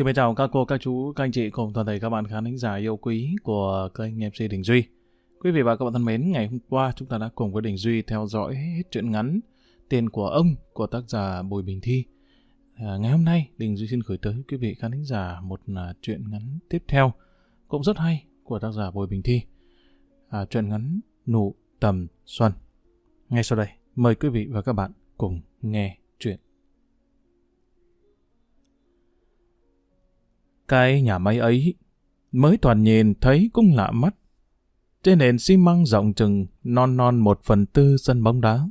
Xin chào các cô, các chú, các anh chị cùng toàn thể các bạn khán thính giả yêu quý của kênh MC Đình Duy. Quý vị và các bạn thân mến, ngày hôm qua chúng ta đã cùng với Đình Duy theo dõi hết truyện ngắn Tiền của ông của tác giả Bùi Bình Thi. À, ngày hôm nay, Đình Duy xin gửi tới quý vị khán thính giả một uh, truyện ngắn tiếp theo cũng rất hay của tác giả Bùi Bình Thi. À, truyện ngắn Nụ Tầm Xuân. Ngay sau đây, mời quý vị và các bạn cùng nghe Cái nhà máy ấy, mới toàn nhìn thấy cũng lạ mắt. Trên nền xi măng rộng chừng non non một phần tư sân bóng đá.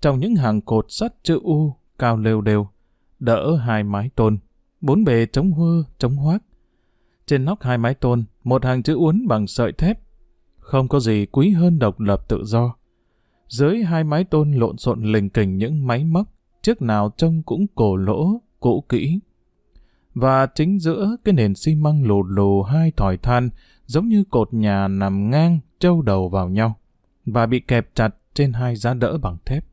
Trong những hàng cột sắt chữ U cao lêu đều, đỡ hai mái tôn, bốn bề chống hư, chống hoác. Trên nóc hai mái tôn, một hàng chữ uốn bằng sợi thép. Không có gì quý hơn độc lập tự do. Dưới hai mái tôn lộn xộn lình kình những máy móc, trước nào trông cũng cổ lỗ, cũ kỹ. Và chính giữa cái nền xi măng lột lù hai thỏi than giống như cột nhà nằm ngang trâu đầu vào nhau và bị kẹp chặt trên hai giá đỡ bằng thép.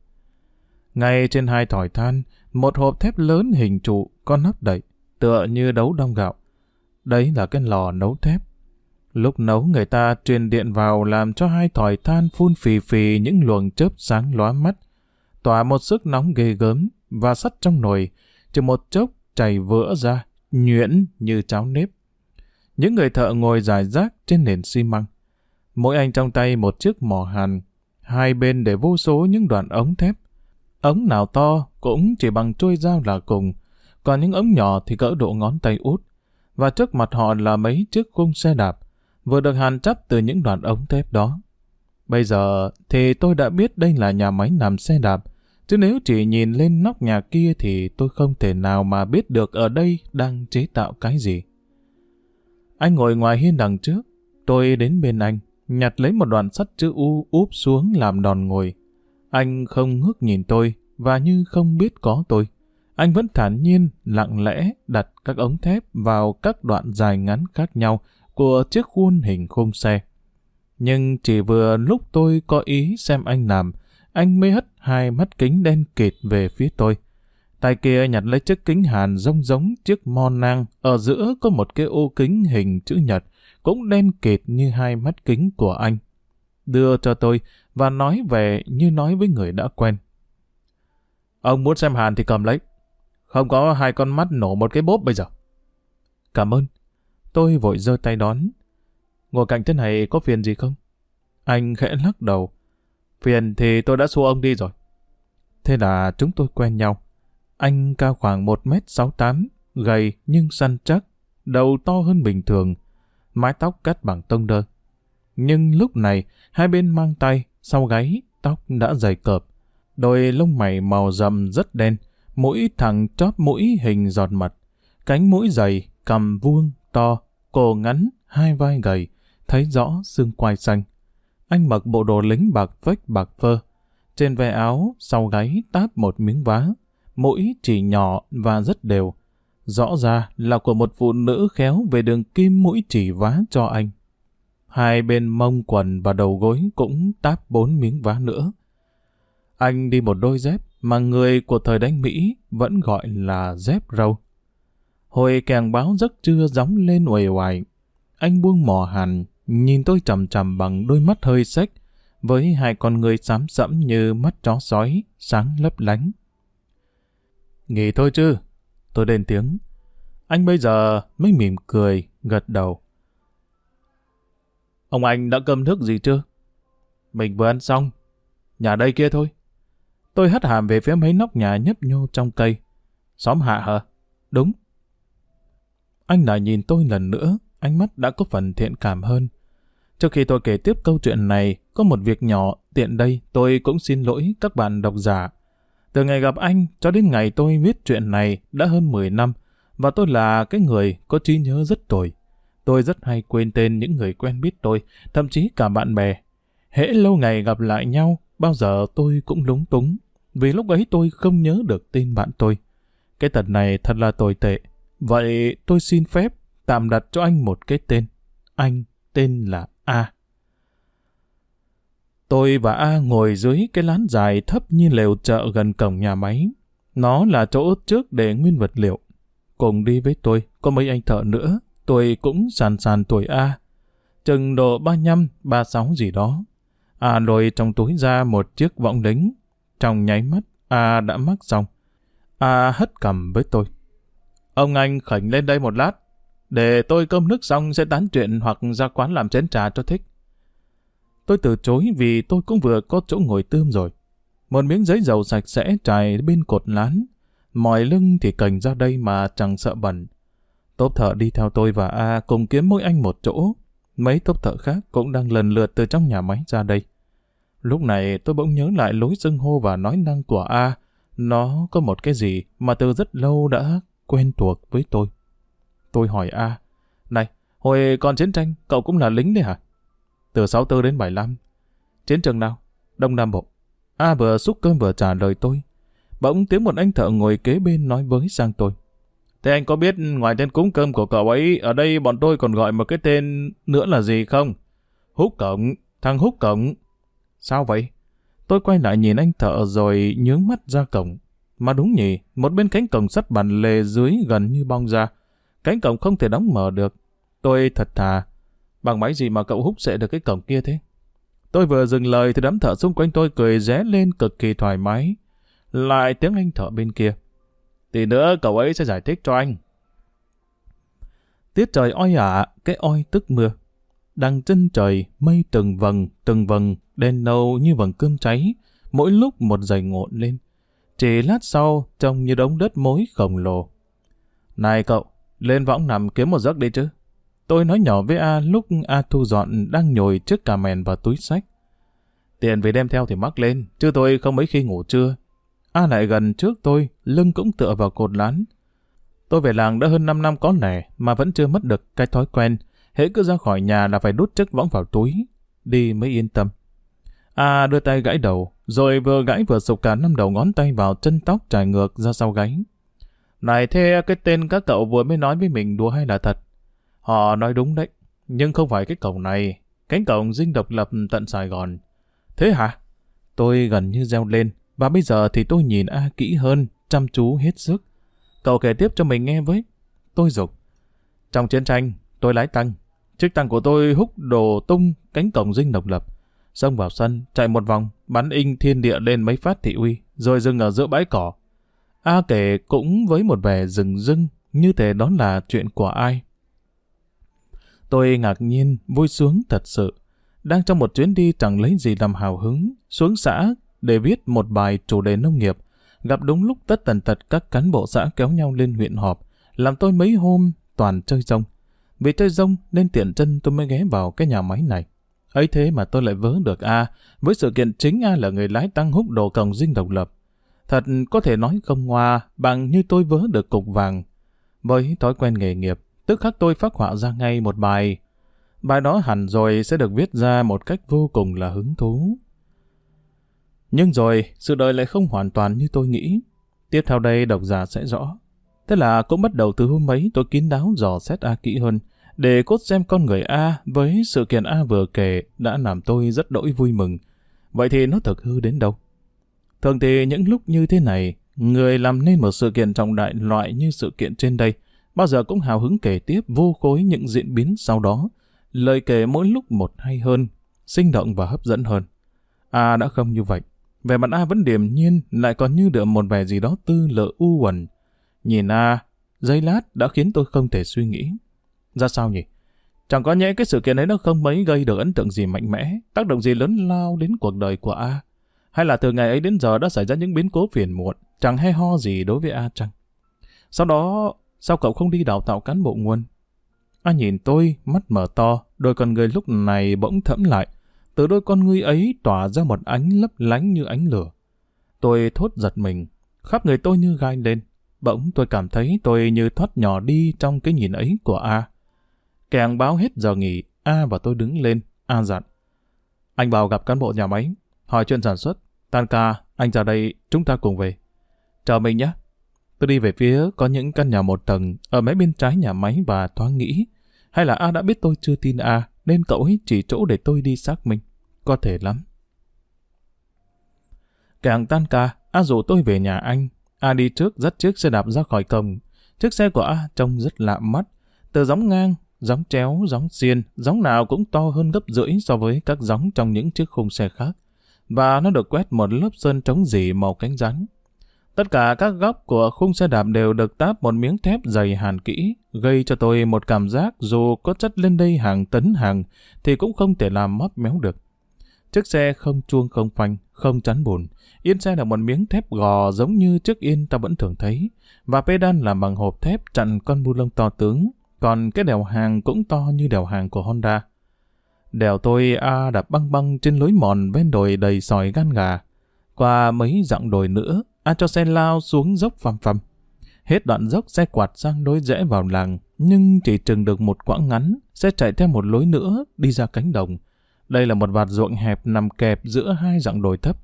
Ngay trên hai thỏi than, một hộp thép lớn hình trụ có nắp đậy, tựa như đấu đông gạo. Đấy là cái lò nấu thép. Lúc nấu người ta truyền điện vào làm cho hai thỏi than phun phì phì những luồng chớp sáng lóa mắt, tỏa một sức nóng ghê gớm và sắt trong nồi, chỉ một chốc chảy vỡ ra, nhuyễn như cháo nếp. Những người thợ ngồi dài rác trên nền xi măng. Mỗi anh trong tay một chiếc mỏ hàn, hai bên để vô số những đoạn ống thép. Ống nào to cũng chỉ bằng trôi dao là cùng, còn những ống nhỏ thì cỡ độ ngón tay út. Và trước mặt họ là mấy chiếc khung xe đạp, vừa được hàn chắp từ những đoạn ống thép đó. Bây giờ thì tôi đã biết đây là nhà máy làm xe đạp, chứ nếu chỉ nhìn lên nóc nhà kia thì tôi không thể nào mà biết được ở đây đang chế tạo cái gì. Anh ngồi ngoài hiên đằng trước, tôi đến bên anh, nhặt lấy một đoạn sắt chữ U úp xuống làm đòn ngồi. Anh không ngước nhìn tôi, và như không biết có tôi. Anh vẫn thản nhiên, lặng lẽ đặt các ống thép vào các đoạn dài ngắn khác nhau của chiếc khuôn hình khung xe. Nhưng chỉ vừa lúc tôi có ý xem anh làm, anh mới hất hai mắt kính đen kịt về phía tôi. Tay kia nhặt lấy chiếc kính hàn rông giống chiếc mon nang, ở giữa có một cái ô kính hình chữ nhật, cũng đen kịt như hai mắt kính của anh. Đưa cho tôi và nói về như nói với người đã quen. Ông muốn xem hàn thì cầm lấy. Không có hai con mắt nổ một cái bốp bây giờ. Cảm ơn. Tôi vội giơ tay đón. Ngồi cạnh thế này có phiền gì không? Anh khẽ lắc đầu. Phiền thì tôi đã xua ông đi rồi. Thế là chúng tôi quen nhau. Anh cao khoảng 1m68, gầy nhưng săn chắc, đầu to hơn bình thường, mái tóc cắt bằng tông đơ. Nhưng lúc này, hai bên mang tay, sau gáy, tóc đã dày cợp. Đôi lông mày màu rậm rất đen, mũi thẳng chóp mũi hình giọt mật, cánh mũi dày, cằm vuông, to, cổ ngắn, hai vai gầy, thấy rõ xương quai xanh. Anh mặc bộ đồ lính bạc vách bạc phơ. Trên ve áo, sau gáy táp một miếng vá, mũi chỉ nhỏ và rất đều. Rõ ra là của một phụ nữ khéo về đường kim mũi chỉ vá cho anh. Hai bên mông quần và đầu gối cũng táp bốn miếng vá nữa. Anh đi một đôi dép mà người của thời đánh Mỹ vẫn gọi là dép râu. Hồi càng báo giấc trưa gióng lên uể oải. Anh buông mò hàn, nhìn tôi chầm chầm bằng đôi mắt hơi xếch, với hai con người xám sẫm như mắt chó sói, sáng lấp lánh. Nghỉ thôi chứ. Tôi lên tiếng. Anh bây giờ mới mỉm cười, gật đầu. Ông anh đã cơm nước gì chưa? Mình vừa ăn xong. Nhà đây kia thôi. Tôi hất hàm về phía mấy nóc nhà nhấp nhô trong cây. Xóm hạ hả? Đúng. Anh lại nhìn tôi lần nữa, ánh mắt đã có phần thiện cảm hơn. Trước khi tôi kể tiếp câu chuyện này, có một việc nhỏ, tiện đây tôi cũng xin lỗi các bạn độc giả. Từ ngày gặp anh cho đến ngày tôi viết chuyện này đã hơn 10 năm, và tôi là cái người có trí nhớ rất tồi. Tôi rất hay quên tên những người quen biết tôi, thậm chí cả bạn bè. Hễ lâu ngày gặp lại nhau, bao giờ tôi cũng lúng túng, vì lúc ấy tôi không nhớ được tên bạn tôi. Cái tật này thật là tồi tệ. Vậy tôi xin phép tạm đặt cho anh một cái tên. Anh tên là A. Tôi và A ngồi dưới cái lán dài thấp như lều chợ gần cổng nhà máy. Nó là chỗ trước để nguyên vật liệu. Cùng đi với tôi, có mấy anh thợ nữa, tôi cũng sàn sàn tuổi A. Chừng độ 35, 36 gì đó. A lôi trong túi ra một chiếc võng lính. Trong nháy mắt, A đã mắc xong. A hất cầm với tôi. Ông anh khảnh lên đây một lát. Để tôi cơm nước xong sẽ tán chuyện hoặc ra quán làm chén trà cho thích. Tôi từ chối vì tôi cũng vừa có chỗ ngồi tươm rồi. Một miếng giấy dầu sạch sẽ trải bên cột lán. Mỏi lưng thì cành ra đây mà chẳng sợ bẩn. Tốp thợ đi theo tôi và A cùng kiếm mỗi anh một chỗ. Mấy tốp thợ khác cũng đang lần lượt từ trong nhà máy ra đây. Lúc này tôi bỗng nhớ lại lối xưng hô và nói năng của A. Nó có một cái gì mà từ rất lâu đã quen thuộc với tôi. Tôi hỏi A. Này, hồi còn chiến tranh, cậu cũng là lính đấy hả? Từ 64 đến 75. Chiến trường nào? Đông Nam Bộ. A vừa xúc cơm vừa trả lời tôi. Bỗng tiếng một anh thợ ngồi kế bên nói với sang tôi. Thế anh có biết ngoài tên cúng cơm của cậu ấy, ở đây bọn tôi còn gọi một cái tên nữa là gì không? Hút cổng, thằng hút cổng. Sao vậy? Tôi quay lại nhìn anh thợ rồi nhướng mắt ra cổng. Mà đúng nhỉ, một bên cánh cổng sắt bàn lề dưới gần như bong ra. Cánh cổng không thể đóng mở được. Tôi thật thà. Bằng máy gì mà cậu hút sẽ được cái cổng kia thế? Tôi vừa dừng lời thì đám thợ xung quanh tôi cười ré lên cực kỳ thoải mái. Lại tiếng anh thợ bên kia. Tí nữa cậu ấy sẽ giải thích cho anh. Tiết trời oi ả, cái oi tức mưa. Đằng chân trời, mây từng vầng, từng vầng, đen nâu như vầng cơm cháy, mỗi lúc một dày ngộn lên. Chỉ lát sau, trông như đống đất mối khổng lồ. Này cậu, lên võng nằm kiếm một giấc đi chứ. Tôi nói nhỏ với A lúc A thu dọn đang nhồi chiếc cà mèn vào túi sách. Tiền về đem theo thì mắc lên, chứ tôi không mấy khi ngủ trưa. A lại gần trước tôi, lưng cũng tựa vào cột lán. Tôi về làng đã hơn 5 năm có lẻ mà vẫn chưa mất được cái thói quen. Hễ cứ ra khỏi nhà là phải đút chiếc võng vào túi, đi mới yên tâm. A đưa tay gãy đầu, rồi vừa gãy vừa sụp cả năm đầu ngón tay vào chân tóc trải ngược ra sau gáy. Này thế cái tên các cậu vừa mới nói với mình đùa hay là thật? Họ nói đúng đấy, nhưng không phải cái cổng này, cánh cổng dinh độc lập tận Sài Gòn. Thế hả? Tôi gần như reo lên, và bây giờ thì tôi nhìn A kỹ hơn, chăm chú hết sức. Cậu kể tiếp cho mình nghe với. Tôi dục. Trong chiến tranh, tôi lái tăng. Chiếc tăng của tôi húc đồ tung cánh cổng dinh độc lập. Xông vào sân, chạy một vòng, bắn in thiên địa lên mấy phát thị uy, rồi dừng ở giữa bãi cỏ. A kể cũng với một vẻ rừng rưng, như thể đó là chuyện của ai. Tôi ngạc nhiên, vui sướng thật sự. Đang trong một chuyến đi chẳng lấy gì làm hào hứng, xuống xã để viết một bài chủ đề nông nghiệp. Gặp đúng lúc tất tần tật các cán bộ xã kéo nhau lên huyện họp, làm tôi mấy hôm toàn chơi rông. Vì chơi rông nên tiện chân tôi mới ghé vào cái nhà máy này. ấy thế mà tôi lại vớ được A, với sự kiện chính A là người lái tăng hút đồ còng dinh độc lập. Thật có thể nói không ngoa bằng như tôi vớ được cục vàng. Với thói quen nghề nghiệp, tức khắc tôi phát họa ra ngay một bài. Bài đó hẳn rồi sẽ được viết ra một cách vô cùng là hứng thú. Nhưng rồi, sự đời lại không hoàn toàn như tôi nghĩ. Tiếp theo đây độc giả sẽ rõ. Thế là cũng bắt đầu từ hôm ấy tôi kín đáo dò xét A kỹ hơn, để cốt xem con người A với sự kiện A vừa kể đã làm tôi rất đỗi vui mừng. Vậy thì nó thực hư đến đâu? Thường thì những lúc như thế này, người làm nên một sự kiện trọng đại loại như sự kiện trên đây, bao giờ cũng hào hứng kể tiếp vô khối những diễn biến sau đó. Lời kể mỗi lúc một hay hơn, sinh động và hấp dẫn hơn. A đã không như vậy. về mặt A vẫn điềm nhiên, lại còn như được một vẻ gì đó tư lợ u uẩn. Nhìn A, giây lát đã khiến tôi không thể suy nghĩ. Ra sao nhỉ? Chẳng có nhẽ cái sự kiện ấy nó không mấy gây được ấn tượng gì mạnh mẽ, tác động gì lớn lao đến cuộc đời của A. Hay là từ ngày ấy đến giờ đã xảy ra những biến cố phiền muộn, chẳng hay ho gì đối với A trăng. Sau đó, sao cậu không đi đào tạo cán bộ nguồn? A nhìn tôi, mắt mở to, đôi con người lúc này bỗng thẫm lại, từ đôi con ngươi ấy tỏa ra một ánh lấp lánh như ánh lửa. Tôi thốt giật mình, khắp người tôi như gai lên. Bỗng tôi cảm thấy tôi như thoát nhỏ đi trong cái nhìn ấy của A. Kèng báo hết giờ nghỉ, A và tôi đứng lên, A dặn. Anh vào gặp cán bộ nhà máy, hỏi chuyện sản xuất. Tan ca, anh ra đây, chúng ta cùng về. Chờ mình nhé. Tôi đi về phía có những căn nhà một tầng ở mấy bên trái nhà máy và thoáng nghĩ. Hay là A đã biết tôi chưa tin A, nên cậu ấy chỉ chỗ để tôi đi xác minh. Có thể lắm. Càng tan ca, A rủ tôi về nhà anh. A đi trước dắt chiếc xe đạp ra khỏi cổng. Chiếc xe của A trông rất lạ mắt, từ gióng ngang, gióng chéo, gióng xiên, gióng nào cũng to hơn gấp rưỡi so với các gióng trong những chiếc khung xe khác. Và nó được quét một lớp sơn chống dỉ màu cánh rắn. Tất cả các góc của khung xe đạp đều được táp một miếng thép dày hàn kỹ, gây cho tôi một cảm giác dù có chất lên đây hàng tấn hàng thì cũng không thể làm móp méo được. Chiếc xe không chuông không phanh, không chắn bùn. Yên xe là một miếng thép gò giống như chiếc yên ta vẫn thường thấy. Và pedal làm bằng hộp thép chặn con bu lông to tướng. Còn cái đèo hàng cũng to như đèo hàng của Honda. Đèo tôi A đạp băng băng trên lối mòn ven đồi đầy sỏi gan gà. Qua mấy dặn đồi nữa, A cho xe lao xuống dốc phầm phầm. Hết đoạn dốc xe quạt sang đối rẽ vào làng, nhưng chỉ chừng được một quãng ngắn, sẽ chạy theo một lối nữa đi ra cánh đồng. Đây là một vạt ruộng hẹp nằm kẹp giữa hai dặng đồi thấp.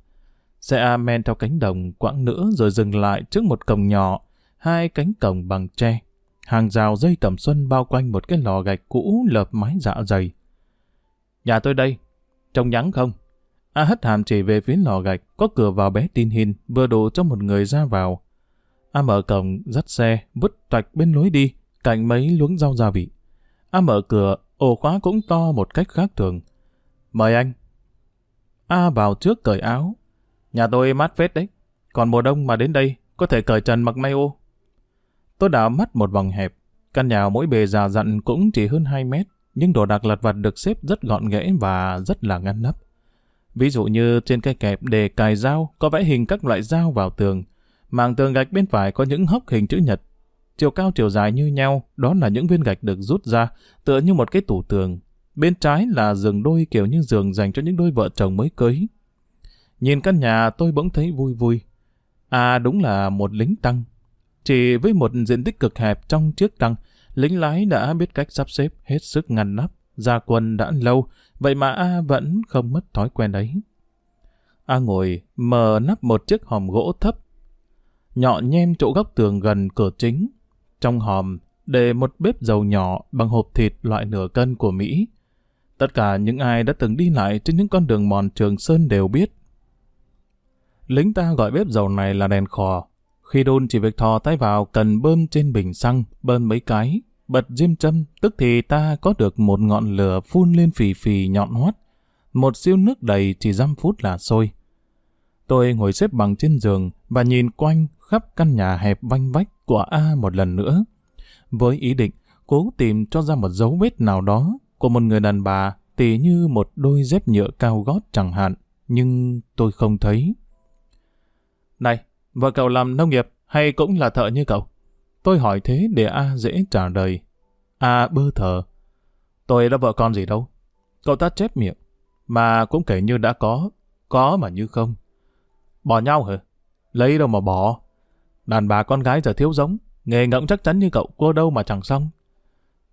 Xe A men theo cánh đồng quãng nữa rồi dừng lại trước một cổng nhỏ, hai cánh cổng bằng tre. Hàng rào dây tầm xuân bao quanh một cái lò gạch cũ lợp mái dạ dày. Nhà tôi đây, trông nhắn không? A hất hàm chỉ về phía lò gạch, có cửa vào bé tin hin, vừa đủ cho một người ra vào. A mở cổng, dắt xe, vứt toạch bên lối đi, cạnh mấy luống rau gia vị. A mở cửa, ổ khóa cũng to một cách khác thường. Mời anh. A vào trước cởi áo. Nhà tôi mát phết đấy. Còn mùa đông mà đến đây, có thể cởi trần mặc may ô. Tôi đảo mắt một vòng hẹp. Căn nhà mỗi bề già dặn cũng chỉ hơn 2 mét, nhưng đồ đạc lặt vặt được xếp rất gọn ghẽ và rất là ngăn nắp. Ví dụ như trên cây kẹp để cài dao có vẽ hình các loại dao vào tường. Màng tường gạch bên phải có những hốc hình chữ nhật. Chiều cao chiều dài như nhau, đó là những viên gạch được rút ra, tựa như một cái tủ tường. Bên trái là giường đôi kiểu như giường dành cho những đôi vợ chồng mới cưới. Nhìn căn nhà tôi bỗng thấy vui vui. À đúng là một lính tăng. Chỉ với một diện tích cực hẹp trong chiếc tăng, lính lái đã biết cách sắp xếp hết sức ngăn nắp. Gia quân đã lâu, vậy mà A vẫn không mất thói quen đấy. A ngồi mở nắp một chiếc hòm gỗ thấp, nhọn nhem chỗ góc tường gần cửa chính. Trong hòm để một bếp dầu nhỏ bằng hộp thịt loại nửa cân của Mỹ. Tất cả những ai đã từng đi lại trên những con đường mòn Trường Sơn đều biết. Lính ta gọi bếp dầu này là đèn khò. Khi đun chỉ việc thò tay vào cần bơm trên bình xăng, bơm mấy cái, bật diêm châm, tức thì ta có được một ngọn lửa phun lên phì phì nhọn hoắt. Một siêu nước đầy chỉ dăm phút là sôi. Tôi ngồi xếp bằng trên giường và nhìn quanh khắp căn nhà hẹp vanh vách của A một lần nữa. Với ý định cố tìm cho ra một dấu vết nào đó của một người đàn bà tỉ như một đôi dép nhựa cao gót chẳng hạn, nhưng tôi không thấy. Này, vợ cậu làm nông nghiệp hay cũng là thợ như cậu? Tôi hỏi thế để A dễ trả lời. A bơ thờ. Tôi đã vợ con gì đâu. Cậu ta chép miệng. Mà cũng kể như đã có. Có mà như không. Bỏ nhau hả? Lấy đâu mà bỏ. Đàn bà con gái giờ thiếu giống. Nghề ngẫm chắc chắn như cậu, cô đâu mà chẳng xong.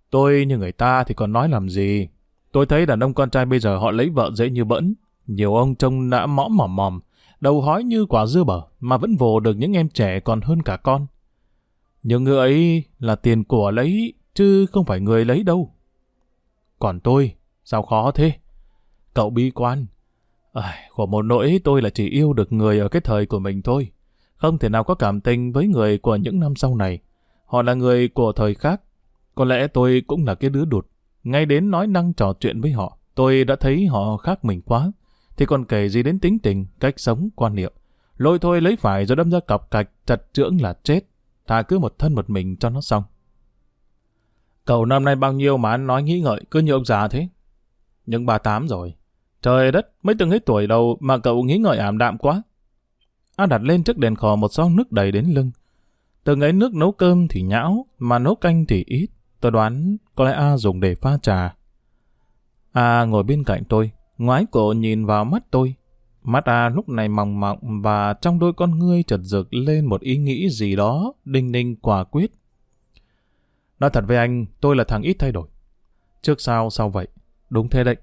Tôi như người ta thì còn nói làm gì. Tôi thấy đàn ông con trai bây giờ họ lấy vợ dễ như bẫn. Nhiều ông trông đã mõm mỏm mòm, đầu hói như quả dưa bở, mà vẫn vồ được những em trẻ còn hơn cả con. Nhưng người ấy là tiền của lấy, chứ không phải người lấy đâu. Còn tôi, sao khó thế? Cậu bi quan. À, của một nỗi tôi là chỉ yêu được người ở cái thời của mình thôi. Không thể nào có cảm tình với người của những năm sau này. Họ là người của thời khác, có lẽ tôi cũng là cái đứa đụt. Ngay đến nói năng trò chuyện với họ, tôi đã thấy họ khác mình quá. Thì còn kể gì đến tính tình, cách sống, quan niệm. Lôi thôi lấy phải rồi đâm ra cọc cạch, chặt chưỡng là chết. Thà cứ một thân một mình cho nó xong. Cậu năm nay bao nhiêu mà anh nói nghĩ ngợi, cứ như ông già thế. Nhưng bà tám rồi. Trời đất, mới từng hết tuổi đầu mà cậu nghĩ ngợi ảm đạm quá. A đặt lên trước đèn khò một son nước đầy đến lưng. Từng ấy nước nấu cơm thì nhão, mà nấu canh thì ít. Tôi đoán có lẽ A dùng để pha trà. A ngồi bên cạnh tôi, ngoái cổ nhìn vào mắt tôi. Mắt A lúc này mỏng mọng và trong đôi con ngươi chợt rực lên một ý nghĩ gì đó, đinh ninh quả quyết. Nói thật với anh, tôi là thằng ít thay đổi. Trước sau sao vậy? Đúng thế đấy.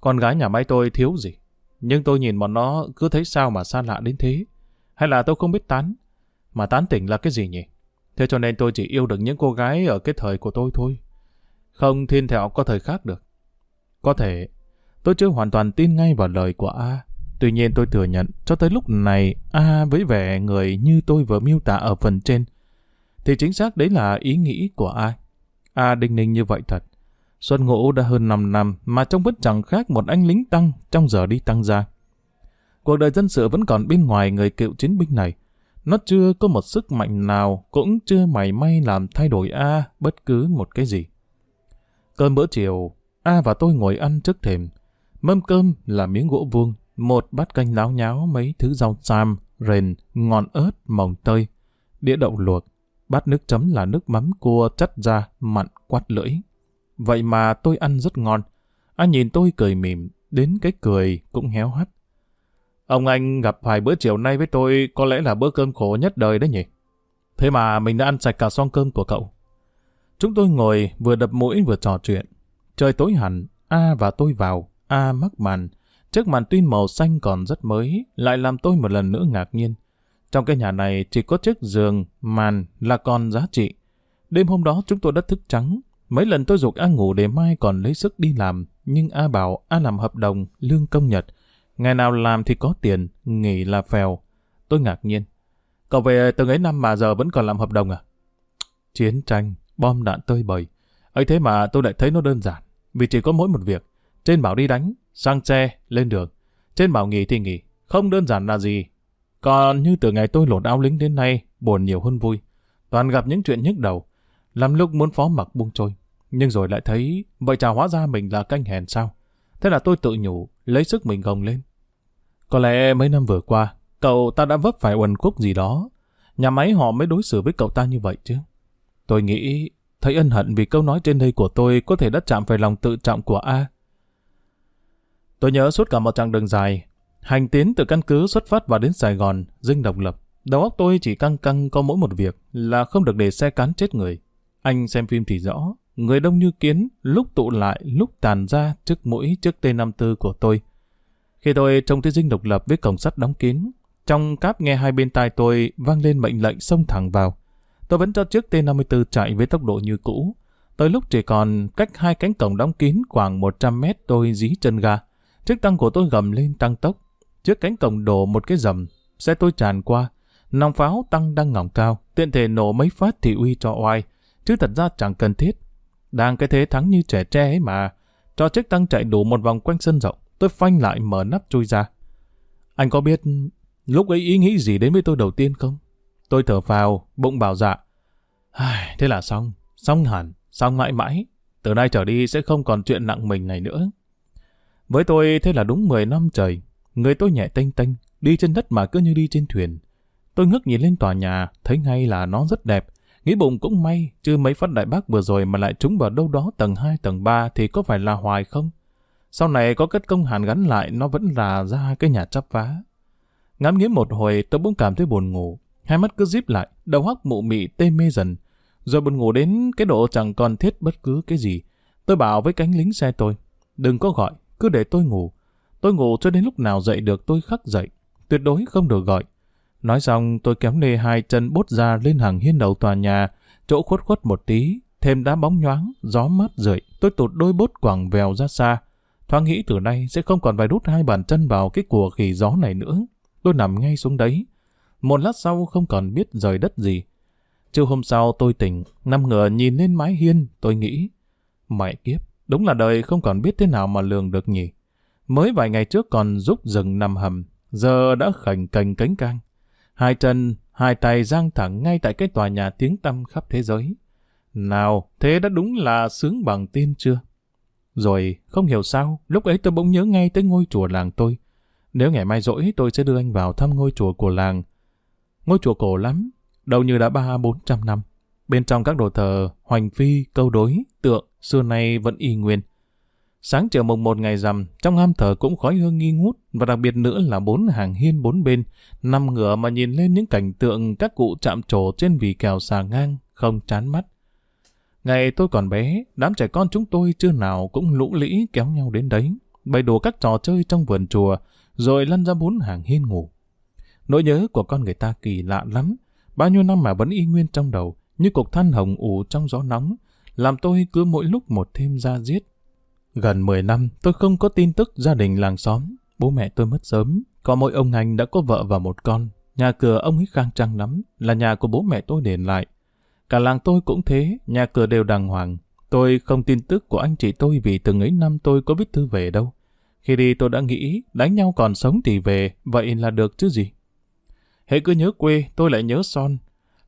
Con gái nhà máy tôi thiếu gì. Nhưng tôi nhìn bọn nó cứ thấy sao mà xa lạ đến thế. Hay là tôi không biết tán? Mà tán tỉnh là cái gì nhỉ? Thế cho nên tôi chỉ yêu được những cô gái ở cái thời của tôi thôi. Không thiên thẹo có thời khác được. Có thể, tôi chưa hoàn toàn tin ngay vào lời của A. Tuy nhiên tôi thừa nhận, cho tới lúc này, A với vẻ người như tôi vừa miêu tả ở phần trên, thì chính xác đấy là ý nghĩ của ai. A đinh ninh như vậy thật. Xuân Ngũ đã hơn 5 năm mà trông vẫn chẳng khác một anh lính tăng trong giờ đi tăng ra. Cuộc đời dân sự vẫn còn bên ngoài người cựu chiến binh này. Nó chưa có một sức mạnh nào, cũng chưa mảy may làm thay đổi A bất cứ một cái gì. Cơn bữa chiều, A và tôi ngồi ăn trước thềm. Mâm cơm là miếng gỗ vuông, một bát canh láo nháo mấy thứ rau sam, rền, ngọn ớt, mồng tơi, đĩa đậu luộc. Bát nước chấm là nước mắm cua chắt ra, mặn quát lưỡi. Vậy mà tôi ăn rất ngon. Anh nhìn tôi cười mỉm, đến cái cười cũng héo hắt. Ông anh gặp vài bữa chiều nay với tôi có lẽ là bữa cơm khổ nhất đời đấy nhỉ? Thế mà mình đã ăn sạch cả xong cơm của cậu. Chúng tôi ngồi vừa đập mũi vừa trò chuyện. Trời tối hẳn, A và tôi vào, A mắc màn. Chiếc màn tuy màu xanh còn rất mới, lại làm tôi một lần nữa ngạc nhiên. Trong cái nhà này chỉ có chiếc giường, màn là còn giá trị. Đêm hôm đó chúng tôi đã thức trắng. Mấy lần tôi dục A ngủ để mai còn lấy sức đi làm, nhưng A bảo A làm hợp đồng, lương công nhật. Ngày nào làm thì có tiền, nghỉ là phèo. Tôi ngạc nhiên. Cậu về từng ấy năm mà giờ vẫn còn làm hợp đồng à? Chiến tranh, bom đạn tơi bời. ấy thế mà tôi lại thấy nó đơn giản. Vì chỉ có mỗi một việc. Trên bảo đi đánh, sang xe, lên đường. Trên bảo nghỉ thì nghỉ. Không đơn giản là gì. Còn như từ ngày tôi lột áo lính đến nay, buồn nhiều hơn vui. Toàn gặp những chuyện nhức đầu. Làm lúc muốn phó mặc buông trôi. Nhưng rồi lại thấy, vậy chào hóa ra mình là canh hèn sao? Thế là tôi tự nhủ, lấy sức mình gồng lên. Có lẽ mấy năm vừa qua, cậu ta đã vấp phải uẩn khúc gì đó. Nhà máy họ mới đối xử với cậu ta như vậy chứ. Tôi nghĩ, thấy ân hận vì câu nói trên đây của tôi có thể đã chạm phải lòng tự trọng của A. Tôi nhớ suốt cả một chặng đường dài, hành tiến từ căn cứ xuất phát vào đến Sài Gòn, dinh độc lập. Đầu óc tôi chỉ căng căng có mỗi một việc là không được để xe cán chết người. Anh xem phim thì rõ, người đông như kiến, lúc tụ lại, lúc tàn ra trước mũi trước T54 của tôi. Khi tôi trông thấy dinh độc lập với cổng sắt đóng kín, trong cáp nghe hai bên tai tôi vang lên mệnh lệnh xông thẳng vào. Tôi vẫn cho chiếc T54 chạy với tốc độ như cũ. Tới lúc chỉ còn cách hai cánh cổng đóng kín khoảng 100 mét tôi dí chân ga. Chiếc tăng của tôi gầm lên tăng tốc. Trước cánh cổng đổ một cái rầm, xe tôi tràn qua. Nòng pháo tăng đang ngỏng cao, tiện thể nổ mấy phát thì uy cho oai. Chứ thật ra chẳng cần thiết. Đang cái thế thắng như trẻ tre ấy mà. Cho chiếc tăng chạy đủ một vòng quanh sân rộng, tôi phanh lại mở nắp chui ra. Anh có biết lúc ấy ý nghĩ gì đến với tôi đầu tiên không? Tôi thở phào, bụng bảo dạ. Thế là xong, xong hẳn, xong mãi mãi. Từ nay trở đi sẽ không còn chuyện nặng mình này nữa. Với tôi thế là đúng 10 năm trời. Người tôi nhẹ tênh tênh, đi trên đất mà cứ như đi trên thuyền. Tôi ngước nhìn lên tòa nhà, thấy ngay là nó rất đẹp. Nghĩ bụng cũng may, chứ mấy phát đại bác vừa rồi mà lại trúng vào đâu đó tầng 2, tầng 3 thì có phải là hoài không? Sau này có kết công hàn gắn lại nó vẫn là ra cái nhà chắp vá. Ngắm nghiến một hồi tôi bỗng cảm thấy buồn ngủ. Hai mắt cứ díp lại, đầu óc mụ mị tê mê dần. Rồi buồn ngủ đến cái độ chẳng còn thiết bất cứ cái gì. Tôi bảo với cánh lính xe tôi, đừng có gọi, cứ để tôi ngủ. Tôi ngủ cho đến lúc nào dậy được tôi khắc dậy. Tuyệt đối không được gọi. Nói xong tôi kéo lê hai chân bốt ra lên hàng hiên đầu tòa nhà, chỗ khuất khuất một tí, thêm đá bóng nhoáng, gió mát rượi, tôi tụt đôi bốt quẳng vèo ra xa. Thoáng nghĩ từ nay sẽ không còn phải đút hai bàn chân vào cái của khỉ gió này nữa. Tôi nằm ngay xuống đấy. Một lát sau không còn biết rời đất gì. Chiều hôm sau tôi tỉnh, nằm ngửa nhìn lên mái hiên, tôi nghĩ. Mẹ kiếp, đúng là đời không còn biết thế nào mà lường được nhỉ. Mới vài ngày trước còn giúp rừng nằm hầm, giờ đã khảnh cành cánh cang. Hai chân, hai tay giang thẳng ngay tại cái tòa nhà tiếng tăm khắp thế giới. Nào, thế đã đúng là sướng bằng tiên chưa? Rồi, không hiểu sao, lúc ấy tôi bỗng nhớ ngay tới ngôi chùa làng tôi. Nếu ngày mai rỗi, tôi sẽ đưa anh vào thăm ngôi chùa của làng. Ngôi chùa cổ lắm, đâu như đã ba bốn trăm năm. Bên trong các đồ thờ, hoành phi, câu đối, tượng, xưa nay vẫn y nguyên. Sáng chiều mùng một ngày rằm, trong am thờ cũng khói hương nghi ngút, và đặc biệt nữa là bốn hàng hiên bốn bên, nằm ngửa mà nhìn lên những cảnh tượng các cụ chạm trổ trên vì kèo xà ngang, không chán mắt. Ngày tôi còn bé, đám trẻ con chúng tôi chưa nào cũng lũ lĩ kéo nhau đến đấy, bày đồ các trò chơi trong vườn chùa, rồi lăn ra bốn hàng hiên ngủ. Nỗi nhớ của con người ta kỳ lạ lắm, bao nhiêu năm mà vẫn y nguyên trong đầu, như cục than hồng ủ trong gió nóng, làm tôi cứ mỗi lúc một thêm ra giết. Gần 10 năm, tôi không có tin tức gia đình làng xóm. Bố mẹ tôi mất sớm, có mỗi ông anh đã có vợ và một con. Nhà cửa ông ấy khang trang lắm, là nhà của bố mẹ tôi đền lại. Cả làng tôi cũng thế, nhà cửa đều đàng hoàng. Tôi không tin tức của anh chị tôi vì từng ấy năm tôi có viết thư về đâu. Khi đi tôi đã nghĩ, đánh nhau còn sống thì về, vậy là được chứ gì. Hệ cứ nhớ quê, tôi lại nhớ Son.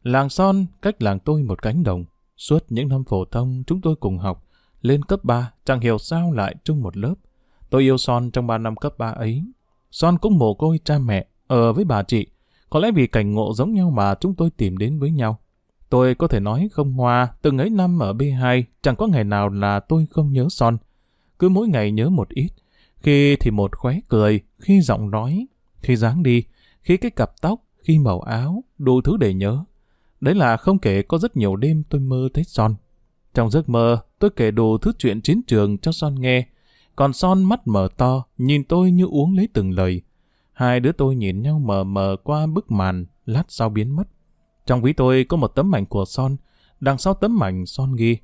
Làng Son, cách làng tôi một cánh đồng. Suốt những năm phổ thông, chúng tôi cùng học. Lên cấp 3, chẳng hiểu sao lại chung một lớp. Tôi yêu Son trong 3 năm cấp 3 ấy. Son cũng mồ côi cha mẹ, ở với bà chị. Có lẽ vì cảnh ngộ giống nhau mà chúng tôi tìm đến với nhau. Tôi có thể nói không hoa, từng ấy năm ở B2, chẳng có ngày nào là tôi không nhớ Son. Cứ mỗi ngày nhớ một ít. Khi thì một khóe cười, khi giọng nói, khi dáng đi, khi cái cặp tóc, khi màu áo, đủ thứ để nhớ. Đấy là không kể có rất nhiều đêm tôi mơ thấy Son. Trong giấc mơ, tôi kể đủ thứ chuyện chiến trường cho Son nghe. Còn Son mắt mở to, nhìn tôi như uống lấy từng lời. Hai đứa tôi nhìn nhau mờ mờ qua bức màn, lát sau biến mất. Trong ví tôi có một tấm ảnh của Son, đằng sau tấm ảnh Son ghi.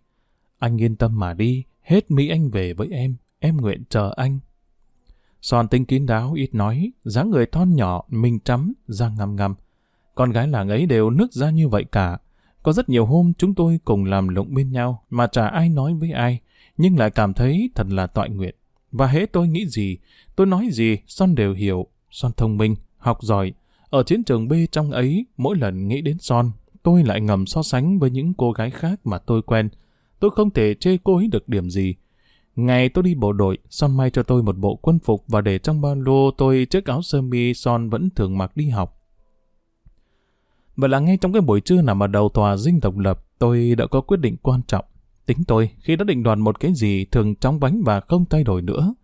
Anh yên tâm mà đi, hết Mỹ anh về với em, em nguyện chờ anh. Son tinh kín đáo ít nói, dáng người thon nhỏ, mình trắm, da ngăm ngăm. Con gái làng ấy đều nước ra như vậy cả. Có rất nhiều hôm chúng tôi cùng làm lụng bên nhau mà chả ai nói với ai, nhưng lại cảm thấy thật là tọa nguyện. Và hễ tôi nghĩ gì, tôi nói gì, Son đều hiểu. Son thông minh, học giỏi. Ở chiến trường B trong ấy, mỗi lần nghĩ đến Son, tôi lại ngầm so sánh với những cô gái khác mà tôi quen. Tôi không thể chê cô ấy được điểm gì. Ngày tôi đi bộ đội, Son may cho tôi một bộ quân phục và để trong ba lô tôi chiếc áo sơ mi Son vẫn thường mặc đi học. Vậy là ngay trong cái buổi trưa nằm ở đầu tòa dinh độc lập, tôi đã có quyết định quan trọng. Tính tôi, khi đã định đoạt một cái gì thường trong bánh và không thay đổi nữa.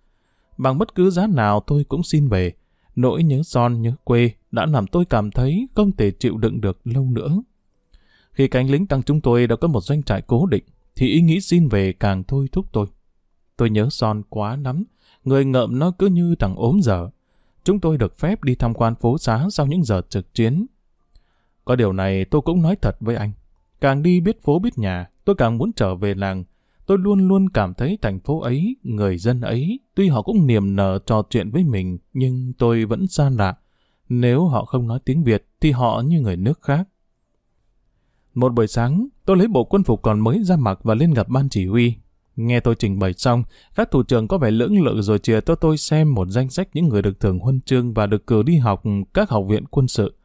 Bằng bất cứ giá nào tôi cũng xin về. Nỗi nhớ son, nhớ quê đã làm tôi cảm thấy không thể chịu đựng được lâu nữa. Khi cánh lính tăng chúng tôi đã có một doanh trại cố định, thì ý nghĩ xin về càng thôi thúc tôi. Tôi nhớ son quá lắm, người ngợm nó cứ như thằng ốm dở. Chúng tôi được phép đi tham quan phố xá sau những giờ trực chiến. Có điều này tôi cũng nói thật với anh. Càng đi biết phố biết nhà, tôi càng muốn trở về làng. Tôi luôn luôn cảm thấy thành phố ấy, người dân ấy, tuy họ cũng niềm nở trò chuyện với mình, nhưng tôi vẫn xa lạ. Nếu họ không nói tiếng Việt, thì họ như người nước khác. Một buổi sáng, tôi lấy bộ quân phục còn mới ra mặc và lên gặp ban chỉ huy. Nghe tôi trình bày xong, các thủ trưởng có vẻ lưỡng lự rồi chia cho tôi xem một danh sách những người được thưởng huân chương và được cử đi học các học viện quân sự.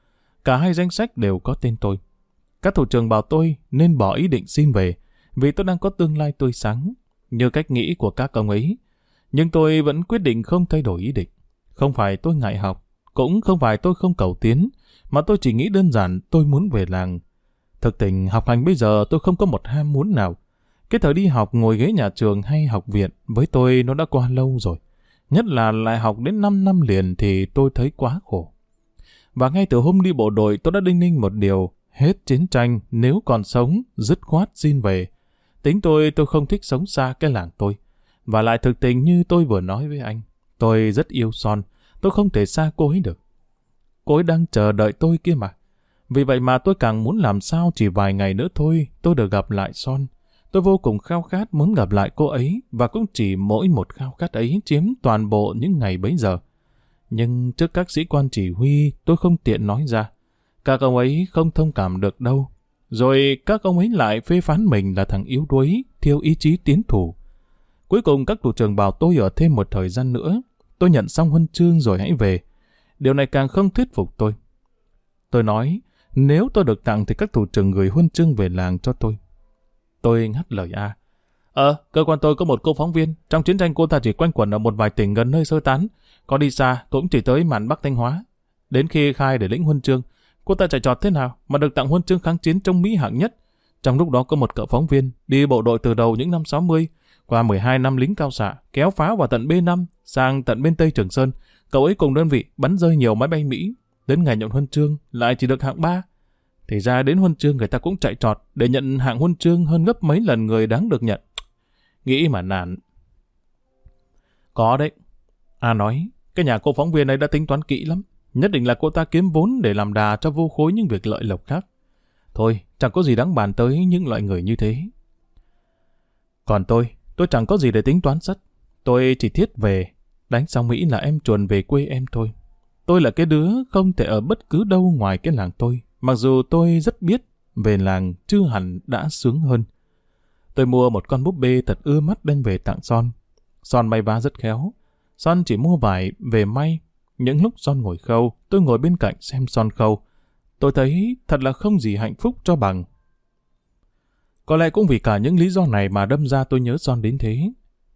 Cả hai danh sách đều có tên tôi. Các thủ trưởng bảo tôi nên bỏ ý định xin về, vì tôi đang có tương lai tươi sáng, như cách nghĩ của các ông ấy. Nhưng tôi vẫn quyết định không thay đổi ý định. Không phải tôi ngại học, cũng không phải tôi không cầu tiến, mà tôi chỉ nghĩ đơn giản tôi muốn về làng. Thực tình học hành bây giờ tôi không có một ham muốn nào. Cái thời đi học ngồi ghế nhà trường hay học viện với tôi nó đã qua lâu rồi. Nhất là lại học đến 5 năm liền thì tôi thấy quá khổ. Và ngay từ hôm đi bộ đội tôi đã đinh ninh một điều, hết chiến tranh, nếu còn sống, dứt khoát xin về. Tính tôi tôi không thích sống xa cái làng tôi. Và lại thực tình như tôi vừa nói với anh, tôi rất yêu Son, tôi không thể xa cô ấy được. Cô ấy đang chờ đợi tôi kia mà. Vì vậy mà tôi càng muốn làm sao chỉ vài ngày nữa thôi tôi được gặp lại Son. Tôi vô cùng khao khát muốn gặp lại cô ấy và cũng chỉ mỗi một khao khát ấy chiếm toàn bộ những ngày bấy giờ. Nhưng trước các sĩ quan chỉ huy tôi không tiện nói ra. Các ông ấy không thông cảm được đâu. Rồi các ông ấy lại phê phán mình là thằng yếu đuối, thiếu ý chí tiến thủ. Cuối cùng các thủ trưởng bảo tôi ở thêm một thời gian nữa. Tôi nhận xong huân chương rồi hãy về. Điều này càng không thuyết phục tôi. Tôi nói, nếu tôi được tặng thì các thủ trưởng gửi huân chương về làng cho tôi. Tôi ngắt lời A. Ờ, cơ quan tôi có một cô phóng viên. Trong chiến tranh cô ta chỉ quanh quẩn ở một vài tỉnh gần nơi sơ tán. Có đi xa, cũng chỉ tới màn Bắc Thanh Hóa. Đến khi khai để lĩnh huân chương, cô ta chạy trọt thế nào mà được tặng huân chương kháng chiến trong Mỹ hạng nhất. Trong lúc đó có một cậu phóng viên đi bộ đội từ đầu những năm 60, qua 12 năm lính cao xạ, kéo phá vào tận B5, sang tận bên Tây Trường Sơn. Cậu ấy cùng đơn vị bắn rơi nhiều máy bay Mỹ. Đến ngày nhận huân chương lại chỉ được hạng 3. Thì ra đến huân chương người ta cũng chạy trọt để nhận hạng huân chương hơn gấp mấy lần người đáng được nhận. Nghĩ mà nản. Có đấy. A nói, cái nhà cô phóng viên ấy đã tính toán kỹ lắm. Nhất định là cô ta kiếm vốn để làm đà cho vô khối những việc lợi lộc khác. Thôi, chẳng có gì đáng bàn tới những loại người như thế. Còn tôi, tôi chẳng có gì để tính toán sắt. Tôi chỉ thiết về, đánh xong Mỹ là em chuồn về quê em thôi. Tôi là cái đứa không thể ở bất cứ đâu ngoài cái làng tôi. Mặc dù tôi rất biết về làng chưa hẳn đã sướng hơn. Tôi mua một con búp bê thật ưa mắt đem về tặng Son. Son may vá rất khéo. Son chỉ mua vải về may. Những lúc Son ngồi khâu, tôi ngồi bên cạnh xem Son khâu. Tôi thấy thật là không gì hạnh phúc cho bằng. Có lẽ cũng vì cả những lý do này mà đâm ra tôi nhớ Son đến thế.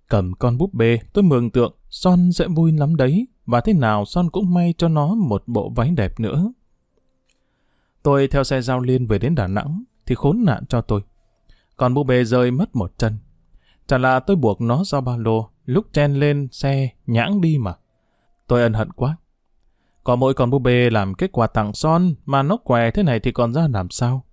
Cầm con búp bê, tôi mường tượng Son sẽ vui lắm đấy, và thế nào Son cũng may cho nó một bộ váy đẹp nữa. Tôi theo xe giao liên về đến Đà Nẵng, thì khốn nạn cho tôi. Còn búp bê rơi mất một chân. Chả là tôi buộc nó ra ba lô, lúc chen lên xe, nhãng đi mà. Tôi ân hận quá. Có mỗi con búp bê làm kết quả tặng son mà nó què thế này thì còn ra làm sao?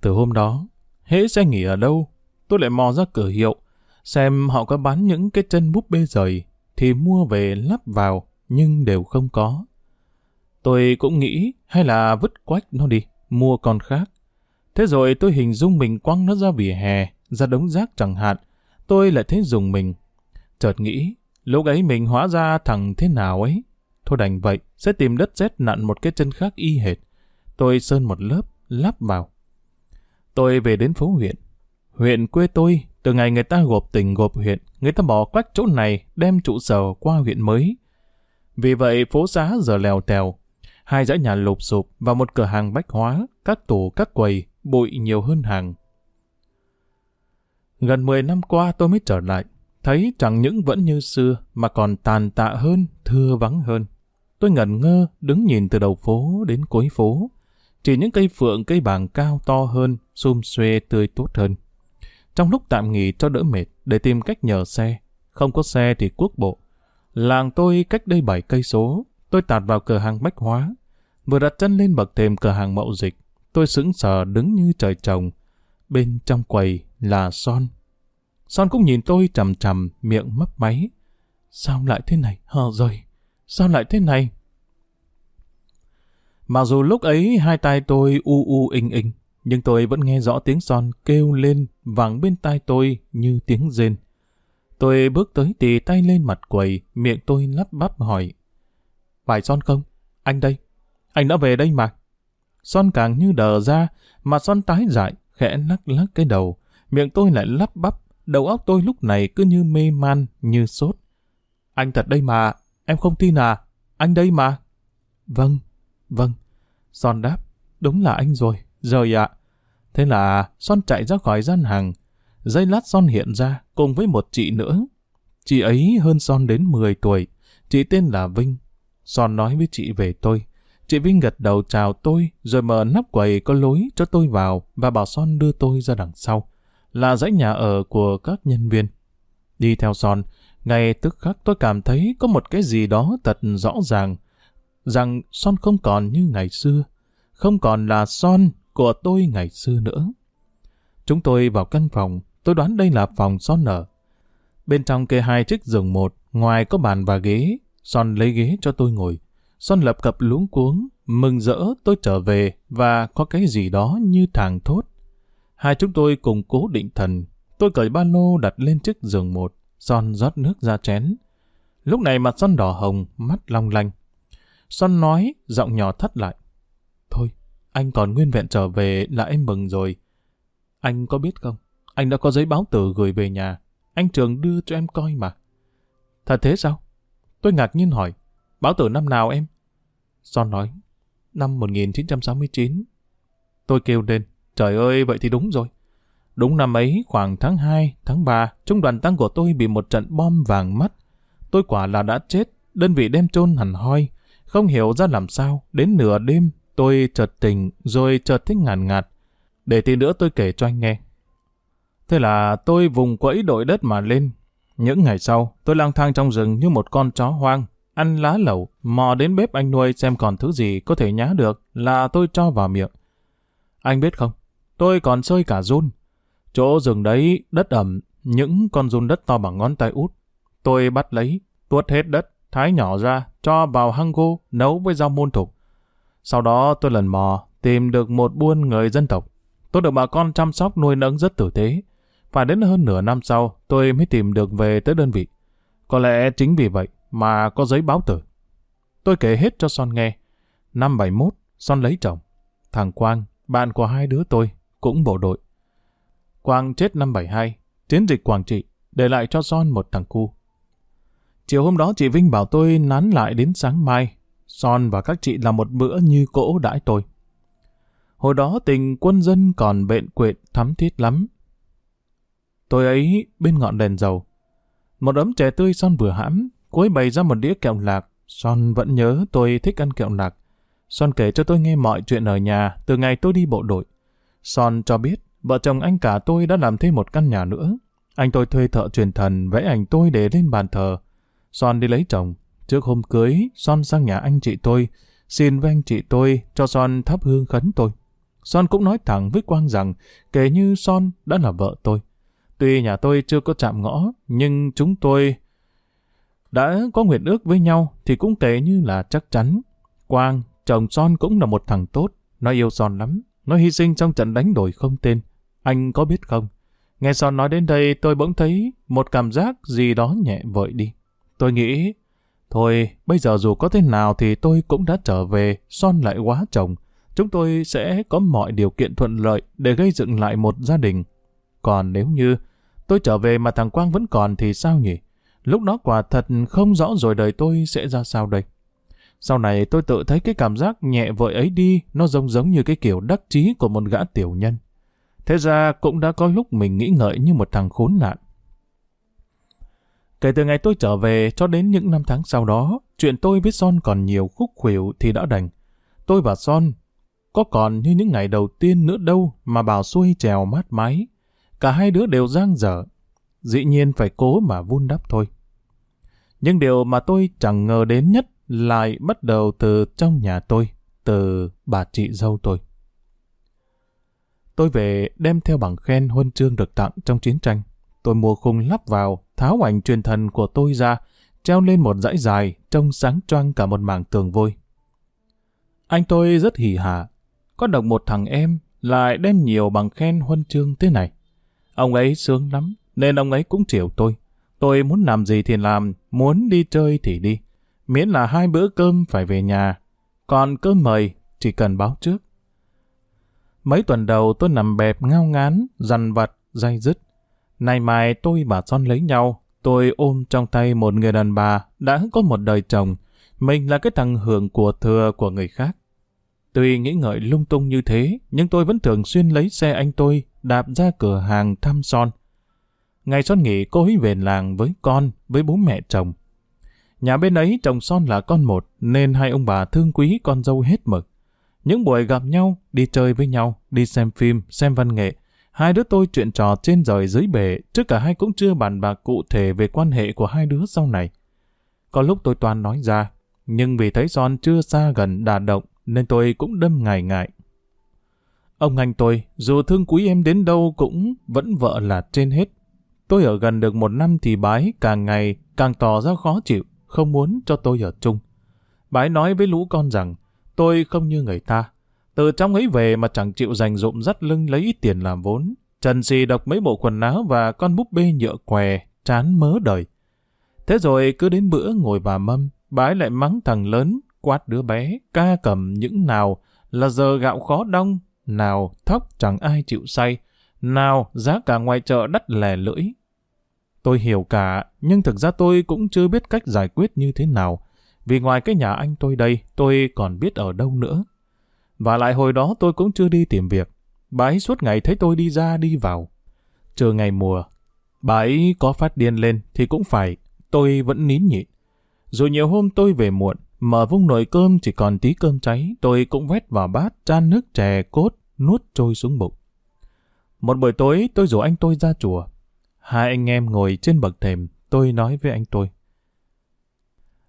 Từ hôm đó, hễ xe nghỉ ở đâu, tôi lại mò ra cửa hiệu, xem họ có bán những cái chân búp bê rời, thì mua về lắp vào, nhưng đều không có. Tôi cũng nghĩ hay là vứt quách nó đi, mua con khác. Thế rồi tôi hình dung mình quăng nó ra vỉa hè, ra đống rác chẳng hạn. Tôi lại thấy dùng mình. Chợt nghĩ, lúc ấy mình hóa ra thằng thế nào ấy. Thôi đành vậy, sẽ tìm đất sét nặn một cái chân khác y hệt. Tôi sơn một lớp, lắp vào. Tôi về đến phố huyện. Huyện quê tôi, từ ngày người ta gộp tỉnh gộp huyện, người ta bỏ quách chỗ này, đem trụ sở qua huyện mới. Vì vậy, phố xá giờ lèo tèo. Hai dãy nhà lụp sụp và một cửa hàng bách hóa, các tủ, các quầy, bụi nhiều hơn hàng. Gần 10 năm qua tôi mới trở lại, thấy chẳng những vẫn như xưa mà còn tàn tạ hơn, thưa vắng hơn. Tôi ngẩn ngơ đứng nhìn từ đầu phố đến cuối phố. Chỉ những cây phượng, cây bàng cao to hơn, xum xuê tươi tốt hơn. Trong lúc tạm nghỉ cho đỡ mệt để tìm cách nhờ xe, không có xe thì quốc bộ. Làng tôi cách đây 7 cây số, tôi tạt vào cửa hàng bách hóa. Vừa đặt chân lên bậc thềm cửa hàng mậu dịch, tôi sững sờ đứng như trời trồng. Bên trong quầy là Son. Son cũng nhìn tôi chầm chầm, miệng mấp máy. Sao lại thế này? Hờ rồi. Sao lại thế này? Mặc dù lúc ấy hai tay tôi u u inh inh, nhưng tôi vẫn nghe rõ tiếng Son kêu lên vàng bên tai tôi như tiếng rên. Tôi bước tới tì tay lên mặt quầy, miệng tôi lắp bắp hỏi. Phải Son không? Anh đây. Anh đã về đây mà. Son càng như đờ ra, mà Son tái dại, khẽ lắc lắc cái đầu. Miệng tôi lại lắp bắp, đầu óc tôi lúc này cứ như mê man, như sốt. Anh thật đây mà, em không tin à, anh đây mà. Vâng, vâng. Son đáp, đúng là anh rồi, rồi ạ. Thế là Son chạy ra khỏi gian hàng. Giây lát Son hiện ra cùng với một chị nữa. Chị ấy hơn Son đến 10 tuổi. Chị tên là Vinh. Son nói với chị về tôi. Chị Vinh gật đầu chào tôi, rồi mở nắp quầy có lối cho tôi vào và bảo Son đưa tôi ra đằng sau, là dãy nhà ở của các nhân viên. Đi theo Son, ngay tức khắc tôi cảm thấy có một cái gì đó thật rõ ràng, rằng Son không còn như ngày xưa, không còn là Son của tôi ngày xưa nữa. Chúng tôi vào căn phòng, tôi đoán đây là phòng Son ở. Bên trong kê hai chiếc giường một, ngoài có bàn và ghế, Son lấy ghế cho tôi ngồi. Son lập cập luống cuống, mừng rỡ tôi trở về và có cái gì đó như thàng thốt. Hai chúng tôi cùng cố định thần. Tôi cởi ba lô đặt lên chiếc giường một, Son rót nước ra chén. Lúc này mặt Son đỏ hồng, mắt long lanh. Son nói, giọng nhỏ thắt lại. Thôi, anh còn nguyên vẹn trở về là em mừng rồi. Anh có biết không? Anh đã có giấy báo tử gửi về nhà. Anh Trường đưa cho em coi mà. Thật thế sao? Tôi ngạc nhiên hỏi. Báo tử năm nào em? Son nói, năm 1969. Tôi kêu lên, trời ơi, vậy thì đúng rồi. Đúng năm ấy, khoảng tháng 2, tháng 3, trung đoàn tăng của tôi bị một trận bom vàng mắt. Tôi quả là đã chết, đơn vị đem chôn hẳn hoi. Không hiểu ra làm sao, đến nửa đêm, tôi chợt tỉnh, rồi chợt thích ngàn ngạt. Để tí nữa tôi kể cho anh nghe. Thế là tôi vùng quẫy đội đất mà lên. Những ngày sau, tôi lang thang trong rừng như một con chó hoang, ăn lá lẩu, mò đến bếp anh nuôi xem còn thứ gì có thể nhá được là tôi cho vào miệng. Anh biết không, tôi còn sơi cả run. Chỗ rừng đấy, đất ẩm, những con run đất to bằng ngón tay út. Tôi bắt lấy, tuốt hết đất, thái nhỏ ra, cho vào hăng gô, nấu với rau môn thục. Sau đó tôi lần mò, tìm được một buôn người dân tộc. Tôi được bà con chăm sóc nuôi nấng rất tử tế. Phải đến hơn nửa năm sau, tôi mới tìm được về tới đơn vị. Có lẽ chính vì vậy, mà có giấy báo tử. Tôi kể hết cho Son nghe. Năm 71, Son lấy chồng. Thằng Quang, bạn của hai đứa tôi, cũng bộ đội. Quang chết năm 72, chiến dịch Quảng Trị, để lại cho Son một thằng cu. Chiều hôm đó chị Vinh bảo tôi nán lại đến sáng mai. Son và các chị làm một bữa như cỗ đãi tôi. Hồi đó tình quân dân còn bệnh quyện thắm thiết lắm. Tôi ấy bên ngọn đèn dầu. Một ấm chè tươi Son vừa hãm, cuối bày ra một đĩa kẹo lạc. Son vẫn nhớ tôi thích ăn kẹo lạc. Son kể cho tôi nghe mọi chuyện ở nhà từ ngày tôi đi bộ đội. Son cho biết vợ chồng anh cả tôi đã làm thêm một căn nhà nữa. Anh tôi thuê thợ truyền thần vẽ ảnh tôi để lên bàn thờ. Son đi lấy chồng. Trước hôm cưới, Son sang nhà anh chị tôi, xin với anh chị tôi cho Son thắp hương khấn tôi. Son cũng nói thẳng với Quang rằng kể như Son đã là vợ tôi. Tuy nhà tôi chưa có chạm ngõ, nhưng chúng tôi đã có nguyện ước với nhau thì cũng kể như là chắc chắn. Quang, chồng Son cũng là một thằng tốt, nó yêu Son lắm, nó hy sinh trong trận đánh đổi không tên. Anh có biết không? Nghe Son nói đến đây tôi bỗng thấy một cảm giác gì đó nhẹ vội đi. Tôi nghĩ, thôi bây giờ dù có thế nào thì tôi cũng đã trở về, Son lại quá chồng. Chúng tôi sẽ có mọi điều kiện thuận lợi để gây dựng lại một gia đình. Còn nếu như tôi trở về mà thằng Quang vẫn còn thì sao nhỉ? Lúc đó quả thật không rõ rồi đời tôi sẽ ra sao đây. Sau này tôi tự thấy cái cảm giác nhẹ vội ấy đi, nó giống giống như cái kiểu đắc chí của một gã tiểu nhân. Thế ra cũng đã có lúc mình nghĩ ngợi như một thằng khốn nạn. Kể từ ngày tôi trở về cho đến những năm tháng sau đó, chuyện tôi với Son còn nhiều khúc khuỷu thì đã đành. Tôi và Son có còn như những ngày đầu tiên nữa đâu mà bảo xuôi trèo mát mái. Cả hai đứa đều giang dở. Dĩ nhiên phải cố mà vun đắp thôi. Nhưng điều mà tôi chẳng ngờ đến nhất lại bắt đầu từ trong nhà tôi, từ bà chị dâu tôi. Tôi về đem theo bằng khen huân chương được tặng trong chiến tranh. Tôi mua khung lắp vào, tháo ảnh truyền thần của tôi ra, treo lên một dãy dài, trông sáng choang cả một mảng tường vôi. Anh tôi rất hỉ hả, có được một thằng em lại đem nhiều bằng khen huân chương thế này. Ông ấy sướng lắm, nên ông ấy cũng chiều tôi. Tôi muốn làm gì thì làm, muốn đi chơi thì đi. Miễn là hai bữa cơm phải về nhà. Còn cơm mời chỉ cần báo trước. Mấy tuần đầu tôi nằm bẹp ngao ngán, dằn vặt, dây dứt. Nay mai tôi bà Son lấy nhau, tôi ôm trong tay một người đàn bà đã có một đời chồng. Mình là cái thằng hưởng của thừa của người khác. Tuy nghĩ ngợi lung tung như thế, nhưng tôi vẫn thường xuyên lấy xe anh tôi đạp ra cửa hàng thăm Son. Ngày Son nghỉ cô ấy về làng với con, với bố mẹ chồng. Nhà bên ấy chồng Son là con một, nên hai ông bà thương quý con dâu hết mực. Những buổi gặp nhau, đi chơi với nhau, đi xem phim, xem văn nghệ, hai đứa tôi chuyện trò trên rời dưới bể, trước cả hai cũng chưa bàn bạc cụ thể về quan hệ của hai đứa sau này. Có lúc tôi toàn nói ra, nhưng vì thấy Son chưa xa gần đà động, nên tôi cũng đâm ngại ngại. Ông anh tôi, dù thương quý em đến đâu cũng vẫn vợ là trên hết. Tôi ở gần được một năm thì bái càng ngày càng tỏ ra khó chịu, không muốn cho tôi ở chung. Bái nói với lũ con rằng, tôi không như người ta. Từ trong ấy về mà chẳng chịu dành dụm dắt lưng lấy ít tiền làm vốn. Trần xì đọc mấy bộ quần áo và con búp bê nhựa què, chán mớ đời. Thế rồi cứ đến bữa ngồi bà mâm, bái lại mắng thằng lớn, quát đứa bé, ca cầm những nào là giờ gạo khó đong, nào thóc chẳng ai chịu say, nào giá cả ngoài chợ đắt lẻ lưỡi. Tôi hiểu cả, nhưng thực ra tôi cũng chưa biết cách giải quyết như thế nào, vì ngoài cái nhà anh tôi đây, tôi còn biết ở đâu nữa. Và lại hồi đó tôi cũng chưa đi tìm việc, bà ấy suốt ngày thấy tôi đi ra đi vào. Trừ ngày mùa, bà ấy có phát điên lên thì cũng phải, tôi vẫn nín nhịn. Dù nhiều hôm tôi về muộn, Mở vung nồi cơm chỉ còn tí cơm cháy, tôi cũng vét vào bát, chan nước chè cốt, nuốt trôi xuống bụng. Một buổi tối tôi rủ anh tôi ra chùa. Hai anh em ngồi trên bậc thềm, tôi nói với anh tôi.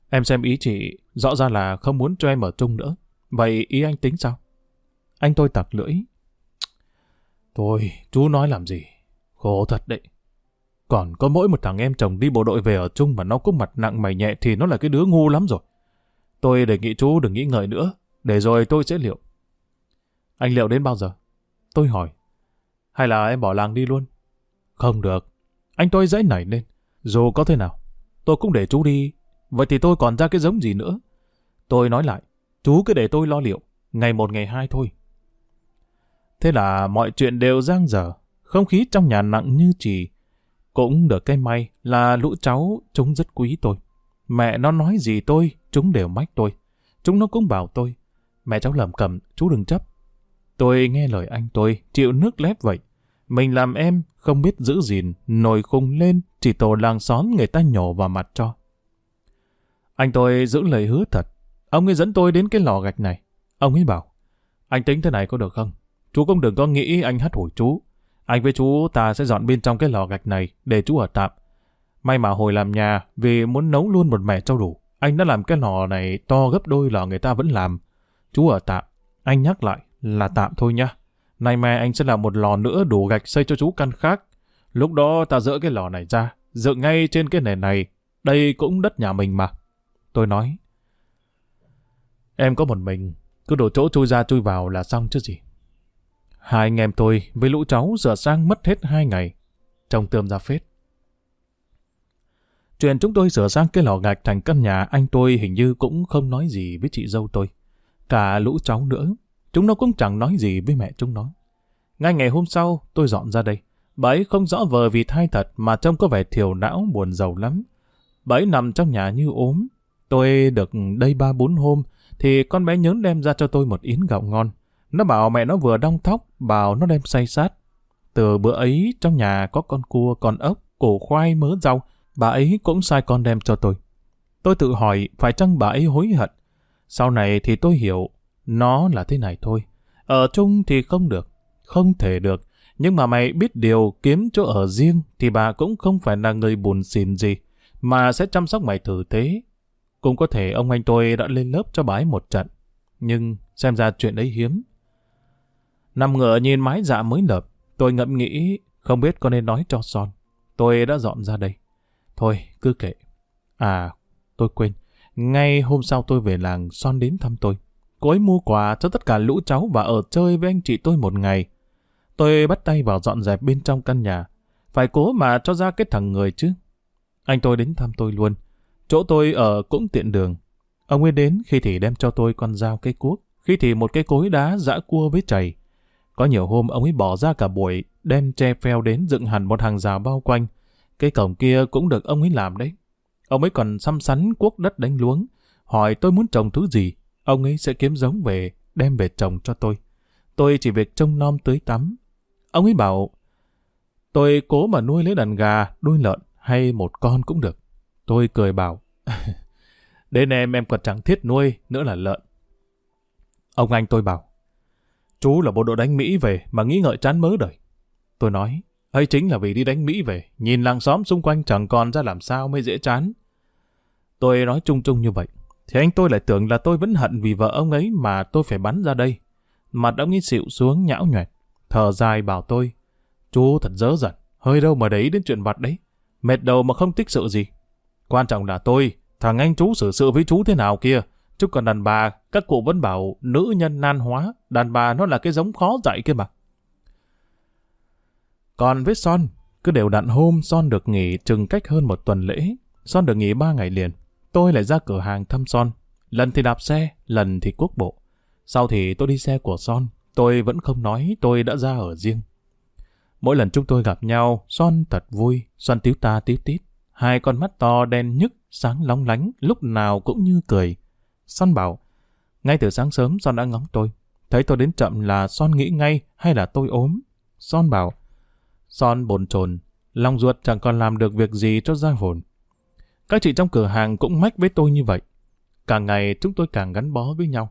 Em xem ý chị, rõ ra là không muốn cho em ở chung nữa. Vậy ý anh tính sao? Anh tôi tặc lưỡi. Thôi, chú nói làm gì? Khổ thật đấy. Còn có mỗi một thằng em chồng đi bộ đội về ở chung mà nó cũng mặt nặng mày nhẹ thì nó là cái đứa ngu lắm rồi. Tôi đề nghị chú đừng nghĩ ngợi nữa, để rồi tôi sẽ liệu. Anh liệu đến bao giờ? Tôi hỏi. Hay là em bỏ làng đi luôn? Không được. Anh tôi dãy nảy lên. Dù có thế nào, tôi cũng để chú đi. Vậy thì tôi còn ra cái giống gì nữa? Tôi nói lại, chú cứ để tôi lo liệu. Ngày một ngày hai thôi. Thế là mọi chuyện đều giang dở, không khí trong nhà nặng như chỉ. Cũng được cái may là lũ cháu chúng rất quý tôi. Mẹ nó nói gì tôi, chúng đều mách tôi. Chúng nó cũng bảo tôi. Mẹ cháu lầm cầm, chú đừng chấp. Tôi nghe lời anh tôi, chịu nước lép vậy. Mình làm em, không biết giữ gìn, nổi khùng lên, chỉ tổ làng xóm người ta nhổ vào mặt cho. Anh tôi giữ lời hứa thật. Ông ấy dẫn tôi đến cái lò gạch này. Ông ấy bảo, anh tính thế này có được không? Chú cũng đừng có nghĩ anh hất hủi chú. Anh với chú ta sẽ dọn bên trong cái lò gạch này để chú ở tạm. May mà hồi làm nhà vì muốn nấu luôn một mẻ cho đủ. Anh đã làm cái lò này to gấp đôi lò người ta vẫn làm. Chú ở tạm. Anh nhắc lại là tạm thôi nhá. Nay mai anh sẽ làm một lò nữa đủ gạch xây cho chú căn khác. Lúc đó ta dỡ cái lò này ra, dựng ngay trên cái nền này. Đây cũng đất nhà mình mà. Tôi nói. Em có một mình, cứ đổ chỗ chui ra chui vào là xong chứ gì. Hai anh em tôi với lũ cháu rửa sang mất hết hai ngày. Trông tươm ra phết. Chuyện chúng tôi sửa sang cái lò gạch thành căn nhà anh tôi hình như cũng không nói gì với chị dâu tôi. Cả lũ cháu nữa, chúng nó cũng chẳng nói gì với mẹ chúng nó. Ngay ngày hôm sau, tôi dọn ra đây. Bà ấy không rõ vờ vì thai thật mà trông có vẻ thiểu não buồn giàu lắm. Bà ấy nằm trong nhà như ốm. Tôi được đây ba bốn hôm, thì con bé nhớn đem ra cho tôi một yến gạo ngon. Nó bảo mẹ nó vừa đong thóc, bảo nó đem say sát. Từ bữa ấy, trong nhà có con cua, con ốc, củ khoai, mớ rau, bà ấy cũng sai con đem cho tôi. Tôi tự hỏi phải chăng bà ấy hối hận. Sau này thì tôi hiểu, nó là thế này thôi. Ở chung thì không được, không thể được. Nhưng mà mày biết điều kiếm chỗ ở riêng thì bà cũng không phải là người buồn xỉn gì, mà sẽ chăm sóc mày tử tế. Cũng có thể ông anh tôi đã lên lớp cho bà ấy một trận. Nhưng xem ra chuyện ấy hiếm. Nằm ngựa nhìn mái dạ mới nở, tôi ngẫm nghĩ không biết có nên nói cho Son. Tôi đã dọn ra đây. Thôi, cứ kệ. À, tôi quên. Ngay hôm sau tôi về làng, Son đến thăm tôi. Cô ấy mua quà cho tất cả lũ cháu và ở chơi với anh chị tôi một ngày. Tôi bắt tay vào dọn dẹp bên trong căn nhà. Phải cố mà cho ra cái thằng người chứ. Anh tôi đến thăm tôi luôn. Chỗ tôi ở cũng tiện đường. Ông ấy đến khi thì đem cho tôi con dao cây cuốc, khi thì một cái cối đá dã cua với chày. Có nhiều hôm ông ấy bỏ ra cả buổi, đem tre pheo đến dựng hẳn một hàng rào bao quanh. Cái cổng kia cũng được ông ấy làm đấy. Ông ấy còn xăm sắn cuốc đất đánh luống, hỏi tôi muốn trồng thứ gì. Ông ấy sẽ kiếm giống về, đem về trồng cho tôi. Tôi chỉ việc trông nom tưới tắm. Ông ấy bảo, tôi cố mà nuôi lấy đàn gà, đuôi lợn hay một con cũng được. Tôi cười bảo, đến em em còn chẳng thiết nuôi, nữa là lợn. Ông anh tôi bảo, chú là bộ đội đánh Mỹ về mà nghĩ ngợi chán mớ đời. Tôi nói, ấy chính là vì đi đánh Mỹ về, nhìn làng xóm xung quanh chẳng còn ra làm sao mới dễ chán. Tôi nói chung chung như vậy, thì anh tôi lại tưởng là tôi vẫn hận vì vợ ông ấy mà tôi phải bắn ra đây. Mặt ông ấy xịu xuống nhão nhoẹt, thở dài bảo tôi, chú thật dớ dẩn, hơi đâu mà đấy đến chuyện vặt đấy, mệt đầu mà không tích sự gì. Quan trọng là tôi, thằng anh chú xử sự với chú thế nào kia. Chứ còn đàn bà, các cụ vẫn bảo nữ nhân nan hóa, đàn bà nó là cái giống khó dạy kia mà. Còn với Son, cứ đều đặn hôm Son được nghỉ chừng cách hơn một tuần lễ. Son được nghỉ ba ngày liền. Tôi lại ra cửa hàng thăm Son. Lần thì đạp xe, lần thì quốc bộ. Sau thì tôi đi xe của Son. Tôi vẫn không nói tôi đã ra ở riêng. Mỗi lần chúng tôi gặp nhau, Son thật vui, Son tiếu ta tiếu tít. Hai con mắt to đen nhức, sáng long lánh, lúc nào cũng như cười. Son bảo, ngay từ sáng sớm Son đã ngóng tôi. Thấy tôi đến chậm là Son nghĩ ngay hay là tôi ốm. Son bảo, Son bồn chồn, lòng ruột chẳng còn làm được việc gì cho ra hồn. Các chị trong cửa hàng cũng mách với tôi như vậy. Càng ngày chúng tôi càng gắn bó với nhau.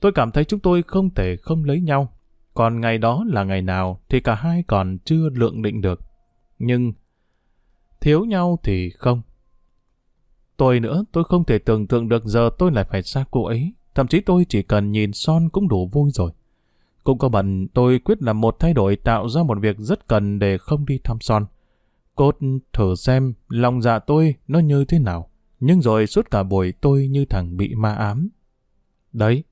Tôi cảm thấy chúng tôi không thể không lấy nhau. Còn ngày đó là ngày nào thì cả hai còn chưa lượng định được. Nhưng thiếu nhau thì không. Tôi nữa, tôi không thể tưởng tượng được giờ tôi lại phải xa cô ấy. Thậm chí tôi chỉ cần nhìn son cũng đủ vui rồi. Cũng có bận tôi quyết làm một thay đổi tạo ra một việc rất cần để không đi thăm son. Cốt thử xem lòng dạ tôi nó như thế nào. Nhưng rồi suốt cả buổi tôi như thằng bị ma ám. Đấy,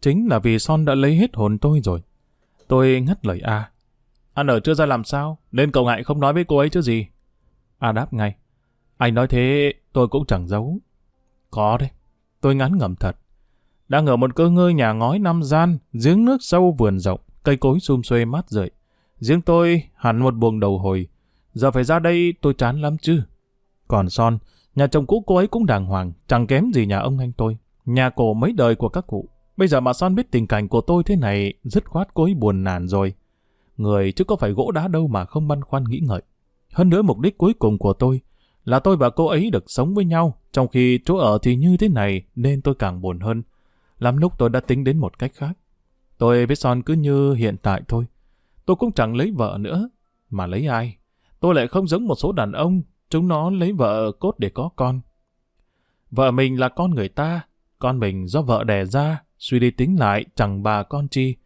chính là vì son đã lấy hết hồn tôi rồi. Tôi ngắt lời A. Anh ở chưa ra làm sao, nên cậu ngại không nói với cô ấy chứ gì. A đáp ngay. Anh nói thế tôi cũng chẳng giấu. Có đấy, tôi ngắn ngầm thật. Đang ở một cơ ngơi nhà ngói năm gian, giếng nước sâu vườn rộng, cây cối xum xuê mát rượi. Riêng tôi hẳn một buồng đầu hồi. Giờ phải ra đây tôi chán lắm chứ. Còn Son, nhà chồng cũ cô ấy cũng đàng hoàng, chẳng kém gì nhà ông anh tôi. Nhà cổ mấy đời của các cụ. Bây giờ mà Son biết tình cảnh của tôi thế này, dứt khoát cô ấy buồn nản rồi. Người chứ có phải gỗ đá đâu mà không băn khoăn nghĩ ngợi. Hơn nữa mục đích cuối cùng của tôi là tôi và cô ấy được sống với nhau, trong khi chỗ ở thì như thế này nên tôi càng buồn hơn. Lắm lúc tôi đã tính đến một cách khác. Tôi với Son cứ như hiện tại thôi. Tôi cũng chẳng lấy vợ nữa, mà lấy ai? Tôi lại không giống một số đàn ông, chúng nó lấy vợ cốt để có con. Vợ mình là con người ta, con mình do vợ đẻ ra, suy đi tính lại chẳng bà con chi.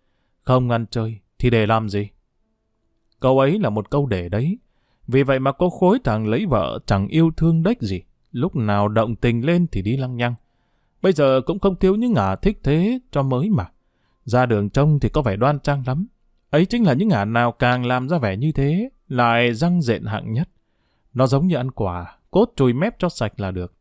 Không ăn chơi, thì để làm gì? Câu ấy là một câu để đấy. Vì vậy mà cô khối thằng lấy vợ chẳng yêu thương đếch gì. Lúc nào động tình lên thì đi lăng nhăng. Bây giờ cũng không thiếu những ngả thích thế cho mới mà. Ra đường trông thì có vẻ đoan trang lắm. Ấy chính là những ngả nào càng làm ra vẻ như thế, lại răng rện hạng nhất. Nó giống như ăn quả, cốt chùi mép cho sạch là được.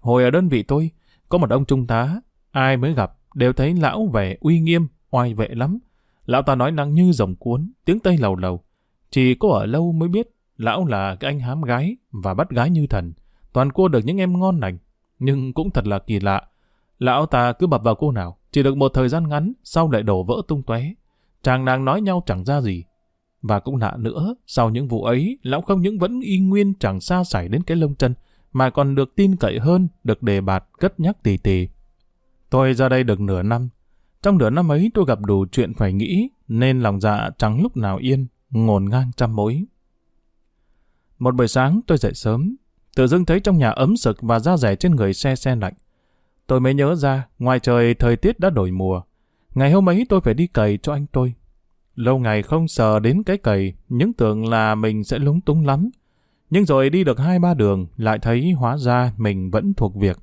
Hồi ở đơn vị tôi, có một ông trung tá, ai mới gặp đều thấy lão vẻ uy nghiêm, oai vệ lắm. Lão ta nói năng như rồng cuốn, tiếng Tây lầu lầu. Chỉ có ở lâu mới biết, lão là cái anh hám gái và bắt gái như thần. Toàn cua được những em ngon lành. Nhưng cũng thật là kỳ lạ. Lão ta cứ bập vào cô nào, chỉ được một thời gian ngắn, sau lại đổ vỡ tung tóe. Chàng nàng nói nhau chẳng ra gì. Và cũng lạ nữa, sau những vụ ấy, lão không những vẫn y nguyên chẳng xa xảy đến cái lông chân, mà còn được tin cậy hơn, được đề bạt, cất nhắc tỉ tỉ. Tôi ra đây được nửa năm. Trong nửa năm ấy tôi gặp đủ chuyện phải nghĩ, nên lòng dạ chẳng lúc nào yên, ngổn ngang trăm mối. Một buổi sáng tôi dậy sớm, tự dưng thấy trong nhà ấm sực và da rẻ trên người xe xe lạnh. Tôi mới nhớ ra, ngoài trời thời tiết đã đổi mùa. Ngày hôm ấy tôi phải đi cày cho anh tôi. Lâu ngày không sờ đến cái cầy, những tưởng là mình sẽ lúng túng lắm. Nhưng rồi đi được hai ba đường, lại thấy hóa ra mình vẫn thuộc việc.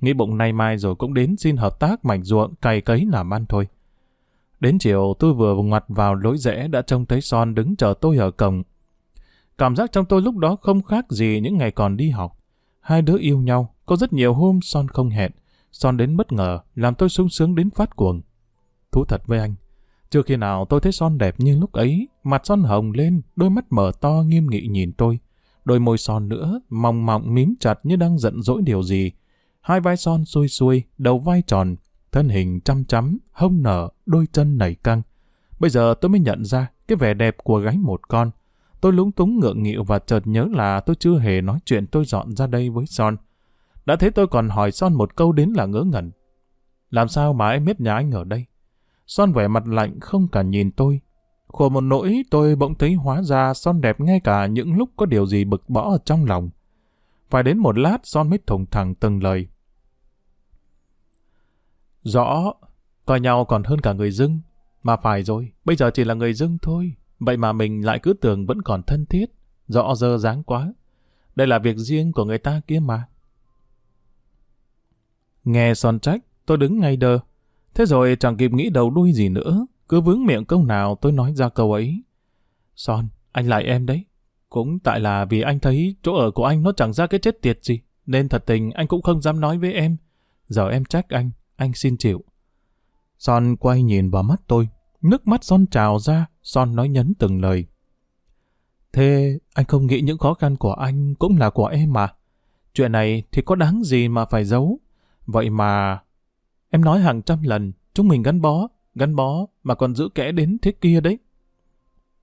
Nghĩ bụng nay mai rồi cũng đến xin hợp tác mảnh ruộng cày cấy làm ăn thôi. Đến chiều tôi vừa ngoặt vào lối rẽ đã trông thấy Son đứng chờ tôi ở cổng. Cảm giác trong tôi lúc đó không khác gì những ngày còn đi học. Hai đứa yêu nhau, có rất nhiều hôm Son không hẹn. Son đến bất ngờ, làm tôi sung sướng đến phát cuồng. Thú thật với anh, chưa khi nào tôi thấy Son đẹp như lúc ấy, mặt Son hồng lên, đôi mắt mở to nghiêm nghị nhìn tôi. Đôi môi Son nữa, mỏng mọng mím chặt như đang giận dỗi điều gì. Hai vai Son xuôi xuôi, đầu vai tròn, thân hình chăm chắm, hông nở, đôi chân nảy căng. Bây giờ tôi mới nhận ra cái vẻ đẹp của gái một con. Tôi lúng túng ngượng nghịu và chợt nhớ là tôi chưa hề nói chuyện tôi dọn ra đây với Son. Đã thế tôi còn hỏi Son một câu đến là ngớ ngẩn. Làm sao mà em biết nhà anh ở đây? Son vẻ mặt lạnh không cả nhìn tôi. Khổ một nỗi tôi bỗng thấy hóa ra Son đẹp ngay cả những lúc có điều gì bực bõ ở trong lòng. Phải đến một lát Son mới thùng thẳng từng lời. Rõ, coi nhau còn hơn cả người dưng. Mà phải rồi, bây giờ chỉ là người dưng thôi. Vậy mà mình lại cứ tưởng vẫn còn thân thiết. Rõ dơ dáng quá. Đây là việc riêng của người ta kia mà. Nghe son trách, tôi đứng ngay đờ. Thế rồi chẳng kịp nghĩ đầu đuôi gì nữa. Cứ vướng miệng câu nào tôi nói ra câu ấy. Son, anh lại em đấy. Cũng tại là vì anh thấy chỗ ở của anh nó chẳng ra cái chết tiệt gì. Nên thật tình anh cũng không dám nói với em. Giờ em trách anh, anh xin chịu. Son quay nhìn vào mắt tôi, nước mắt Son trào ra, Son nói nhấn từng lời. Thế anh không nghĩ những khó khăn của anh cũng là của em mà. Chuyện này thì có đáng gì mà phải giấu. Vậy mà... Em nói hàng trăm lần, chúng mình gắn bó, gắn bó mà còn giữ kẽ đến thế kia đấy.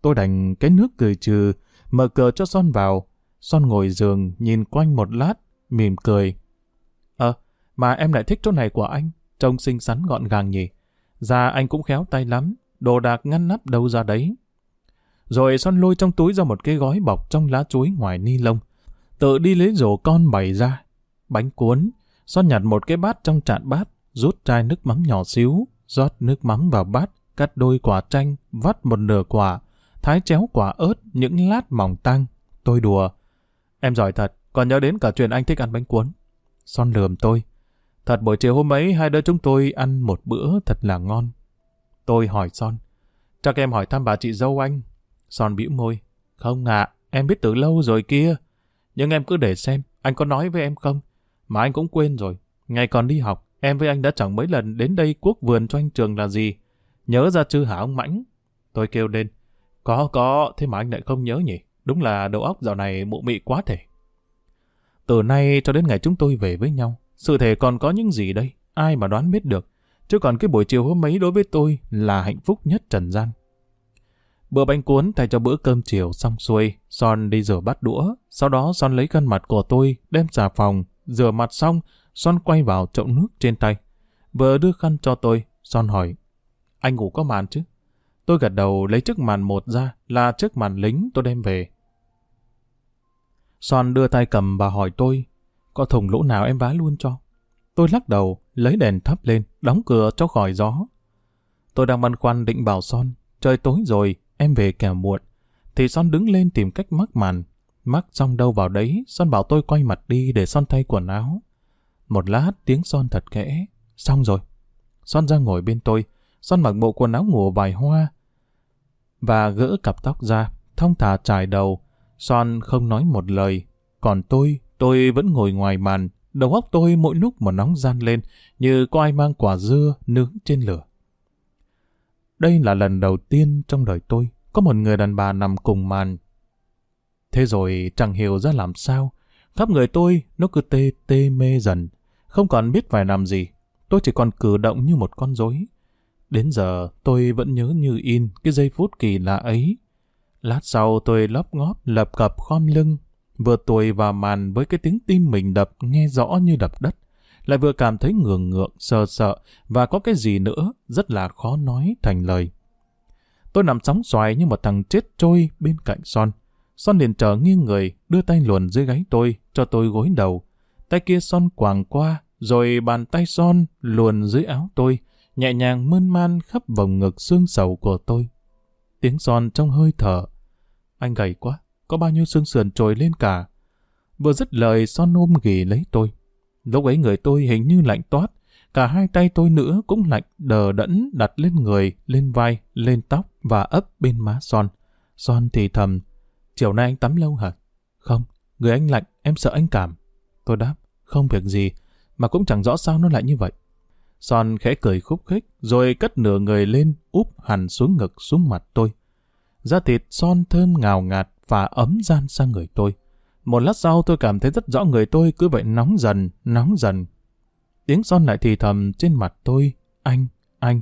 Tôi đành cái nước cười trừ, mở cờ cho Son vào. Son ngồi giường, nhìn quanh một lát, mỉm cười. Ờ, mà em lại thích chỗ này của anh. Trông xinh xắn gọn gàng nhỉ. Ra anh cũng khéo tay lắm, đồ đạc ngăn nắp đâu ra đấy. Rồi Son lôi trong túi ra một cái gói bọc trong lá chuối ngoài ni lông. Tự đi lấy rổ con bày ra. Bánh cuốn. Son nhặt một cái bát trong chạn bát, rút chai nước mắm nhỏ xíu, rót nước mắm vào bát, cắt đôi quả chanh, vắt một nửa quả, thái chéo quả ớt, những lát mỏng tang. Tôi đùa. Em giỏi thật, còn nhớ đến cả chuyện anh thích ăn bánh cuốn. Son lườm tôi. Thật buổi chiều hôm ấy hai đứa chúng tôi ăn một bữa thật là ngon. Tôi hỏi Son. Chắc em hỏi thăm bà chị dâu anh. Son bĩu môi. Không ạ, em biết từ lâu rồi kia. Nhưng em cứ để xem, anh có nói với em không? Mà anh cũng quên rồi. Ngày còn đi học, em với anh đã chẳng mấy lần đến đây quốc vườn cho anh trường là gì. Nhớ ra chứ hả ông Mãnh? Tôi kêu lên. Có, có, thế mà anh lại không nhớ nhỉ? Đúng là đầu óc dạo này mụ mị quá thể. Từ nay cho đến ngày chúng tôi về với nhau, sự thể còn có những gì đây? Ai mà đoán biết được. Chứ còn cái buổi chiều hôm ấy đối với tôi là hạnh phúc nhất trần gian. Bữa bánh cuốn thay cho bữa cơm chiều xong xuôi, Son đi rửa bát đũa, sau đó Son lấy khăn mặt của tôi, đem xà phòng, rửa mặt xong, Son quay vào chậu nước trên tay. vợ đưa khăn cho tôi, Son hỏi, anh ngủ có màn chứ? Tôi gật đầu lấy chiếc màn một ra là chiếc màn lính tôi đem về. Son đưa tay cầm và hỏi tôi, có thùng lỗ nào em vá luôn cho? Tôi lắc đầu, lấy đèn thắp lên, đóng cửa cho khỏi gió. Tôi đang băn khoăn định bảo Son, trời tối rồi, em về kẻo muộn. Thì Son đứng lên tìm cách mắc màn. Mắc xong đâu vào đấy, Son bảo tôi quay mặt đi để Son thay quần áo. Một lát tiếng Son thật khẽ. Xong rồi. Son ra ngồi bên tôi. Son mặc bộ quần áo ngủ vài hoa. Và gỡ cặp tóc ra, thong thả trải đầu. Son không nói một lời. Còn tôi, tôi vẫn ngồi ngoài màn. Đầu óc tôi mỗi lúc một nóng gian lên, như có ai mang quả dưa nướng trên lửa. Đây là lần đầu tiên trong đời tôi có một người đàn bà nằm cùng màn. Thế rồi chẳng hiểu ra làm sao, khắp người tôi nó cứ tê tê mê dần, không còn biết phải làm gì. Tôi chỉ còn cử động như một con rối. Đến giờ tôi vẫn nhớ như in cái giây phút kỳ lạ ấy. Lát sau tôi lóp ngóp lập cập khom lưng, vừa tuổi vào màn với cái tiếng tim mình đập nghe rõ như đập đất lại vừa cảm thấy ngường ngượng, sợ sợ và có cái gì nữa rất là khó nói thành lời. Tôi nằm sóng xoài như một thằng chết trôi bên cạnh Son. Son liền trở nghiêng người, đưa tay luồn dưới gáy tôi, cho tôi gối đầu. Tay kia Son quàng qua, rồi bàn tay Son luồn dưới áo tôi, nhẹ nhàng mơn man khắp vòng ngực xương sầu của tôi. Tiếng Son trong hơi thở. Anh gầy quá, có bao nhiêu xương sườn trồi lên cả. Vừa dứt lời Son ôm ghì lấy tôi. Lúc ấy người tôi hình như lạnh toát, cả hai tay tôi nữa cũng lạnh đờ đẫn đặt lên người, lên vai, lên tóc và ấp bên má Son. Son thì thầm, chiều nay anh tắm lâu hả? Không, người anh lạnh, em sợ anh cảm. Tôi đáp, không việc gì, mà cũng chẳng rõ sao nó lại như vậy. Son khẽ cười khúc khích, rồi cất nửa người lên, úp hẳn xuống ngực xuống mặt tôi. Da thịt Son thơm ngào ngạt và ấm gian sang người tôi. Một lát sau tôi cảm thấy rất rõ người tôi cứ vậy nóng dần, nóng dần. Tiếng son lại thì thầm trên mặt tôi, anh, anh.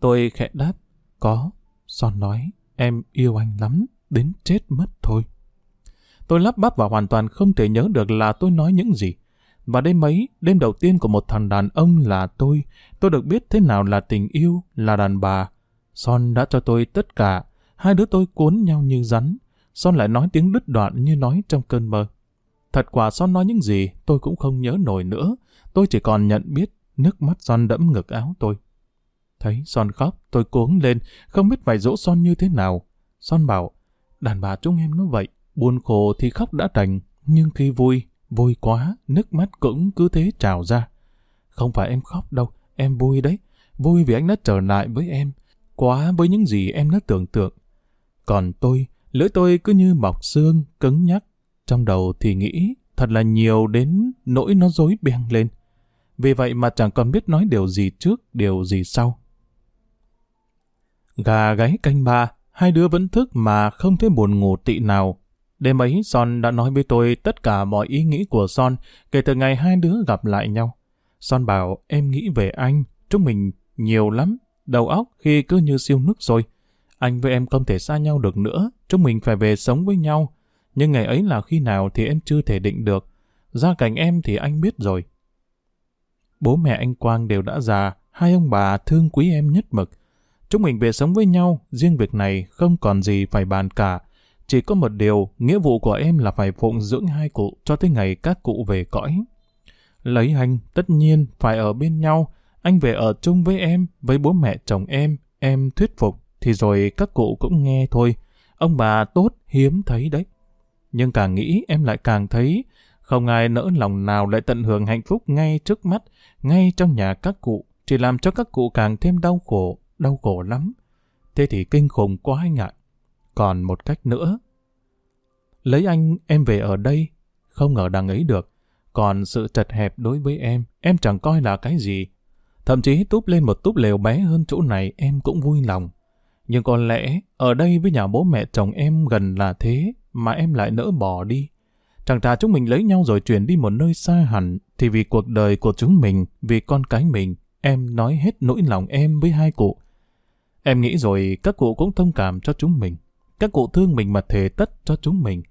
Tôi khẽ đáp, có. Son nói, em yêu anh lắm, đến chết mất thôi. Tôi lắp bắp và hoàn toàn không thể nhớ được là tôi nói những gì. Và đêm ấy, đêm đầu tiên của một thằng đàn ông là tôi, tôi được biết thế nào là tình yêu, là đàn bà. Son đã cho tôi tất cả, hai đứa tôi cuốn nhau như rắn, Son lại nói tiếng đứt đoạn như nói trong cơn mơ. Thật quả Son nói những gì tôi cũng không nhớ nổi nữa. Tôi chỉ còn nhận biết nước mắt Son đẫm ngực áo tôi. Thấy Son khóc, tôi cuống lên, không biết phải dỗ Son như thế nào. Son bảo, đàn bà chúng em nó vậy, buồn khổ thì khóc đã đành, nhưng khi vui, vui quá, nước mắt cũng cứ thế trào ra. Không phải em khóc đâu, em vui đấy, vui vì anh đã trở lại với em, quá với những gì em đã tưởng tượng. Còn tôi, Lưỡi tôi cứ như mọc xương, cứng nhắc. Trong đầu thì nghĩ thật là nhiều đến nỗi nó dối beng lên. Vì vậy mà chẳng còn biết nói điều gì trước, điều gì sau. Gà gáy canh ba, hai đứa vẫn thức mà không thấy buồn ngủ tị nào. Đêm ấy Son đã nói với tôi tất cả mọi ý nghĩ của Son kể từ ngày hai đứa gặp lại nhau. Son bảo em nghĩ về anh, chúng mình nhiều lắm, đầu óc khi cứ như siêu nước rồi. Anh với em không thể xa nhau được nữa, chúng mình phải về sống với nhau. Nhưng ngày ấy là khi nào thì em chưa thể định được. Gia cảnh em thì anh biết rồi. Bố mẹ anh Quang đều đã già, hai ông bà thương quý em nhất mực. Chúng mình về sống với nhau, riêng việc này không còn gì phải bàn cả. Chỉ có một điều, nghĩa vụ của em là phải phụng dưỡng hai cụ cho tới ngày các cụ về cõi. Lấy anh, tất nhiên, phải ở bên nhau. Anh về ở chung với em, với bố mẹ chồng em, em thuyết phục thì rồi các cụ cũng nghe thôi. Ông bà tốt hiếm thấy đấy. Nhưng càng nghĩ em lại càng thấy không ai nỡ lòng nào lại tận hưởng hạnh phúc ngay trước mắt, ngay trong nhà các cụ, chỉ làm cho các cụ càng thêm đau khổ, đau khổ lắm. Thế thì kinh khủng quá anh ạ. Còn một cách nữa. Lấy anh em về ở đây, không ngờ đằng ấy được. Còn sự chật hẹp đối với em, em chẳng coi là cái gì. Thậm chí túp lên một túp lều bé hơn chỗ này em cũng vui lòng. Nhưng có lẽ ở đây với nhà bố mẹ chồng em gần là thế mà em lại nỡ bỏ đi. Chẳng thà chúng mình lấy nhau rồi chuyển đi một nơi xa hẳn thì vì cuộc đời của chúng mình, vì con cái mình, em nói hết nỗi lòng em với hai cụ. Em nghĩ rồi các cụ cũng thông cảm cho chúng mình. Các cụ thương mình mà thề tất cho chúng mình.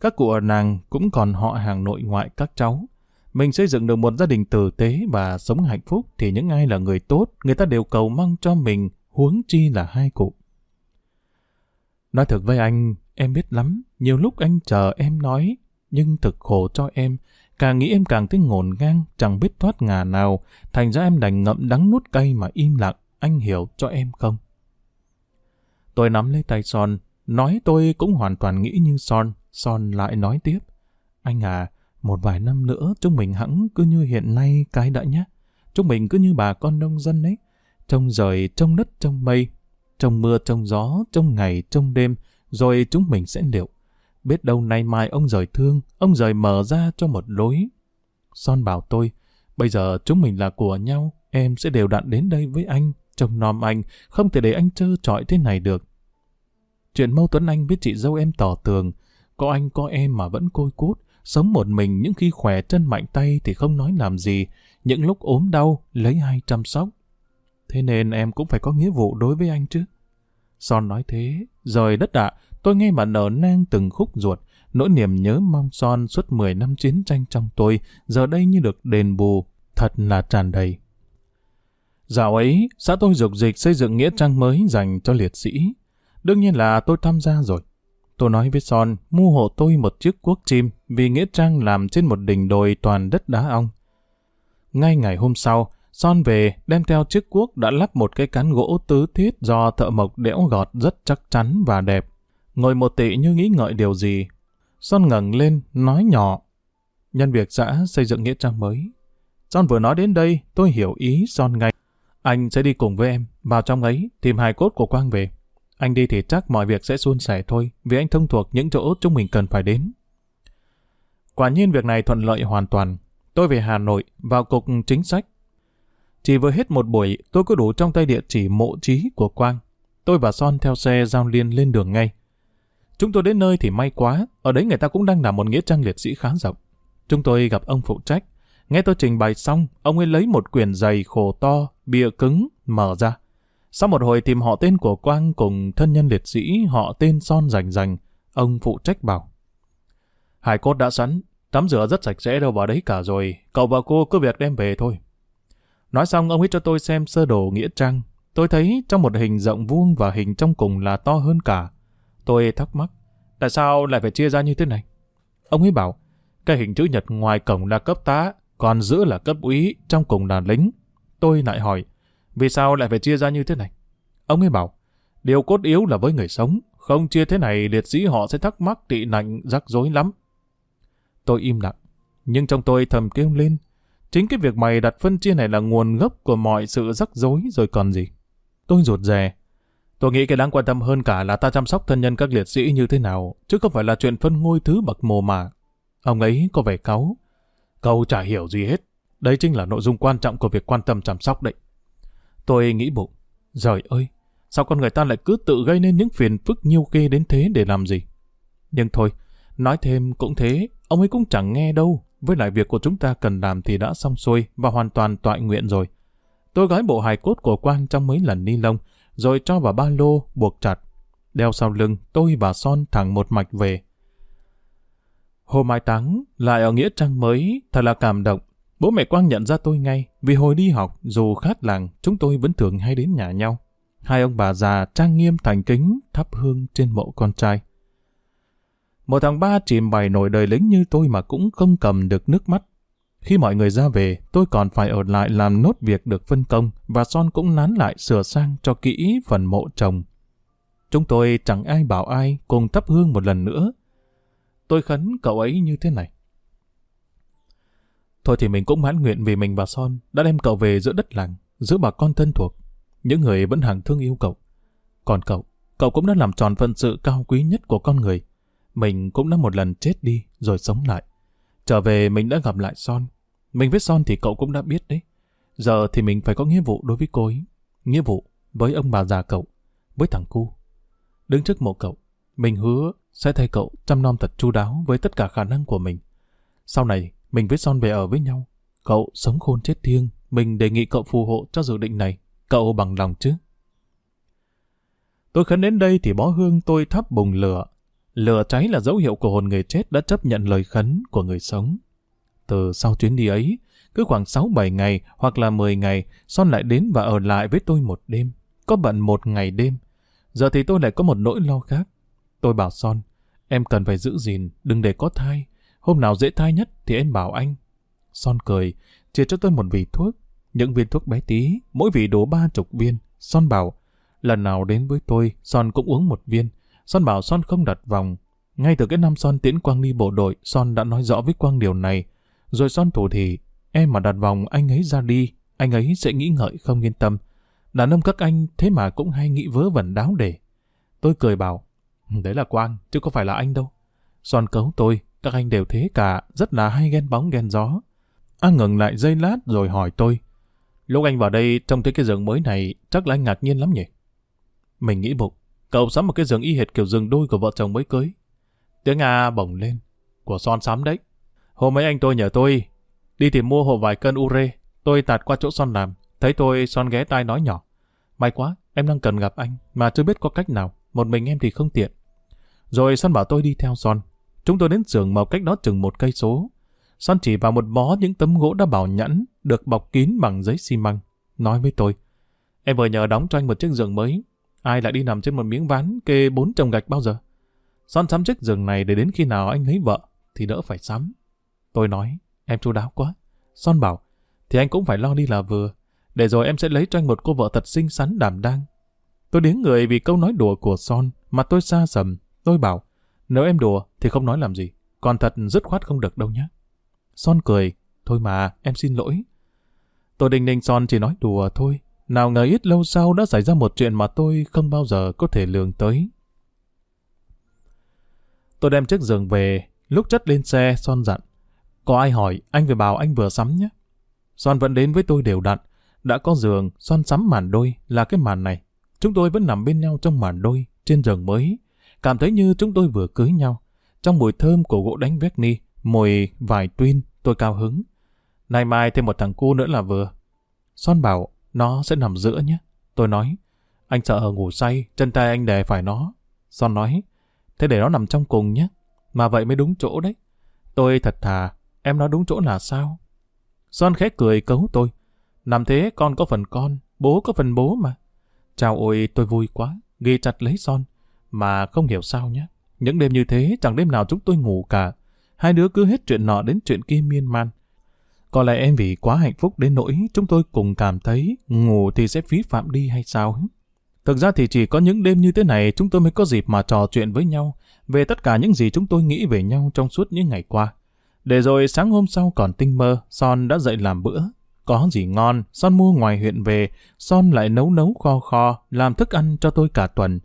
Các cụ ở nàng cũng còn họ hàng nội ngoại các cháu. Mình xây dựng được một gia đình tử tế và sống hạnh phúc thì những ai là người tốt, người ta đều cầu mong cho mình, huống chi là hai cụ. Nói thật với anh, em biết lắm, nhiều lúc anh chờ em nói, nhưng thực khổ cho em, càng nghĩ em càng thấy ngổn ngang, chẳng biết thoát ngà nào, thành ra em đành ngậm đắng nuốt cay mà im lặng, anh hiểu cho em không? Tôi nắm lấy tay Son, nói tôi cũng hoàn toàn nghĩ như Son, Son lại nói tiếp. Anh à, một vài năm nữa chúng mình hẳn cứ như hiện nay cái đã nhé. Chúng mình cứ như bà con nông dân ấy, trông rời, trông đất, trông mây, trông mưa, trông gió, trông ngày, trông đêm, rồi chúng mình sẽ liệu. Biết đâu nay mai ông rời thương, ông rời mở ra cho một lối. Son bảo tôi, bây giờ chúng mình là của nhau, em sẽ đều đặn đến đây với anh, trông nom anh, không thể để anh trơ trọi thế này được. Chuyện mâu Tuấn anh biết chị dâu em tỏ tường, có anh có em mà vẫn côi cút, sống một mình những khi khỏe chân mạnh tay thì không nói làm gì, những lúc ốm đau lấy hay chăm sóc. Thế nên em cũng phải có nghĩa vụ đối với anh chứ. Son nói thế, rời đất ạ, tôi nghe mà nở nang từng khúc ruột, nỗi niềm nhớ mong Son suốt 10 năm chiến tranh trong tôi, giờ đây như được đền bù, thật là tràn đầy. Dạo ấy, xã tôi dục dịch xây dựng nghĩa trang mới dành cho liệt sĩ. Đương nhiên là tôi tham gia rồi. Tôi nói với Son mua hộ tôi một chiếc cuốc chim vì Nghĩa Trang làm trên một đỉnh đồi toàn đất đá ong. Ngay ngày hôm sau, Son về đem theo chiếc cuốc đã lắp một cái cán gỗ tứ thiết do thợ mộc đẽo gọt rất chắc chắn và đẹp. Ngồi một tị như nghĩ ngợi điều gì. Son ngẩng lên, nói nhỏ. Nhân việc xã xây dựng Nghĩa Trang mới. Son vừa nói đến đây, tôi hiểu ý Son ngay. Anh sẽ đi cùng với em, vào trong ấy, tìm hài cốt của Quang về. Anh đi thì chắc mọi việc sẽ suôn sẻ thôi, vì anh thông thuộc những chỗ chúng mình cần phải đến. Quả nhiên việc này thuận lợi hoàn toàn. Tôi về Hà Nội, vào cục chính sách. Chỉ vừa hết một buổi, tôi có đủ trong tay địa chỉ mộ trí của Quang. Tôi và Son theo xe giao liên lên đường ngay. Chúng tôi đến nơi thì may quá, ở đấy người ta cũng đang làm một nghĩa trang liệt sĩ khá rộng. Chúng tôi gặp ông phụ trách. Nghe tôi trình bày xong, ông ấy lấy một quyển dày khổ to, bìa cứng, mở ra. Sau một hồi tìm họ tên của Quang cùng thân nhân liệt sĩ họ tên Son rành rành, ông phụ trách bảo. Hải cốt đã sẵn, tắm rửa rất sạch sẽ đâu vào đấy cả rồi, cậu và cô cứ việc đem về thôi. Nói xong ông ấy cho tôi xem sơ đồ nghĩa trang. Tôi thấy trong một hình rộng vuông và hình trong cùng là to hơn cả. Tôi thắc mắc, tại sao lại phải chia ra như thế này? Ông ấy bảo, cái hình chữ nhật ngoài cổng là cấp tá, còn giữa là cấp úy, trong cùng là lính. Tôi lại hỏi, vì sao lại phải chia ra như thế này? Ông ấy bảo, điều cốt yếu là với người sống, không chia thế này liệt sĩ họ sẽ thắc mắc tị nạnh rắc rối lắm. Tôi im lặng, nhưng trong tôi thầm kêu lên, chính cái việc mày đặt phân chia này là nguồn gốc của mọi sự rắc rối rồi còn gì. Tôi rụt rè. Tôi nghĩ cái đáng quan tâm hơn cả là ta chăm sóc thân nhân các liệt sĩ như thế nào, chứ không phải là chuyện phân ngôi thứ bậc mồ mà. Ông ấy có vẻ cáu. Câu chả hiểu gì hết. Đấy chính là nội dung quan trọng của việc quan tâm chăm sóc đấy. Tôi nghĩ bụng, trời ơi, sao con người ta lại cứ tự gây nên những phiền phức nhiêu kê đến thế để làm gì? Nhưng thôi, nói thêm cũng thế, ông ấy cũng chẳng nghe đâu. Với lại việc của chúng ta cần làm thì đã xong xuôi và hoàn toàn tọa nguyện rồi. Tôi gói bộ hài cốt của Quang trong mấy lần ni lông, rồi cho vào ba lô, buộc chặt. Đeo sau lưng, tôi và Son thẳng một mạch về. Hôm mai táng, lại ở Nghĩa Trang mới, thật là cảm động. Bố mẹ Quang nhận ra tôi ngay, vì hồi đi học, dù khác làng, chúng tôi vẫn thường hay đến nhà nhau. Hai ông bà già trang nghiêm thành kính, thắp hương trên mộ con trai. Một thằng ba chìm bày nổi đời lính như tôi mà cũng không cầm được nước mắt. Khi mọi người ra về, tôi còn phải ở lại làm nốt việc được phân công và Son cũng nán lại sửa sang cho kỹ phần mộ chồng. Chúng tôi chẳng ai bảo ai cùng thắp hương một lần nữa. Tôi khấn cậu ấy như thế này. Thôi thì mình cũng mãn nguyện vì mình và Son đã đem cậu về giữa đất làng, giữa bà con thân thuộc. Những người vẫn hàng thương yêu cậu. Còn cậu, cậu cũng đã làm tròn phận sự cao quý nhất của con người. Mình cũng đã một lần chết đi rồi sống lại. Trở về mình đã gặp lại Son. Mình với Son thì cậu cũng đã biết đấy. Giờ thì mình phải có nghĩa vụ đối với cô ấy. Nghĩa vụ với ông bà già cậu. với thằng cu. Đứng trước mộ cậu, mình hứa sẽ thay cậu chăm nom thật chu đáo với tất cả khả năng của mình. Sau này, mình với Son về ở với nhau. Cậu sống khôn chết thiêng, mình đề nghị cậu phù hộ cho dự định này. Cậu bằng lòng chứ? Tôi khấn đến đây thì bó hương tôi thắp bùng lửa. Lửa cháy là dấu hiệu của hồn người chết đã chấp nhận lời khấn của người sống. Từ sau chuyến đi ấy, cứ khoảng 6-7 ngày hoặc là 10 ngày, Son lại đến và ở lại với tôi một đêm. Có bận một ngày đêm. Giờ thì tôi lại có một nỗi lo khác. Tôi bảo Son, em cần phải giữ gìn, đừng để có thai. Hôm nào dễ thai nhất thì em bảo anh. Son cười, chia cho tôi một vị thuốc. Những viên thuốc bé tí, mỗi vị đổ ba chục viên. Son bảo, lần nào đến với tôi, Son cũng uống một viên. Son bảo Son không đặt vòng. Ngay từ cái năm Son tiễn Quang đi bộ đội, Son đã nói rõ với Quang điều này. Rồi Son thủ thì, em mà đặt vòng anh ấy ra đi, anh ấy sẽ nghĩ ngợi không yên tâm. Đàn ông các anh thế mà cũng hay nghĩ vớ vẩn đáo để. Tôi cười bảo, đấy là Quang, chứ có phải là anh đâu. Son cấu tôi, các anh đều thế cả, rất là hay ghen bóng ghen gió. An ngừng lại giây lát rồi hỏi tôi, lúc anh vào đây trông thấy cái giường mới này, chắc là anh ngạc nhiên lắm nhỉ? Mình nghĩ bụng, cậu sắm một cái giường y hệt kiểu giường đôi của vợ chồng mới cưới. Tiếng A bổng lên, của Son sắm đấy. Hôm ấy anh tôi nhờ tôi, đi tìm mua hộ vài cân ure, tôi tạt qua chỗ Son làm, thấy tôi Son ghé tai nói nhỏ. May quá, em đang cần gặp anh, mà chưa biết có cách nào, một mình em thì không tiện. Rồi Son bảo tôi đi theo Son. Chúng tôi đến giường màu cách đó chừng một cây số. Son chỉ vào một bó những tấm gỗ đã bảo nhẵn, được bọc kín bằng giấy xi măng. Nói với tôi, em vừa nhờ đóng cho anh một chiếc giường mới. Ai lại đi nằm trên một miếng ván kê bốn chồng gạch bao giờ? Son sắm chiếc giường này để đến khi nào anh lấy vợ, thì đỡ phải sắm. Tôi nói, em chu đáo quá. Son bảo, thì anh cũng phải lo đi là vừa. Để rồi em sẽ lấy cho anh một cô vợ thật xinh xắn đảm đang. Tôi điếng người vì câu nói đùa của Son, mà tôi xa sầm. Tôi bảo, nếu em đùa thì không nói làm gì, còn thật dứt khoát không được đâu nhé. Son cười, thôi mà, em xin lỗi. Tôi định định Son chỉ nói đùa thôi, nào ngờ ít lâu sau đã xảy ra một chuyện mà tôi không bao giờ có thể lường tới. Tôi đem chiếc giường về, lúc chất lên xe, Son dặn. Có ai hỏi, anh phải bảo anh vừa sắm nhé. Son vẫn đến với tôi đều đặn. Đã có giường, Son sắm màn đôi là cái màn này. Chúng tôi vẫn nằm bên nhau trong màn đôi, trên giường mới. Cảm thấy như chúng tôi vừa cưới nhau. Trong mùi thơm của gỗ đánh vét ni, mùi vải tuyên, tôi cao hứng. Nay mai thêm một thằng cu nữa là vừa. Son bảo, nó sẽ nằm giữa nhé. Tôi nói, anh sợ ngủ say, chân tay anh đè phải nó. Son nói, thế để nó nằm trong cùng nhé. Mà vậy mới đúng chỗ đấy. Tôi thật thà, em nói đúng chỗ là sao? Son khẽ cười cấu tôi. Làm thế con có phần con, bố có phần bố mà. Chào ôi tôi vui quá, ghi chặt lấy Son. Mà không hiểu sao nhé. Những đêm như thế chẳng đêm nào chúng tôi ngủ cả. Hai đứa cứ hết chuyện nọ đến chuyện kia miên man. Có lẽ em vì quá hạnh phúc đến nỗi chúng tôi cùng cảm thấy ngủ thì sẽ phí phạm đi hay sao. Thực ra thì chỉ có những đêm như thế này chúng tôi mới có dịp mà trò chuyện với nhau về tất cả những gì chúng tôi nghĩ về nhau trong suốt những ngày qua. Để rồi sáng hôm sau còn tinh mơ, Son đã dậy làm bữa. Có gì ngon, Son mua ngoài huyện về, Son lại nấu nấu kho kho, làm thức ăn cho tôi cả tuần.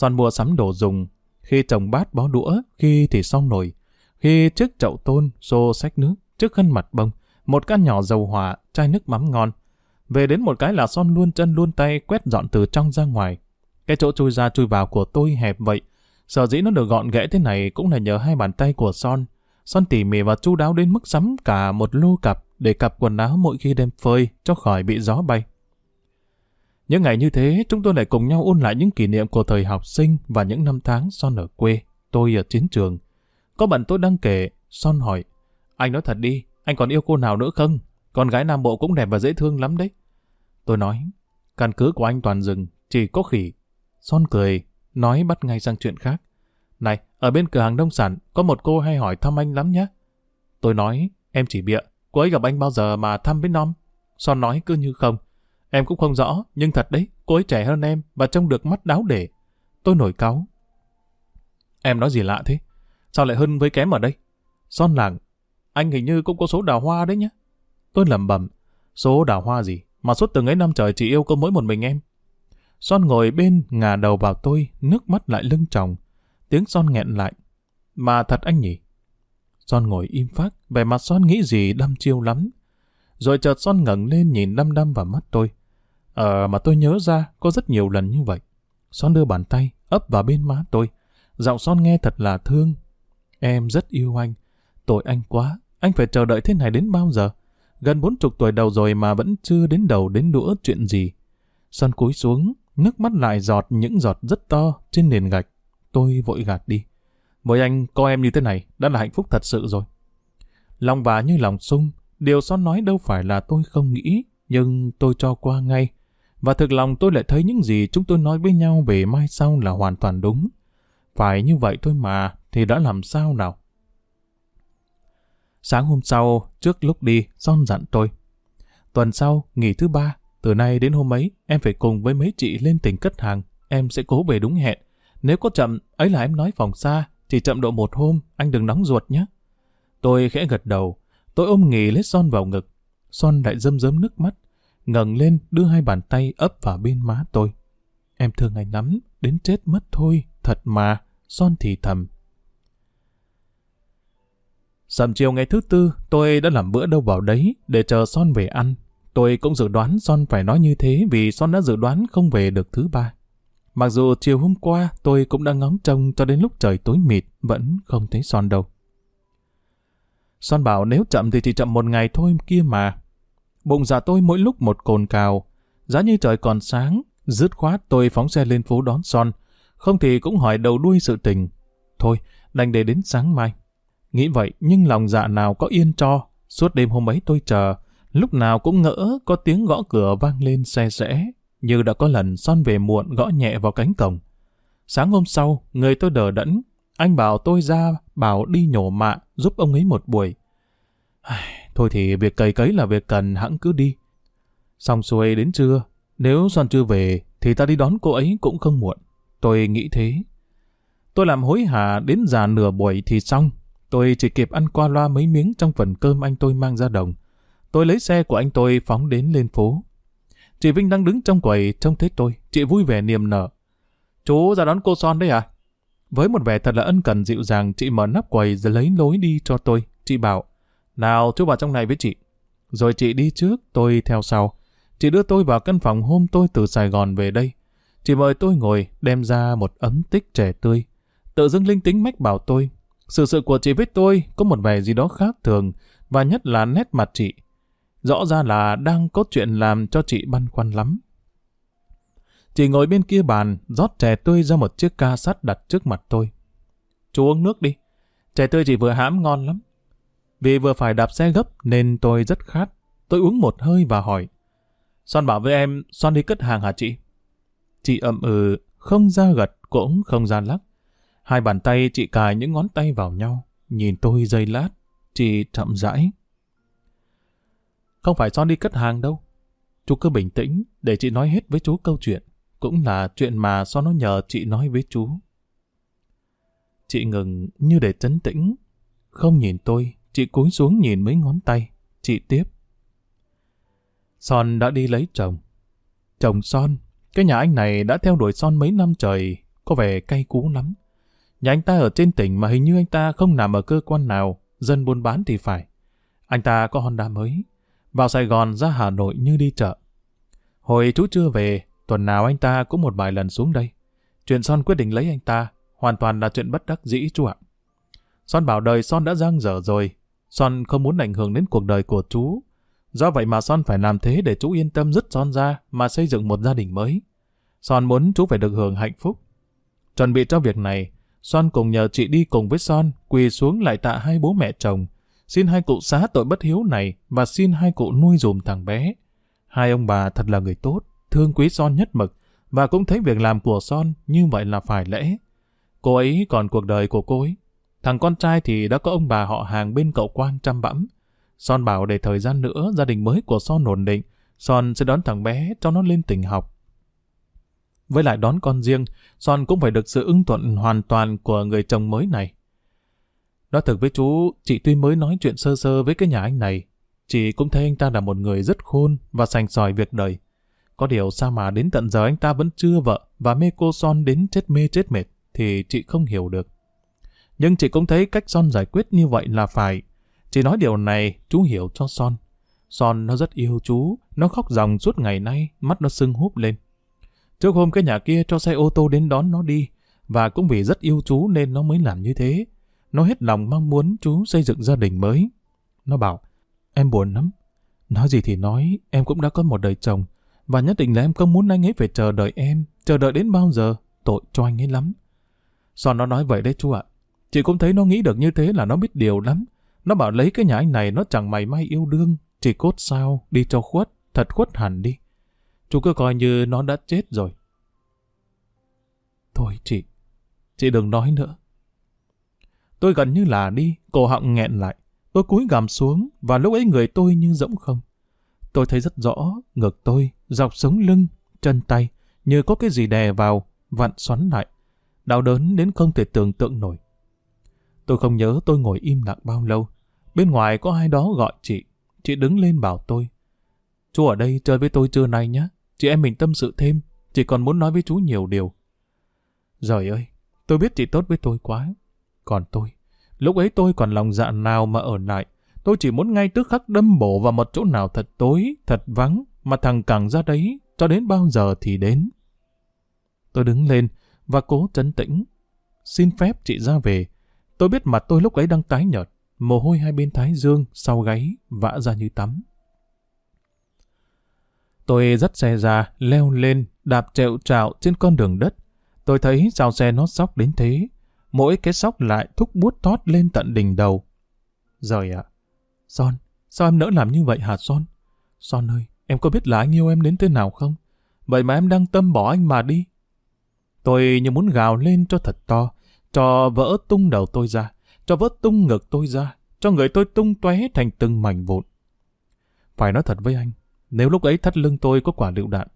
Son mua sắm đồ dùng, khi trồng bát bó đũa, khi thì xong nồi, khi chiếc chậu tôn, xô sách nước, chiếc khăn mặt bông, một căn nhỏ dầu hỏa, chai nước mắm ngon. Về đến một cái là Son luôn chân luôn tay quét dọn từ trong ra ngoài. Cái chỗ chui ra chui vào của tôi hẹp vậy. Sở dĩ nó được gọn ghẽ thế này cũng là nhờ hai bàn tay của Son. Son tỉ mỉ và chu đáo đến mức sắm cả một lô cặp để cặp quần áo mỗi khi đem phơi cho khỏi bị gió bay. Những ngày như thế, chúng tôi lại cùng nhau ôn lại những kỷ niệm của thời học sinh và những năm tháng Son ở quê, tôi ở chiến trường. Có bạn tôi đang kể, Son hỏi, anh nói thật đi, anh còn yêu cô nào nữa không? Con gái Nam Bộ cũng đẹp và dễ thương lắm đấy. Tôi nói, căn cứ của anh toàn rừng, chỉ có khỉ. Son cười, nói bắt ngay sang chuyện khác. Này, ở bên cửa hàng nông sản, có một cô hay hỏi thăm anh lắm nhé. Tôi nói, em chỉ bịa, cô ấy gặp anh bao giờ mà thăm với non? Son nói cứ như không. Em cũng không rõ, nhưng thật đấy, cô ấy trẻ hơn em và trông được mắt đáo để. Tôi nổi cáu. Em nói gì lạ thế? Sao lại hơn với kém ở đây? Son làng, anh hình như cũng có số đào hoa đấy nhé. Tôi lẩm bẩm, số đào hoa gì? Mà suốt từng ấy năm trời chỉ yêu có mỗi một mình em. Son ngồi bên, ngả đầu vào tôi, nước mắt lại lưng tròng. Tiếng Son nghẹn lại. Mà thật anh nhỉ? Son ngồi im phát, vẻ mặt Son nghĩ gì đâm chiêu lắm. Rồi chợt Son ngẩng lên nhìn đăm đăm vào mắt tôi. Ờ mà tôi nhớ ra có rất nhiều lần như vậy. Son đưa bàn tay, ấp vào bên má tôi. Giọng Son nghe thật là thương. Em rất yêu anh. Tội anh quá. Anh phải chờ đợi thế này đến bao giờ? Gần bốn chục tuổi đầu rồi mà vẫn chưa đến đầu đến đũa chuyện gì. Son cúi xuống, nước mắt lại giọt những giọt rất to trên nền gạch. Tôi vội gạt đi. Với anh, coi em như thế này đã là hạnh phúc thật sự rồi. Lòng bà như lòng sung, điều Son nói đâu phải là tôi không nghĩ, nhưng tôi cho qua ngay. Và thực lòng tôi lại thấy những gì chúng tôi nói với nhau về mai sau là hoàn toàn đúng. Phải như vậy thôi mà, thì đã làm sao nào? Sáng hôm sau, trước lúc đi, Son dặn tôi. Tuần sau, nghỉ thứ ba, từ nay đến hôm ấy, em phải cùng với mấy chị lên tỉnh cất hàng. Em sẽ cố về đúng hẹn. Nếu có chậm, ấy là em nói phòng xa, chỉ chậm độ một hôm, anh đừng nóng ruột nhé. Tôi khẽ gật đầu, tôi ôm nghỉ lấy Son vào ngực. Son lại rơm rớm nước mắt, ngẩng lên đưa hai bàn tay ấp vào bên má tôi. Em thương anh lắm, đến chết mất thôi, thật mà, Son thì thầm. Sầm chiều ngày thứ tư, tôi đã làm bữa đâu vào đấy để chờ Son về ăn. Tôi cũng dự đoán Son phải nói như thế vì Son đã dự đoán không về được thứ ba. Mặc dù chiều hôm qua tôi cũng đã ngóng trông cho đến lúc trời tối mịt vẫn không thấy Son đâu. Son bảo nếu chậm thì chỉ chậm một ngày thôi kia mà. Bụng dạ tôi mỗi lúc một cồn cào. Giá như trời còn sáng, dứt khoát tôi phóng xe lên phố đón Son. Không thì cũng hỏi đầu đuôi sự tình. Thôi, đành để đến sáng mai. Nghĩ vậy nhưng lòng dạ nào có yên cho. Suốt đêm hôm ấy tôi chờ. Lúc nào cũng ngỡ có tiếng gõ cửa vang lên xe rẽ. Như đã có lần Son về muộn gõ nhẹ vào cánh cổng. Sáng hôm sau, người tôi đờ đẫn. Anh bảo tôi ra, bảo đi nhổ mạ, giúp ông ấy một buổi. Thôi thì việc cày cấy là việc cần hãng cứ đi. Xong xuôi đến trưa, nếu Son chưa về thì ta đi đón cô ấy cũng không muộn. Tôi nghĩ thế. Tôi làm hối hả đến già nửa buổi thì xong. Tôi chỉ kịp ăn qua loa mấy miếng trong phần cơm anh tôi mang ra đồng. Tôi lấy xe của anh tôi phóng đến lên phố. Chị Vinh đang đứng trong quầy trông thấy tôi. Chị vui vẻ niềm nở. Chú ra đón cô Son đấy à? Với một vẻ thật là ân cần dịu dàng, chị mở nắp quầy rồi lấy lối đi cho tôi. Chị bảo, nào chú vào trong này với chị. Rồi chị đi trước, tôi theo sau. Chị đưa tôi vào căn phòng hôm tôi từ Sài Gòn về đây. Chị mời tôi ngồi, đem ra một ấm tích trẻ tươi. Tự dưng linh tính mách bảo tôi. Sự sự của chị với tôi có một vẻ gì đó khác thường, và nhất là nét mặt chị. Rõ ra là đang có chuyện làm cho chị băn khoăn lắm. Chị ngồi bên kia bàn, rót chè tươi ra một chiếc ca sắt đặt trước mặt tôi. Chú uống nước đi. Chè tươi chị vừa hãm ngon lắm. Vì vừa phải đạp xe gấp nên tôi rất khát. Tôi uống một hơi và hỏi. Son bảo với em, Son đi cất hàng hả chị? Chị ậm ừ, không ra gật cũng không ra lắc. Hai bàn tay chị cài những ngón tay vào nhau, nhìn tôi giây lát, chị chậm rãi. Không phải Son đi cất hàng đâu. Chú cứ bình tĩnh để chị nói hết với chú câu chuyện. Cũng là chuyện mà Son nó nhờ chị nói với chú. Chị ngừng như để chấn tĩnh. Không nhìn tôi, chị cúi xuống nhìn mấy ngón tay. Chị tiếp. Son đã đi lấy chồng. Chồng Son, cái nhà anh này đã theo đuổi Son mấy năm trời, có vẻ cay cú lắm. Nhà anh ta ở trên tỉnh mà hình như anh ta không nằm ở cơ quan nào, dân buôn bán thì phải. Anh ta có Honda mới, vào Sài Gòn ra Hà Nội như đi chợ. Hồi chú chưa về, tuần nào anh ta cũng một vài lần xuống đây. Chuyện Son quyết định lấy anh ta, hoàn toàn là chuyện bất đắc dĩ chú ạ. Son bảo đời Son đã giang dở rồi, Son không muốn ảnh hưởng đến cuộc đời của chú. Do vậy mà Son phải làm thế để chú yên tâm dứt Son ra mà xây dựng một gia đình mới. Son muốn chú phải được hưởng hạnh phúc. Chuẩn bị cho việc này, Son cùng nhờ chị đi cùng với Son quỳ xuống lại tạ hai bố mẹ chồng, xin hai cụ xá tội bất hiếu này và xin hai cụ nuôi dùm thằng bé. Hai ông bà thật là người tốt, thương quý Son nhất mực và cũng thấy việc làm của Son như vậy là phải lẽ. Cô ấy còn cuộc đời của cô ấy. Thằng con trai thì đã có ông bà họ hàng bên cậu Quang chăm bẵm. Son bảo để thời gian nữa gia đình mới của Son ổn định, Son sẽ đón thằng bé cho nó lên tỉnh học. Với lại đón con riêng, Son cũng phải được sự ưng thuận hoàn toàn của người chồng mới này. Nói thật với chú, chị tuy mới nói chuyện sơ sơ với cái nhà anh này, chị cũng thấy anh ta là một người rất khôn và sành sỏi việc đời. Có điều sao mà đến tận giờ anh ta vẫn chưa vợ và mê cô Son đến chết mê chết mệt thì chị không hiểu được. Nhưng chị cũng thấy cách Son giải quyết như vậy là phải. Chị nói điều này chú hiểu cho Son. Son nó rất yêu chú, nó khóc ròng suốt ngày nay, mắt nó sưng húp lên. Trước hôm cái nhà kia cho xe ô tô đến đón nó đi, và cũng vì rất yêu chú nên nó mới làm như thế. Nó hết lòng mong muốn chú xây dựng gia đình mới. Nó bảo, em buồn lắm. Nói gì thì nói, em cũng đã có một đời chồng, và nhất định là em không muốn anh ấy phải chờ đợi em, chờ đợi đến bao giờ, tội cho anh ấy lắm. son nó nói vậy đấy chú ạ? Chị cũng thấy nó nghĩ được như thế là nó biết điều lắm. Nó bảo lấy cái nhà anh này nó chẳng mày may yêu đương, chỉ cốt sao, đi cho khuất, thật khuất hẳn đi. Chú cứ coi như nó đã chết rồi. Thôi chị, chị đừng nói nữa. Tôi gần như là đi, cổ họng nghẹn lại. Tôi cúi gằm xuống và lúc ấy người tôi như rỗng không. Tôi thấy rất rõ, ngực tôi, dọc sống lưng, chân tay, như có cái gì đè vào, vặn xoắn lại. Đau đớn đến không thể tưởng tượng nổi. Tôi không nhớ tôi ngồi im lặng bao lâu. Bên ngoài có ai đó gọi chị. Chị đứng lên bảo tôi. Chú ở đây chơi với tôi trưa nay nhé. Chị em mình tâm sự thêm. Chị còn muốn nói với chú nhiều điều. Trời ơi, tôi biết chị tốt với tôi quá. Còn tôi, lúc ấy tôi còn lòng dạ nào mà ở lại. Tôi chỉ muốn ngay tức khắc đâm bổ vào một chỗ nào thật tối, thật vắng, mà thằng càng ra đấy, cho đến bao giờ thì đến. Tôi đứng lên và cố trấn tĩnh. Xin phép chị ra về. Tôi biết mặt tôi lúc ấy đang tái nhợt, mồ hôi hai bên thái dương, sau gáy, vã ra như tắm. Tôi dắt xe ra, leo lên, đạp trẹo trạo trên con đường đất. Tôi thấy sao xe nó sóc đến thế. Mỗi cái sóc lại thúc bút tót lên tận đỉnh đầu. Rồi ạ. Son, sao em nỡ làm như vậy hả Son? Son ơi, em có biết là anh yêu em đến thế nào không? Vậy mà em đang tâm bỏ anh mà đi. Tôi như muốn gào lên cho thật to, cho vỡ tung đầu tôi ra, cho vỡ tung ngực tôi ra, cho người tôi tung tóe thành từng mảnh vụn. Phải nói thật với anh, nếu lúc ấy thắt lưng tôi có quả lựu đạn,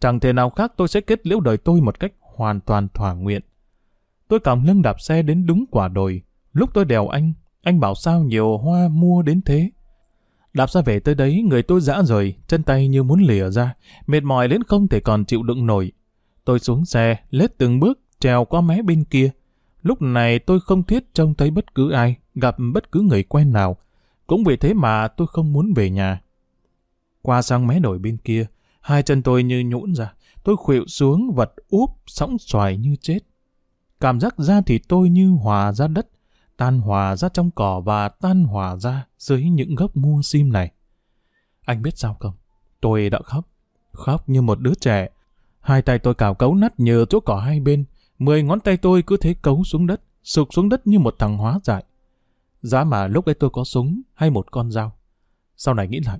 chẳng thể nào khác tôi sẽ kết liễu đời tôi một cách hoàn toàn thỏa nguyện. Tôi còng lưng đạp xe đến đúng quả đồi. Lúc tôi đèo anh, anh bảo sao nhiều hoa mua đến thế. Đạp ra về tới đấy, người tôi dã rời, chân tay như muốn lìa ra, mệt mỏi đến không thể còn chịu đựng nổi. Tôi xuống xe, lết từng bước, trèo qua mé bên kia. Lúc này tôi không thiết trông thấy bất cứ ai, gặp bất cứ người quen nào. Cũng vì thế mà tôi không muốn về nhà. Qua sang mé đồi bên kia, hai chân tôi như nhũn ra. Tôi khuỵu xuống vật úp, sóng xoài như chết. Cảm giác da thì tôi như hòa ra đất, tan hòa ra trong cỏ và tan hòa ra dưới những gốc mua sim này. Anh biết sao không? Tôi đã khóc. Khóc như một đứa trẻ. Hai tay tôi cào cấu nát nhờ chỗ cỏ hai bên. Mười ngón tay tôi cứ thế cấu xuống đất, sụp xuống đất như một thằng hóa dại. Giá mà lúc ấy tôi có súng hay một con dao. Sau này nghĩ lại,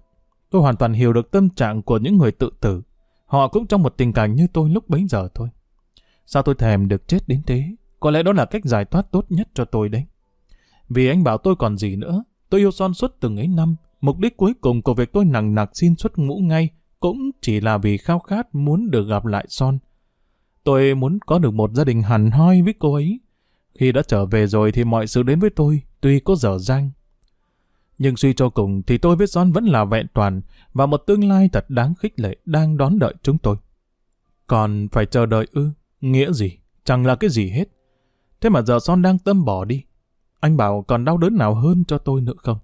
tôi hoàn toàn hiểu được tâm trạng của những người tự tử. Họ cũng trong một tình cảnh như tôi lúc bấy giờ thôi. Sao tôi thèm được chết đến thế? Có lẽ đó là cách giải thoát tốt nhất cho tôi đấy. Vì anh bảo tôi còn gì nữa. Tôi yêu son suốt từng ấy năm. Mục đích cuối cùng của việc tôi nặng nặc xin xuất ngũ ngay cũng chỉ là vì khao khát muốn được gặp lại son. Tôi muốn có được một gia đình hẳn hoi với cô ấy. Khi đã trở về rồi thì mọi sự đến với tôi tuy có dở dang. Nhưng suy cho cùng thì tôi với Son vẫn là vẹn toàn và một tương lai thật đáng khích lệ đang đón đợi chúng tôi. Còn phải chờ đợi ư? Nghĩa gì? Chẳng là cái gì hết. Thế mà giờ Son đang tâm bỏ đi. Anh bảo còn đau đớn nào hơn cho tôi nữa không?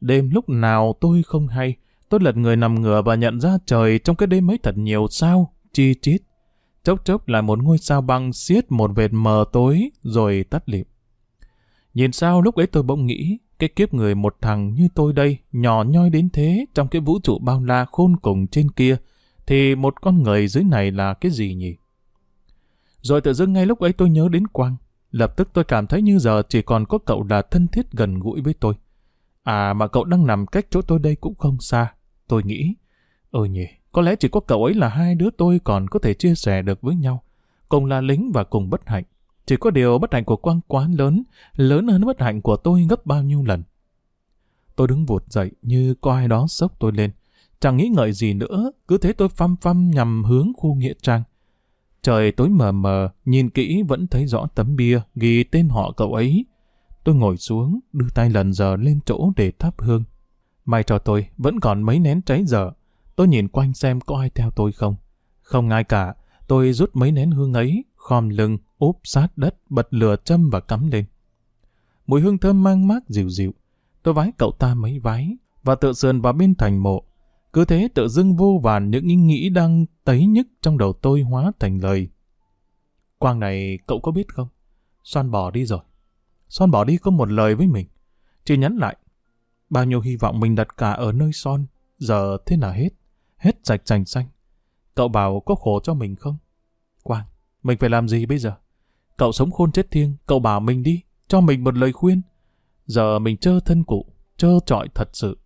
Đêm lúc nào tôi không hay, tôi lật người nằm ngửa và nhận ra trời trong cái đêm ấy thật nhiều sao, chi chít. Chốc chốc là một ngôi sao băng xiết một vệt mờ tối rồi tắt lịm. Nhìn sao lúc ấy tôi bỗng nghĩ, cái kiếp người một thằng như tôi đây, nhỏ nhoi đến thế trong cái vũ trụ bao la khôn cùng trên kia, thì một con người dưới này là cái gì nhỉ? Rồi tự dưng ngay lúc ấy tôi nhớ đến Quang. Lập tức tôi cảm thấy như giờ chỉ còn có cậu là thân thiết gần gũi với tôi. À mà cậu đang nằm cách chỗ tôi đây cũng không xa. Tôi nghĩ, ôi nhỉ, có lẽ chỉ có cậu ấy là hai đứa tôi còn có thể chia sẻ được với nhau. Cùng là lính và cùng bất hạnh. Chỉ có điều bất hạnh của Quang quá lớn, lớn hơn bất hạnh của tôi gấp bao nhiêu lần. Tôi đứng vụt dậy như có ai đó sốc tôi lên. Chẳng nghĩ ngợi gì nữa, cứ thế tôi phăm phăm nhằm hướng khu nghĩa trang. Trời tối mờ mờ, nhìn kỹ vẫn thấy rõ tấm bia ghi tên họ cậu ấy. Tôi ngồi xuống, đưa tay lần giờ lên chỗ để thắp hương. May cho tôi, vẫn còn mấy nén cháy dở. Tôi nhìn quanh xem có ai theo tôi không. Không ai cả, tôi rút mấy nén hương ấy, khom lưng, úp sát đất, bật lửa châm và cắm lên. Mùi hương thơm mang mát dịu dịu. Tôi vái cậu ta mấy vái, và tự sườn vào bên thành mộ. Cứ thế tự dưng vô vàn những ý nghĩ đang tấy nhức trong đầu tôi hóa thành lời. Quang này cậu có biết không? Son bỏ đi rồi. Son bỏ đi có một lời với mình. Chỉ nhắn lại. Bao nhiêu hy vọng mình đặt cả ở nơi Son. Giờ thế nào hết. Hết sạch sành xanh. Cậu bảo có khổ cho mình không? Quang, mình phải làm gì bây giờ? Cậu sống khôn chết thiêng, cậu bảo mình đi, cho mình một lời khuyên. Giờ mình trơ thân cụ, trơ trọi thật sự.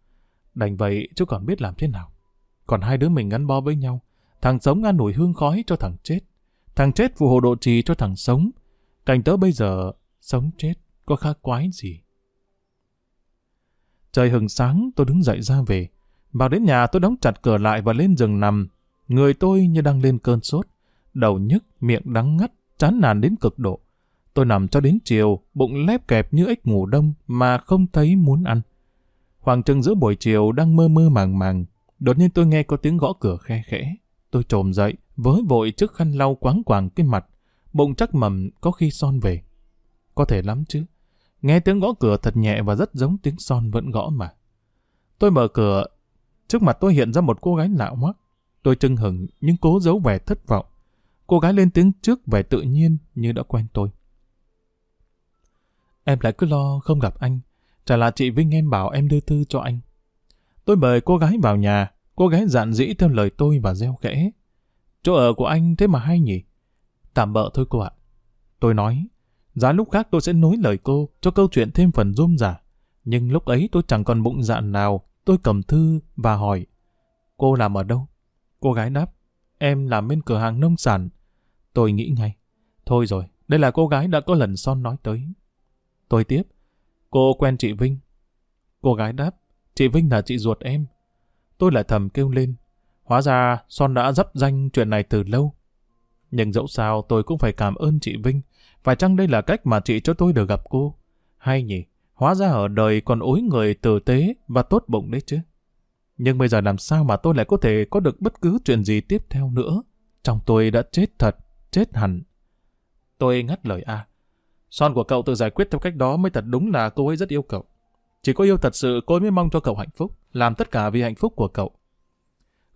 Đành vậy chứ còn biết làm thế nào. Còn hai đứa mình gắn bó với nhau. Thằng sống ăn nổi hương khói cho thằng chết. Thằng chết phù hộ độ trì cho thằng sống. Cảnh tớ bây giờ, sống chết, có khác quái gì. Trời hừng sáng, tôi đứng dậy ra về. Vào đến nhà tôi đóng chặt cửa lại và lên giường nằm. Người tôi như đang lên cơn sốt. Đầu nhức, miệng đắng ngắt, chán nản đến cực độ. Tôi nằm cho đến chiều, bụng lép kẹp như ếch ngủ đông mà không thấy muốn ăn. Khoảng chừng giữa buổi chiều đang mơ mơ màng màng, đột nhiên tôi nghe có tiếng gõ cửa khe khẽ. Tôi trồm dậy, với vội chiếc khăn lau quáng quàng cái mặt, bụng chắc mầm có khi son về. Có thể lắm chứ. Nghe tiếng gõ cửa thật nhẹ và rất giống tiếng son vẫn gõ mà. Tôi mở cửa, trước mặt tôi hiện ra một cô gái lạ hoắc. Tôi trưng hừng nhưng cố giấu vẻ thất vọng. Cô gái lên tiếng trước vẻ tự nhiên như đã quen tôi. Em lại cứ lo không gặp anh. Chả là chị Vinh em bảo em đưa thư cho anh. Tôi mời cô gái vào nhà. Cô gái dạn dĩ theo lời tôi và reo khẽ. Chỗ ở của anh thế mà hay nhỉ? Tạm bợ thôi cô ạ. Tôi nói, giá lúc khác tôi sẽ nối lời cô cho câu chuyện thêm phần rôm rả. Nhưng lúc ấy tôi chẳng còn bụng dạn nào. Tôi cầm thư và hỏi, cô làm ở đâu? Cô gái đáp, em làm bên cửa hàng nông sản. Tôi nghĩ ngay, thôi rồi, đây là cô gái đã có lần son nói tới. Tôi tiếp, cô quen chị Vinh. Cô gái đáp, chị Vinh là chị ruột em. Tôi lại thầm kêu lên, hóa ra son đã dấp danh chuyện này từ lâu. Nhưng dẫu sao tôi cũng phải cảm ơn chị Vinh, phải chăng đây là cách mà chị cho tôi được gặp cô? Hay nhỉ, hóa ra ở đời còn ối người tử tế và tốt bụng đấy chứ. Nhưng bây giờ làm sao mà tôi lại có thể có được bất cứ chuyện gì tiếp theo nữa? Trong tôi đã chết thật, chết hẳn. Tôi ngắt lời A. Son của cậu tự giải quyết theo cách đó mới thật đúng là cô ấy rất yêu cậu. Chỉ có yêu thật sự cô ấy mới mong cho cậu hạnh phúc, làm tất cả vì hạnh phúc của cậu.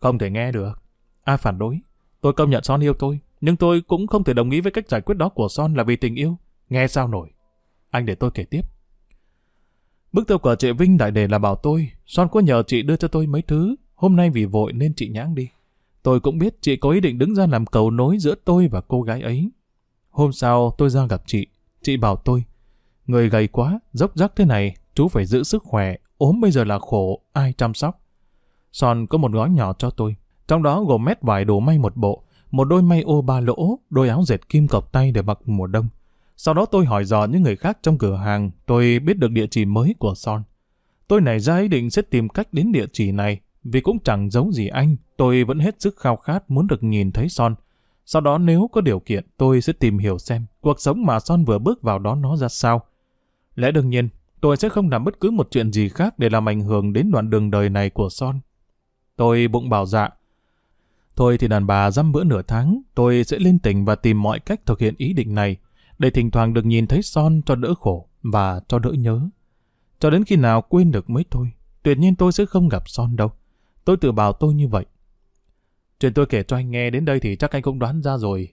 Không thể nghe được. A phản đối. Tôi công nhận Son yêu tôi, nhưng tôi cũng không thể đồng ý với cách giải quyết đó của Son là vì tình yêu. Nghe sao nổi. Anh để tôi kể tiếp. Bức tiêu cờ chị Vinh đại đề là bảo tôi, Son có nhờ chị đưa cho tôi mấy thứ, hôm nay vì vội nên chị nhãng đi. Tôi cũng biết chị có ý định đứng ra làm cầu nối giữa tôi và cô gái ấy. Hôm sau tôi ra gặp chị, chị bảo tôi, người gầy quá, dốc rắc thế này, chú phải giữ sức khỏe, ốm bây giờ là khổ, ai chăm sóc. Son có một gói nhỏ cho tôi, trong đó gồm mét vải đồ may một bộ, một đôi may ô ba lỗ, đôi áo dệt kim cọc tay để mặc mùa đông. Sau đó tôi hỏi dò những người khác trong cửa hàng, tôi biết được địa chỉ mới của Son. Tôi nảy ra ý định sẽ tìm cách đến địa chỉ này, vì cũng chẳng giấu gì anh, tôi vẫn hết sức khao khát muốn được nhìn thấy Son. Sau đó nếu có điều kiện, tôi sẽ tìm hiểu xem cuộc sống mà Son vừa bước vào đó nó ra sao. Lẽ đương nhiên, tôi sẽ không làm bất cứ một chuyện gì khác để làm ảnh hưởng đến đoạn đường đời này của Son. Tôi bụng bảo dạ. Thôi thì đàn bà dăm bữa nửa tháng, tôi sẽ lên tỉnh và tìm mọi cách thực hiện ý định này để thỉnh thoảng được nhìn thấy Son cho đỡ khổ và cho đỡ nhớ. Cho đến khi nào quên được mới thôi, tuyệt nhiên tôi sẽ không gặp Son đâu. Tôi tự bảo tôi như vậy. Chuyện tôi kể cho anh nghe đến đây thì chắc anh cũng đoán ra rồi.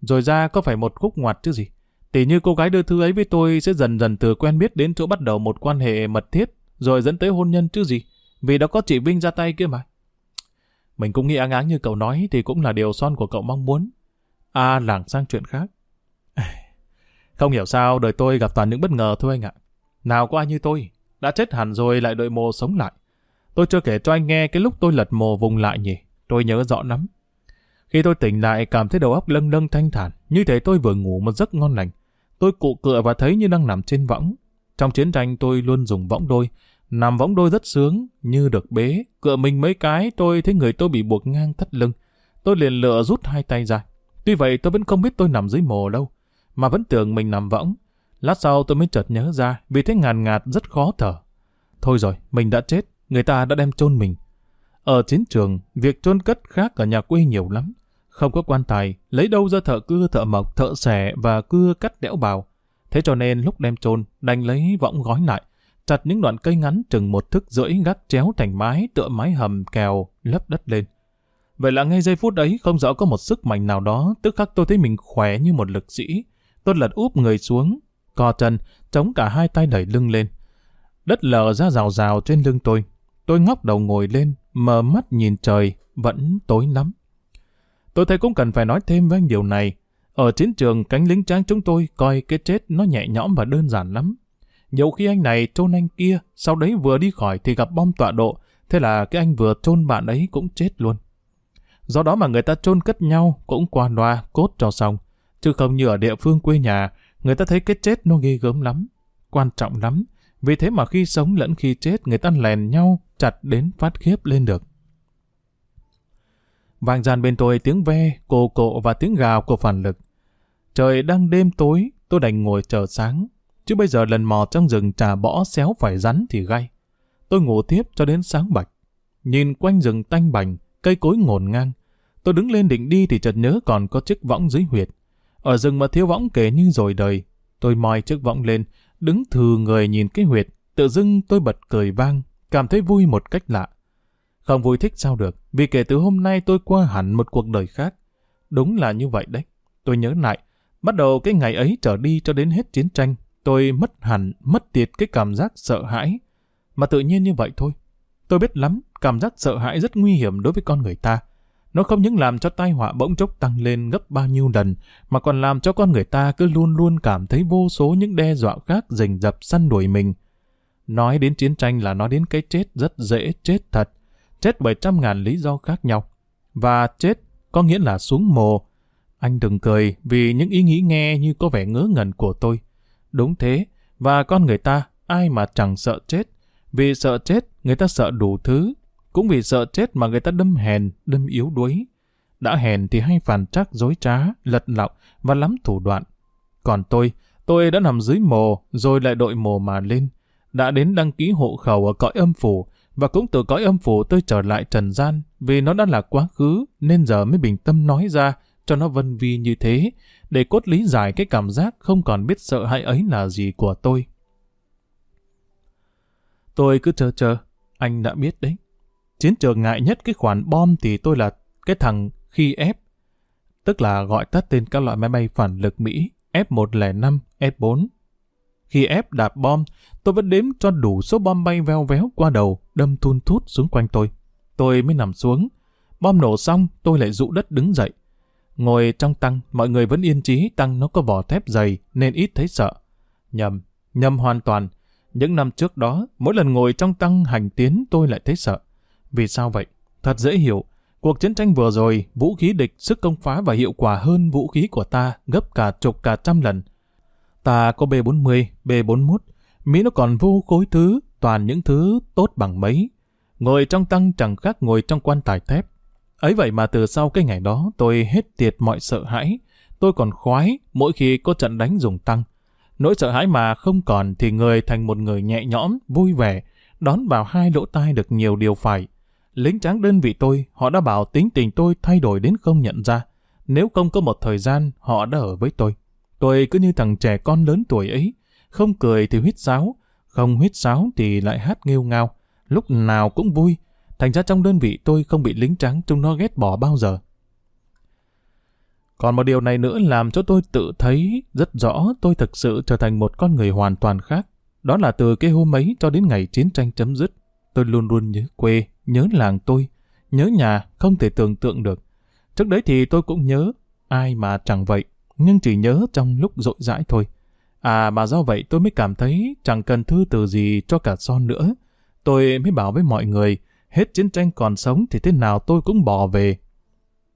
Rồi ra có phải một khúc ngoặt chứ gì. Tỷ như cô gái đưa thư ấy với tôi sẽ dần dần từ quen biết đến chỗ bắt đầu một quan hệ mật thiết, rồi dẫn tới hôn nhân chứ gì. Vì đó có chị Vinh ra tay kia mà. Mình cũng nghĩ áng áng như cậu nói thì cũng là điều son của cậu mong muốn. À, lảng sang chuyện khác. Không hiểu sao đời tôi gặp toàn những bất ngờ thôi anh ạ. Nào có ai như tôi, đã chết hẳn rồi lại đợi mồ sống lại. Tôi chưa kể cho anh nghe cái lúc tôi lật mồ vùng lại nhỉ, tôi nhớ rõ lắm. Khi tôi tỉnh lại cảm thấy đầu óc lâng lâng thanh thản, như thể tôi vừa ngủ một giấc ngon lành. Tôi cụ cựa và thấy như đang nằm trên võng. Trong chiến tranh tôi luôn dùng võng đôi, nằm võng đôi rất sướng, như được bế. Cựa mình mấy cái tôi thấy người tôi bị buộc ngang thắt lưng. Tôi liền lựa rút hai tay ra. Tuy vậy tôi vẫn không biết tôi nằm dưới mồ đâu mà vẫn tưởng mình nằm võng. Lát sau tôi mới chợt nhớ ra, vì thế ngàn ngạt rất khó thở. Thôi rồi, mình đã chết, người ta đã đem chôn mình. Ở chiến trường, việc chôn cất khác ở nhà quê nhiều lắm. Không có quan tài, lấy đâu ra thợ cưa, thợ mộc, thợ xẻ và cưa cắt đẽo bào. Thế cho nên lúc đem chôn đành lấy võng gói lại, chặt những đoạn cây ngắn chừng một thước rưỡi gác chéo thành mái tựa mái hầm kèo lấp đất lên. Vậy là ngay giây phút ấy không rõ có một sức mạnh nào đó, tức khắc tôi thấy mình khỏe như một lực sĩ. Tôi lật úp người xuống, co chân, chống cả hai tay đẩy lưng lên. Đất lở ra rào rào trên lưng tôi. Tôi ngóc đầu ngồi lên, mở mắt nhìn trời, vẫn tối lắm. Tôi thấy cũng cần phải nói thêm với anh điều này. Ở chiến trường, cánh lính tráng chúng tôi coi cái chết nó nhẹ nhõm và đơn giản lắm. Nhiều khi anh này trôn anh kia, sau đấy vừa đi khỏi thì gặp bom tọa độ, thế là cái anh vừa trôn bạn ấy cũng chết luôn. Do đó mà người ta chôn cất nhau cũng qua loa cốt cho xong. Chứ không như ở địa phương quê nhà, người ta thấy cái chết nó ghê gớm lắm, quan trọng lắm. Vì thế mà khi sống lẫn khi chết người ta lèn nhau chặt đến phát khiếp lên được. Vang dàn bên tôi tiếng ve, cổ cộ và tiếng gào của phản lực. Trời đang đêm tối, tôi đành ngồi chờ sáng. Chứ bây giờ lần mò trong rừng trà bõ xéo phải rắn thì gay. Tôi ngủ tiếp cho đến sáng bạch. Nhìn quanh rừng tanh bành, cây cối ngổn ngang. Tôi đứng lên định đi thì chợt nhớ còn có chiếc võng dưới huyệt. Ở rừng mà thiếu võng kể như rồi đời. Tôi moi chiếc võng lên, đứng thừ người nhìn cái huyệt. Tự dưng tôi bật cười vang, cảm thấy vui một cách lạ. Không vui thích sao được, vì kể từ hôm nay tôi qua hẳn một cuộc đời khác. Đúng là như vậy đấy. Tôi nhớ lại, bắt đầu cái ngày ấy trở đi cho đến hết chiến tranh, tôi mất hẳn, mất tiệt cái cảm giác sợ hãi. Mà tự nhiên như vậy thôi. Tôi biết lắm, cảm giác sợ hãi rất nguy hiểm đối với con người ta. Nó không những làm cho tai họa bỗng chốc tăng lên gấp bao nhiêu lần, mà còn làm cho con người ta cứ luôn luôn cảm thấy vô số những đe dọa khác rình rập săn đuổi mình. Nói đến chiến tranh là nói đến cái chết rất dễ chết thật, chết bởi trăm ngàn lý do khác nhau. Và chết có nghĩa là xuống mồ. Anh đừng cười vì những ý nghĩ nghe như có vẻ ngớ ngẩn của tôi. Đúng thế, và con người ta ai mà chẳng sợ chết. Vì sợ chết, người ta sợ đủ thứ. Cũng vì sợ chết mà người ta đâm hèn, đâm yếu đuối. Đã hèn thì hay phản trắc dối trá, lật lọng và lắm thủ đoạn. Còn tôi, tôi đã nằm dưới mồ, rồi lại đội mồ mà lên. Đã đến đăng ký hộ khẩu ở cõi âm phủ, và cũng từ cõi âm phủ tôi trở lại trần gian, vì nó đã là quá khứ, nên giờ mới bình tâm nói ra, cho nó vân vi như thế, để cốt lý giải cái cảm giác không còn biết sợ hãi ấy là gì của tôi. Tôi cứ chờ chờ, anh đã biết đấy. Chiến trường ngại nhất cái khoản bom thì tôi là cái thằng khi ép, tức là gọi tắt tên các loại máy bay phản lực Mỹ F-105, F-4. Khi ép đạp bom, tôi vẫn đếm cho đủ số bom bay veo véo qua đầu, đâm thun thút xuống quanh tôi. Tôi mới nằm xuống. Bom nổ xong, tôi lại dụ đất đứng dậy. Ngồi trong tăng, mọi người vẫn yên trí tăng nó có vỏ thép dày nên ít thấy sợ. Nhầm, nhầm hoàn toàn. Những năm trước đó, mỗi lần ngồi trong tăng hành tiến tôi lại thấy sợ. Vì sao vậy? Thật dễ hiểu. Cuộc chiến tranh vừa rồi, vũ khí địch sức công phá và hiệu quả hơn vũ khí của ta gấp cả chục cả trăm lần. Ta có B-40, B-41, Mỹ nó còn vô khối thứ, toàn những thứ tốt bằng mấy. Ngồi trong tăng chẳng khác ngồi trong quan tài thép. Ấy vậy mà từ sau cái ngày đó tôi hết tiệt mọi sợ hãi. Tôi còn khoái mỗi khi có trận đánh dùng tăng. Nỗi sợ hãi mà không còn thì người thành một người nhẹ nhõm, vui vẻ, đón vào hai lỗ tai được nhiều điều phải. Lính tráng đơn vị tôi, họ đã bảo tính tình tôi thay đổi đến không nhận ra. Nếu không có một thời gian, họ đã ở với tôi. Tôi cứ như thằng trẻ con lớn tuổi ấy, không cười thì huyết sáo, không huyết sáo thì lại hát nghêu ngao, lúc nào cũng vui. Thành ra trong đơn vị tôi không bị lính trắng chúng nó ghét bỏ bao giờ. Còn một điều này nữa làm cho tôi tự thấy rất rõ tôi thực sự trở thành một con người hoàn toàn khác. Đó là từ cái hôm ấy cho đến ngày chiến tranh chấm dứt. Tôi luôn luôn nhớ quê, nhớ làng tôi, nhớ nhà, không thể tưởng tượng được. Trước đấy thì tôi cũng nhớ, ai mà chẳng vậy, nhưng chỉ nhớ trong lúc rội rãi thôi. À mà do vậy tôi mới cảm thấy chẳng cần thư từ gì cho cả son nữa. Tôi mới bảo với mọi người, hết chiến tranh còn sống thì thế nào tôi cũng bỏ về.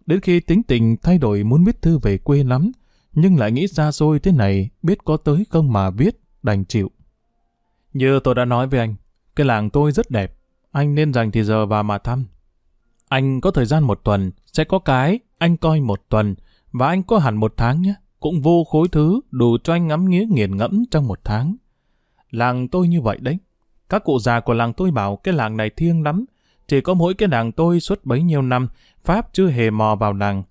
Đến khi tính tình thay đổi muốn viết thư về quê lắm, nhưng lại nghĩ xa xôi thế này, biết có tới không mà viết, đành chịu. Như tôi đã nói với anh, cái làng tôi rất đẹp, anh nên dành thì giờ vào mà thăm. Anh có thời gian một tuần, sẽ có cái, anh coi một tuần, và anh có hẳn một tháng nhé cũng vô khối thứ đủ cho anh ngắm nghía nghiền ngẫm trong một tháng. Làng tôi như vậy đấy. Các cụ già của làng tôi bảo cái làng này thiêng lắm. Chỉ có mỗi cái làng tôi suốt bấy nhiêu năm, Pháp chưa hề mò vào làng.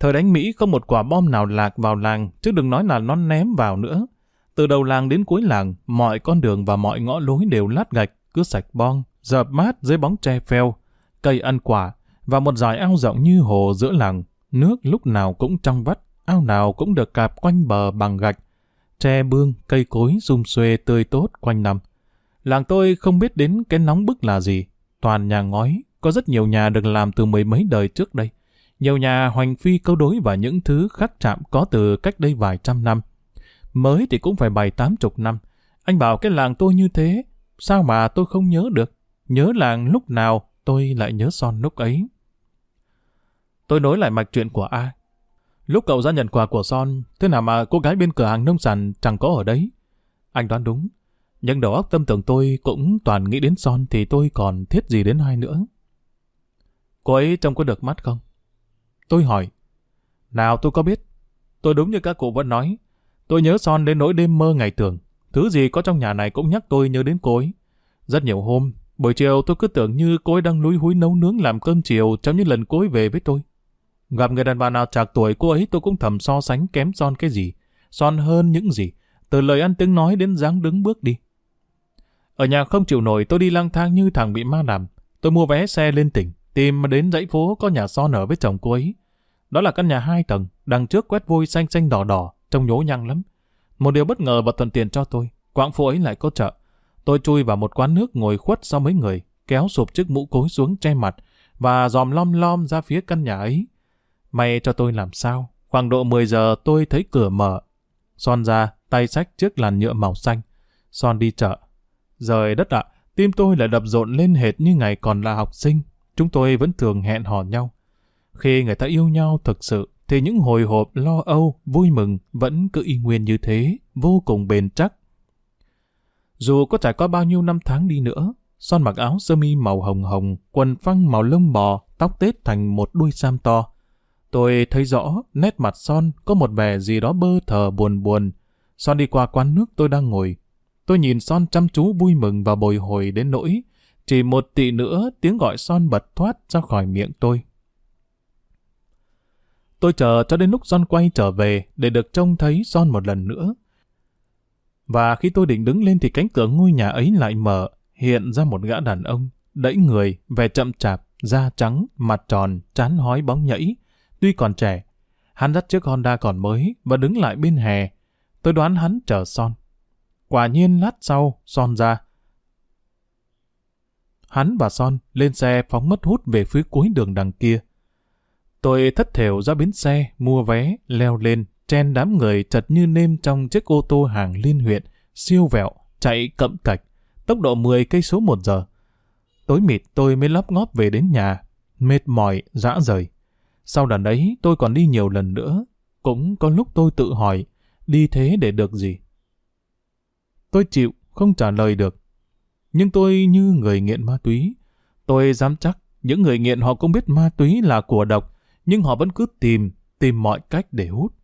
Thời đánh Mỹ không một quả bom nào lạc vào làng, chứ đừng nói là nó ném vào nữa. Từ đầu làng đến cuối làng, mọi con đường và mọi ngõ lối đều lát gạch, cứ sạch bong, dợp mát dưới bóng tre pheo, cây ăn quả và một dải ao rộng như hồ giữa làng. Nước lúc nào cũng trong vắt, ao nào cũng được cạp quanh bờ bằng gạch. Tre bương, cây cối sum xuê tươi tốt quanh năm. Làng tôi không biết đến cái nóng bức là gì. Toàn nhà ngói, có rất nhiều nhà được làm từ mười mấy đời trước đây. Nhiều nhà hoành phi câu đối và những thứ khắc chạm có từ cách đây vài trăm năm. Mới thì cũng phải bảy tám chục năm. Anh bảo cái làng tôi như thế, sao mà tôi không nhớ được? Nhớ làng lúc nào tôi lại nhớ son lúc ấy. Tôi nối lại mạch chuyện của A. Lúc cậu ra nhận quà của Son, thế nào mà cô gái bên cửa hàng nông sản chẳng có ở đấy? Anh đoán đúng. Nhưng đầu óc tâm tưởng tôi cũng toàn nghĩ đến Son thì tôi còn thiết gì đến hai nữa. Cô ấy trông có được mắt không? Tôi hỏi. Nào tôi có biết. Tôi đúng như các cụ vẫn nói. Tôi nhớ Son đến nỗi đêm mơ ngày tưởng. Thứ gì có trong nhà này cũng nhắc tôi nhớ đến cô ấy. Rất nhiều hôm, buổi chiều tôi cứ tưởng như cô ấy đang lúi húi nấu nướng làm cơm chiều trong những lần cô ấy về với tôi. Gặp người đàn bà nào trạc tuổi cô ấy tôi cũng thầm so sánh kém Son cái gì. Son hơn những gì. Từ lời ăn tiếng nói đến dáng đứng bước đi. Ở nhà không chịu nổi tôi đi lang thang như thằng bị ma làm. Tôi mua vé xe lên tỉnh, tìm mà đến dãy phố có nhà Son ở với chồng cô ấy. Đó là căn nhà hai tầng, đằng trước quét vôi xanh xanh đỏ đỏ, trông nhố nhăng lắm. Một điều bất ngờ và thuận tiện cho tôi, quãng phố ấy lại có chợ. Tôi chui vào một quán nước ngồi khuất sau mấy người, kéo sụp chiếc mũ cối xuống che mặt và dòm lom lom ra phía căn nhà ấy. May cho tôi làm sao, khoảng độ 10 giờ tôi thấy cửa mở. Son ra, tay sách chiếc làn nhựa màu xanh. Son đi chợ. Rời đất ạ, tim tôi lại đập rộn lên hệt như ngày còn là học sinh. Chúng tôi vẫn thường hẹn hò nhau. Khi người ta yêu nhau thực sự, thì những hồi hộp, lo âu, vui mừng vẫn cứ y nguyên như thế, vô cùng bền chắc. Dù có trải qua bao nhiêu năm tháng đi nữa, Son mặc áo sơ mi màu hồng hồng, quần phăng màu lông bò, tóc tết thành một đuôi sam to. Tôi thấy rõ nét mặt Son có một vẻ gì đó bơ thờ buồn buồn. Son đi qua quán nước tôi đang ngồi. Tôi nhìn Son chăm chú vui mừng và bồi hồi đến nỗi. Chỉ một tỷ nữa tiếng gọi Son bật thoát ra khỏi miệng tôi. Tôi chờ cho đến lúc Son quay trở về để được trông thấy Son một lần nữa. Và khi tôi định đứng lên thì cánh cửa ngôi nhà ấy lại mở, hiện ra một gã đàn ông, đẩy người, vẻ chậm chạp, da trắng, mặt tròn, trán hói bóng nhảy. Tuy còn trẻ, hắn dắt chiếc Honda còn mới và đứng lại bên hè. Tôi đoán hắn chờ Son. Quả nhiên lát sau, Son ra. Hắn và Son lên xe phóng mất hút về phía cuối đường đằng kia. Tôi thất thểu ra bến xe, mua vé, leo lên, chen đám người chật như nêm trong chiếc ô tô hàng liên huyện, siêu vẹo, chạy cậm cạch, tốc độ 10 cây số một giờ. Tối mịt tôi mới lóp ngóp về đến nhà, mệt mỏi, dã rời. Sau lần ấy tôi còn đi nhiều lần nữa, cũng có lúc tôi tự hỏi, đi thế để được gì? Tôi chịu, không trả lời được. Nhưng tôi như người nghiện ma túy. Tôi dám chắc những người nghiện họ cũng biết ma túy là của độc, nhưng họ vẫn cứ tìm, tìm mọi cách để hút.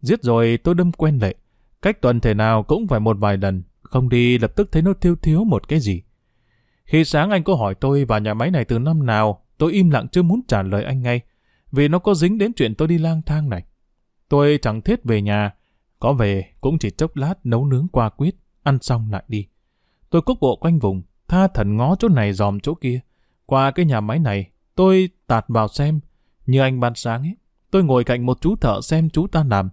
Giết rồi tôi đâm quen lệ. Cách tuần thể nào cũng phải một vài lần, không đi lập tức thấy nó thiếu thiếu một cái gì. Khi sáng anh có hỏi tôi vào nhà máy này từ năm nào, tôi im lặng chưa muốn trả lời anh ngay, vì nó có dính đến chuyện tôi đi lang thang này. Tôi chẳng thiết về nhà, có về cũng chỉ chốc lát nấu nướng qua quýt, ăn xong lại đi. Tôi cúc bộ quanh vùng, tha thần ngó chỗ này dòm chỗ kia. Qua cái nhà máy này, tôi tạt vào xem, như anh ban sáng ấy. Tôi ngồi cạnh một chú thợ xem chú ta làm.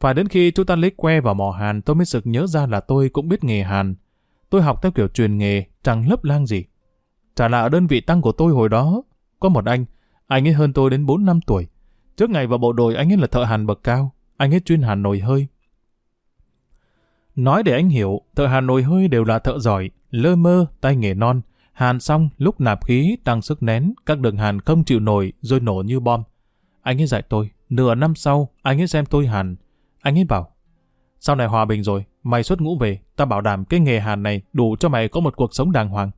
Phải đến khi chú ta lấy que vào mỏ hàn tôi mới sực nhớ ra là tôi cũng biết nghề hàn. Tôi học theo kiểu truyền nghề, chẳng lấp lang gì. Chả là ở đơn vị tăng của tôi hồi đó, có một anh, anh ấy hơn tôi đến 4 năm tuổi. Trước ngày vào bộ đội anh ấy là thợ hàn bậc cao, anh ấy chuyên hàn nồi hơi. Nói để anh hiểu, thợ hàn nồi hơi đều là thợ giỏi, lơ mơ, tay nghề non. Hàn xong, lúc nạp khí, tăng sức nén, các đường hàn không chịu nổi rồi nổ như bom. Anh ấy dạy tôi, nửa năm sau, anh ấy xem tôi hàn. Anh ấy bảo, sau này hòa bình rồi, mày xuất ngũ về, ta bảo đảm cái nghề hàn này đủ cho mày có một cuộc sống đàng hoàng.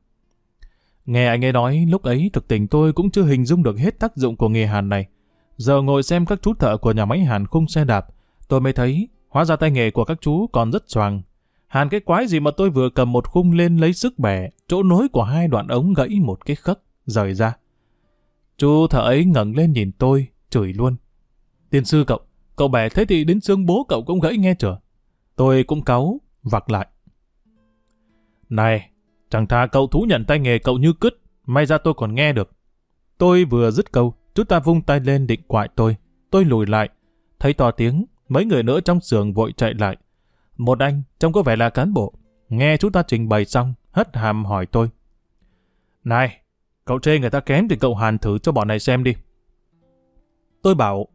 Nghe anh ấy nói, lúc ấy thực tình tôi cũng chưa hình dung được hết tác dụng của nghề hàn này. Giờ ngồi xem các chú thợ của nhà máy hàn khung xe đạp, tôi mới thấy, hóa ra tay nghề của các chú còn rất choàng. Hàn cái quái gì mà tôi vừa cầm một khung lên lấy sức bẻ, chỗ nối của hai đoạn ống gãy một cái khấc, rời ra. Chú thợ ấy ngẩng lên nhìn tôi, chửi luôn. Tiên sư cậu, cậu bẻ thế thì đến xương bố cậu cũng gãy nghe chưa? Tôi cũng cáu, vặc lại. Này, chẳng thà cậu thú nhận tay nghề cậu như cứt, may ra tôi còn nghe được. Tôi vừa dứt câu, chú ta vung tay lên định quại tôi. Tôi lùi lại, thấy to tiếng, mấy người nữa trong xưởng vội chạy lại. Một anh, trông có vẻ là cán bộ, nghe chú ta trình bày xong, hất hàm hỏi tôi. Này, cậu chê người ta kém thì cậu hàn thử cho bọn này xem đi. Tôi bảo,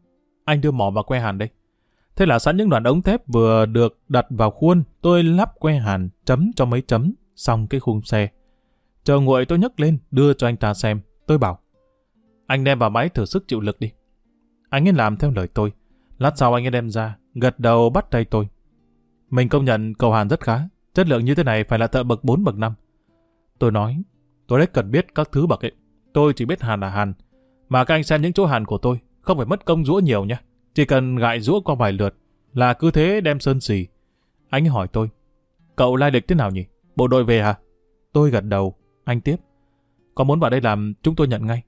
anh đưa mỏ vào que hàn đây. Thế là sẵn những đoạn ống thép vừa được đặt vào khuôn, tôi lắp que hàn, chấm cho mấy chấm, xong cái khung xe. Chờ nguội tôi nhấc lên, đưa cho anh ta xem. Tôi bảo, anh đem vào máy thử sức chịu lực đi. Anh ấy làm theo lời tôi. Lát sau anh ấy đem ra, gật đầu bắt tay tôi. Mình công nhận cầu hàn rất khá. Chất lượng như thế này phải là thợ bậc 4 bậc 5. Tôi nói, tôi rất cần biết các thứ bậc ấy. Tôi chỉ biết hàn là hàn. Mà các anh xem những chỗ hàn của tôi, không phải mất công rũa nhiều nhé. Chỉ cần gại rũa qua vài lượt, là cứ thế đem sơn xì. Anh hỏi tôi, cậu lai lịch thế nào nhỉ? Bộ đội về hả? Tôi gật đầu, anh tiếp. Có muốn vào đây làm, chúng tôi nhận ngay.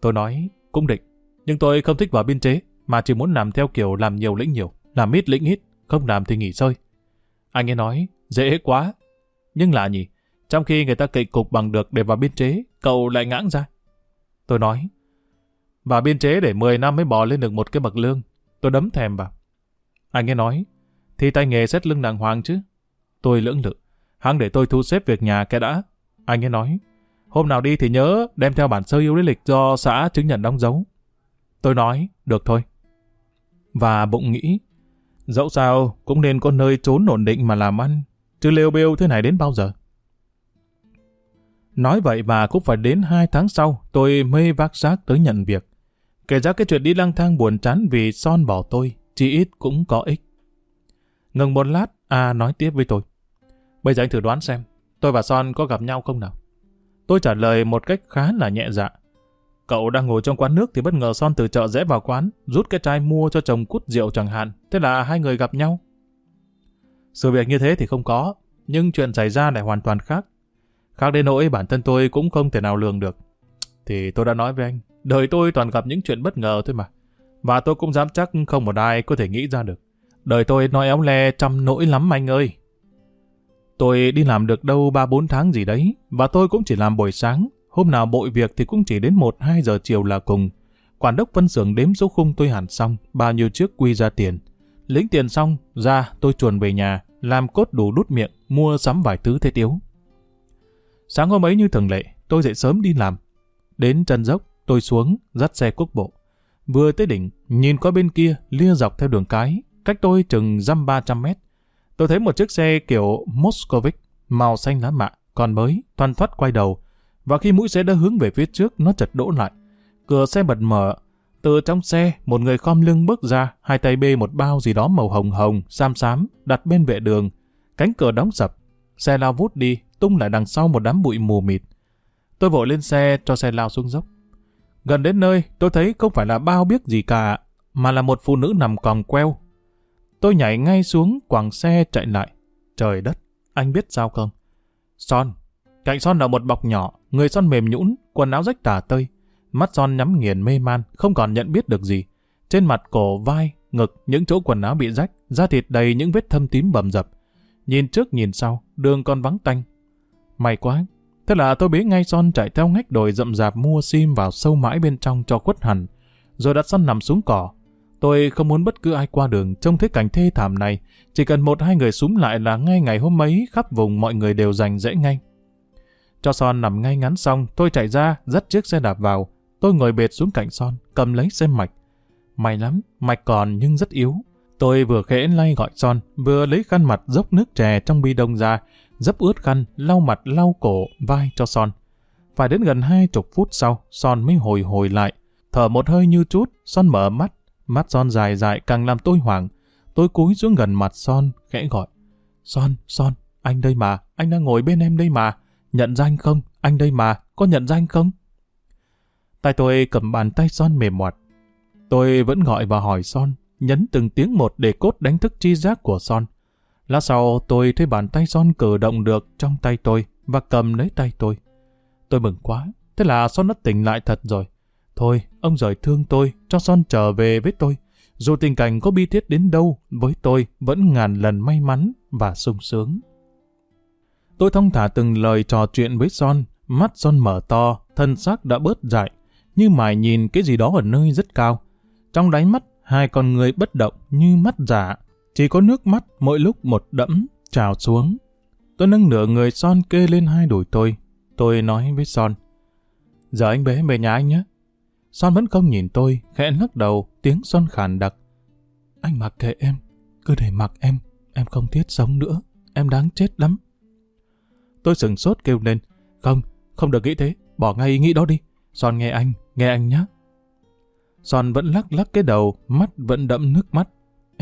Tôi nói, cũng định. Nhưng tôi không thích vào biên chế, mà chỉ muốn làm theo kiểu làm nhiều lĩnh nhiều, làm ít lĩnh ít, không làm thì nghỉ sơi. Anh ấy nói, dễ quá. Nhưng lạ nhỉ, trong khi người ta cậy cục bằng được để vào biên chế, cậu lại ngãng ra. Tôi nói, và biên chế để 10 năm mới bò lên được một cái bậc lương. Tôi đấm thèm vào. Anh ấy nói, thì tay nghề xét lưng đàng hoàng chứ. Tôi lưỡng lự, hắn để tôi thu xếp việc nhà cái đã. Anh ấy nói, hôm nào đi thì nhớ đem theo bản sơ yếu lý lịch do xã chứng nhận đóng dấu. Tôi nói, được thôi. Và bụng nghĩ, dẫu sao cũng nên có nơi trốn ổn định mà làm ăn, chứ lêu bêu thế này đến bao giờ. Nói vậy mà cũng phải đến hai tháng sau tôi mê vác xác tới nhận việc. Kể ra cái chuyện đi lang thang buồn chán vì son bỏ tôi, chỉ ít cũng có ích. Ngừng một lát, A nói tiếp với tôi. Bây giờ anh thử đoán xem, tôi và Son có gặp nhau không nào? Tôi trả lời một cách khá là nhẹ dạ. Cậu đang ngồi trong quán nước thì bất ngờ Son từ chợ rẽ vào quán, rút cái chai mua cho chồng cút rượu chẳng hạn. Thế là hai người gặp nhau. Sự việc như thế thì không có, nhưng chuyện xảy ra lại hoàn toàn khác. Khác đến nỗi bản thân tôi cũng không thể nào lường được. Thì tôi đã nói với anh, đời tôi toàn gặp những chuyện bất ngờ thôi mà. Và tôi cũng dám chắc không một ai có thể nghĩ ra được. Đời tôi nói éo le trăm nỗi lắm anh ơi. Tôi đi làm được đâu 3-4 tháng gì đấy, và tôi cũng chỉ làm buổi sáng. Hôm nào bội việc thì cũng chỉ đến 1-2 giờ chiều là cùng. Quản đốc phân xưởng đếm số khung tôi hẳn xong, bao nhiêu chiếc quy ra tiền. Lĩnh tiền xong, ra tôi chuồn về nhà, làm cốt đủ đút miệng, mua sắm vài thứ thế tiếu. Sáng hôm ấy như thường lệ, tôi dậy sớm đi làm. Đến chân dốc, tôi xuống, dắt xe quốc bộ. Vừa tới đỉnh, nhìn qua bên kia, lia dọc theo đường cái, cách tôi chừng dăm 300 mét. Tôi thấy một chiếc xe kiểu Moscovic, màu xanh lá mạ, còn mới, thoăn thoắt quay đầu. Và khi mũi xe đã hướng về phía trước, nó chật đỗ lại. Cửa xe bật mở. Từ trong xe, một người khom lưng bước ra, hai tay bê một bao gì đó màu hồng hồng, xám xám, đặt bên vệ đường. Cánh cửa đóng sập. Xe lao vút đi, tung lại đằng sau một đám bụi mù mịt. Tôi vội lên xe cho xe lao xuống dốc. Gần đến nơi, tôi thấy không phải là bao biết gì cả, mà là một phụ nữ nằm còng queo. Tôi nhảy ngay xuống, quảng xe chạy lại. Trời đất, anh biết sao không? Son. Cạnh Son là một bọc nhỏ, người Son mềm nhũn, quần áo rách tả tơi. Mắt Son nhắm nghiền mê man, không còn nhận biết được gì. Trên mặt cổ, vai, ngực, những chỗ quần áo bị rách, da thịt đầy những vết thâm tím bầm dập. Nhìn trước nhìn sau, đường còn vắng tanh. May quá, Thế là tôi bế ngay son chạy theo ngách đồi rậm rạp mua sim vào sâu mãi bên trong cho quất hẳn, rồi đặt son nằm xuống cỏ. Tôi không muốn bất cứ ai qua đường trông thấy cảnh thê thảm này, chỉ cần một hai người súng lại là ngay ngày hôm ấy khắp vùng mọi người đều giành dễ ngay. Cho son nằm ngay ngắn xong, tôi chạy ra, dắt chiếc xe đạp vào. Tôi ngồi bệt xuống cạnh son, cầm lấy xem mạch. May lắm, mạch còn nhưng rất yếu. Tôi vừa khẽ lay gọi son, vừa lấy khăn mặt dốc nước chè trong bi đông ra, dấp ướt khăn, lau mặt lau cổ, vai cho Son. Phải đến gần hai chục phút sau, Son mới hồi hồi lại. Thở một hơi như chút, Son mở mắt. Mắt Son dài dài càng làm tôi hoảng. Tôi cúi xuống gần mặt Son, khẽ gọi. Son, Son, anh đây mà, anh đang ngồi bên em đây mà. Nhận danh không? Anh đây mà, có nhận danh không? Tay tôi cầm bàn tay Son mềm mọt. Tôi vẫn gọi và hỏi Son, nhấn từng tiếng một để cốt đánh thức chi giác của Son. Lát sau tôi thấy bàn tay Son cử động được trong tay tôi và cầm lấy tay tôi. Tôi mừng quá, thế là Son đã tỉnh lại thật rồi. Thôi, ông rời thương tôi, cho Son trở về với tôi. Dù tình cảnh có bi thiết đến đâu, với tôi vẫn ngàn lần may mắn và sung sướng. Tôi thông thả từng lời trò chuyện với Son, mắt Son mở to, thân xác đã bớt dại, như mải nhìn cái gì đó ở nơi rất cao. Trong đáy mắt, hai con người bất động như mắt giả, chỉ có nước mắt mỗi lúc một đẫm, trào xuống. Tôi nâng nửa người Son kê lên hai đùi tôi. Tôi nói với Son, giờ anh bé về nhà anh nhé. Son vẫn không nhìn tôi, khẽ lắc đầu, tiếng Son khàn đặc. Anh mặc kệ em, cứ để mặc em, em không thiết sống nữa, em đáng chết lắm. Tôi sừng sốt kêu lên, không, không được nghĩ thế, bỏ ngay ý nghĩ đó đi. Son nghe anh, nghe anh nhé. Son vẫn lắc lắc cái đầu, mắt vẫn đẫm nước mắt.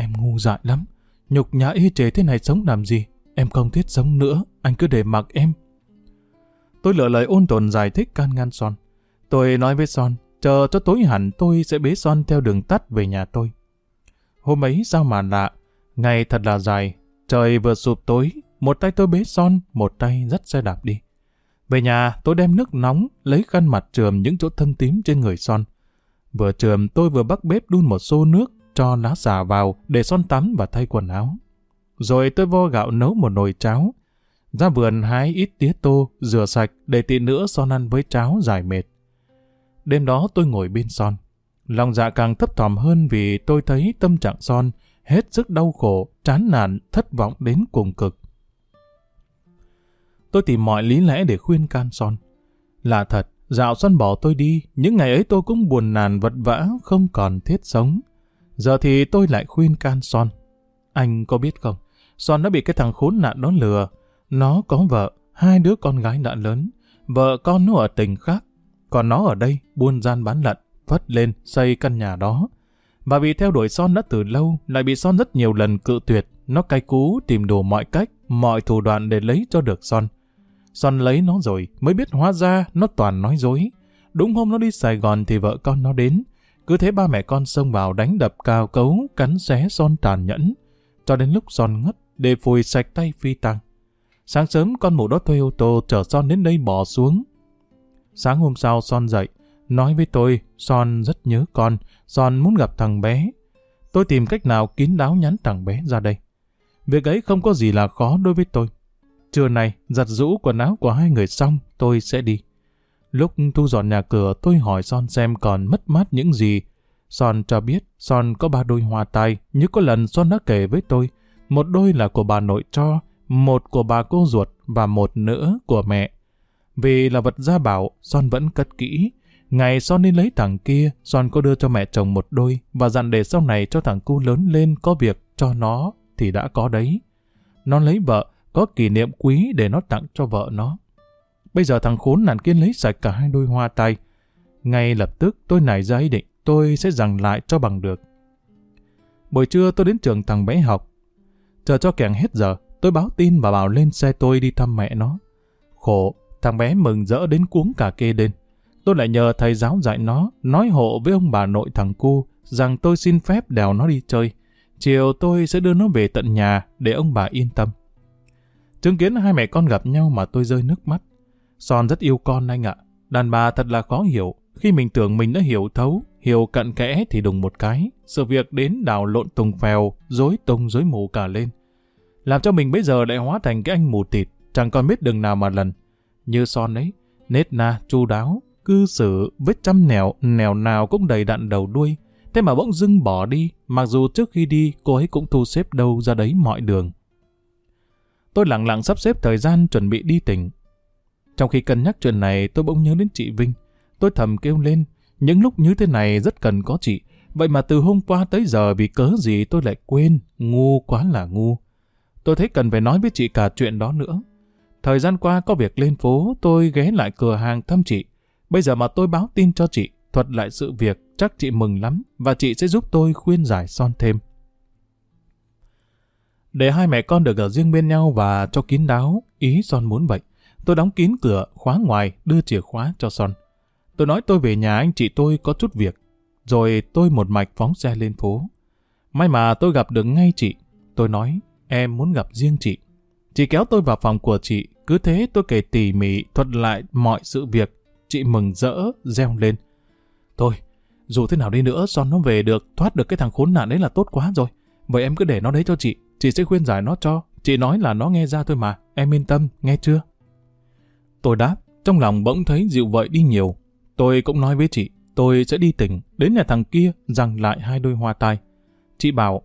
Em ngu dại lắm, nhục nhã y chế thế này sống làm gì? Em không thiết sống nữa, anh cứ để mặc em. Tôi lựa lời ôn tồn giải thích can ngăn Son. Tôi nói với Son, chờ cho tối hẳn tôi sẽ bế Son theo đường tắt về nhà tôi. Hôm ấy sao mà lạ, ngày thật là dài, trời vừa sụp tối, một tay tôi bế Son, một tay dắt xe đạp đi. Về nhà, tôi đem nước nóng, lấy khăn mặt trườm những chỗ thâm tím trên người Son. Vừa trườm, tôi vừa bắt bếp đun một xô nước, cho lá xà vào, để Son tắm và thay quần áo. Rồi tôi vo gạo nấu một nồi cháo. Ra vườn hái ít tía tô, rửa sạch, để tí nữa Son ăn với cháo giải mệt. Đêm đó tôi ngồi bên Son. Lòng dạ càng thấp thỏm hơn vì tôi thấy tâm trạng Son hết sức đau khổ, chán nản, thất vọng đến cùng cực. Tôi tìm mọi lý lẽ để khuyên can Son. Là thật, dạo Son bỏ tôi đi, những ngày ấy tôi cũng buồn nàn vật vã, không còn thiết sống. Giờ thì tôi lại khuyên can Son. Anh có biết không, Son đã bị cái thằng khốn nạn đó lừa. Nó có vợ, hai đứa con gái đã lớn, vợ con nó ở tỉnh khác, còn nó ở đây buôn gian bán lận, vất lên xây căn nhà đó. Và vì theo đuổi Son đã từ lâu, lại bị Son rất nhiều lần cự tuyệt, nó cay cú tìm đủ mọi cách, mọi thủ đoạn để lấy cho được Son. Son lấy nó rồi, mới biết hóa ra nó toàn nói dối. Đúng hôm nó đi Sài Gòn thì vợ con nó đến. Cứ thế ba mẹ con xông vào đánh đập cao cấu, cắn xé Son tàn nhẫn. Cho đến lúc Son ngất, để phùi sạch tay phi tăng. Sáng sớm con mụ đó thuê ô tô chở Son đến đây bỏ xuống. Sáng hôm sau Son dậy, nói với tôi, Son rất nhớ con, Son muốn gặp thằng bé. Tôi tìm cách nào kín đáo nhắn thằng bé ra đây. Việc ấy không có gì là khó đối với tôi. Trưa nay giặt rũ quần áo của hai người xong, tôi sẽ đi. Lúc thu dọn nhà cửa, tôi hỏi Son xem còn mất mát những gì. Son cho biết, Son có ba đôi hoa tai, như có lần Son đã kể với tôi. Một đôi là của bà nội cho, một của bà cô ruột và một nữa của mẹ. Vì là vật gia bảo, Son vẫn cất kỹ. Ngày Son đi lấy thằng kia, Son có đưa cho mẹ chồng một đôi và dặn để sau này cho thằng cu lớn lên có việc cho nó thì đã có đấy. Nó lấy vợ, có kỷ niệm quý để nó tặng cho vợ nó. Bây giờ thằng khốn nạn kia lấy sạch cả hai đôi hoa tay. Ngay lập tức tôi nảy ra ý định tôi sẽ giằng lại cho bằng được. Buổi trưa tôi đến trường thằng bé học. Chờ cho kẻng hết giờ, tôi báo tin và bảo lên xe tôi đi thăm mẹ nó. Khổ, thằng bé mừng rỡ đến cuống cả kê lên. Tôi lại nhờ thầy giáo dạy nó, nói hộ với ông bà nội thằng cu rằng tôi xin phép đèo nó đi chơi. Chiều tôi sẽ đưa nó về tận nhà để ông bà yên tâm. Chứng kiến hai mẹ con gặp nhau mà tôi rơi nước mắt. Son rất yêu con anh ạ. Đàn bà thật là khó hiểu. Khi mình tưởng mình đã hiểu thấu, hiểu cận kẽ thì đùng một cái. Sự việc đến đảo lộn tùng phèo, dối tung dối mù cả lên. Làm cho mình bây giờ lại hóa thành cái anh mù tịt, chẳng còn biết đường nào mà lần. Như Son ấy, nết na, chu đáo, cư xử, vết trăm nẻo, nẻo nào cũng đầy đặn đầu đuôi. Thế mà bỗng dưng bỏ đi, mặc dù trước khi đi cô ấy cũng thu xếp đâu ra đấy mọi đường. Tôi lặng lặng sắp xếp thời gian chuẩn bị đi tỉnh. Trong khi cân nhắc chuyện này, tôi bỗng nhớ đến chị Vinh. Tôi thầm kêu lên, những lúc như thế này rất cần có chị. Vậy mà từ hôm qua tới giờ vì cớ gì tôi lại quên, ngu quá là ngu. Tôi thấy cần phải nói với chị cả chuyện đó nữa. Thời gian qua có việc lên phố, tôi ghé lại cửa hàng thăm chị. Bây giờ mà tôi báo tin cho chị, thuật lại sự việc, chắc chị mừng lắm và chị sẽ giúp tôi khuyên giải son thêm. Để hai mẹ con được ở riêng bên nhau và cho kín đáo, ý Son muốn vậy. Tôi đóng kín cửa, khóa ngoài, đưa chìa khóa cho Son. Tôi nói tôi về nhà anh chị tôi có chút việc. Rồi tôi một mạch phóng xe lên phố. May mà tôi gặp được ngay chị. Tôi nói, em muốn gặp riêng chị. Chị kéo tôi vào phòng của chị. Cứ thế tôi kể tỉ mỉ thuật lại mọi sự việc. Chị mừng rỡ, reo lên. Thôi, Dù thế nào đi nữa, Son nó về được, thoát được cái thằng khốn nạn đấy là tốt quá rồi. Vậy em cứ để nó đấy cho chị, chị sẽ khuyên giải nó cho. Chị nói là nó nghe ra thôi mà, em yên tâm, nghe chưa? Tôi đáp, trong lòng bỗng thấy dịu vậy đi nhiều. Tôi cũng nói với chị, tôi sẽ đi tỉnh, đến nhà thằng kia, rằng lại hai đôi hoa tai. Chị bảo,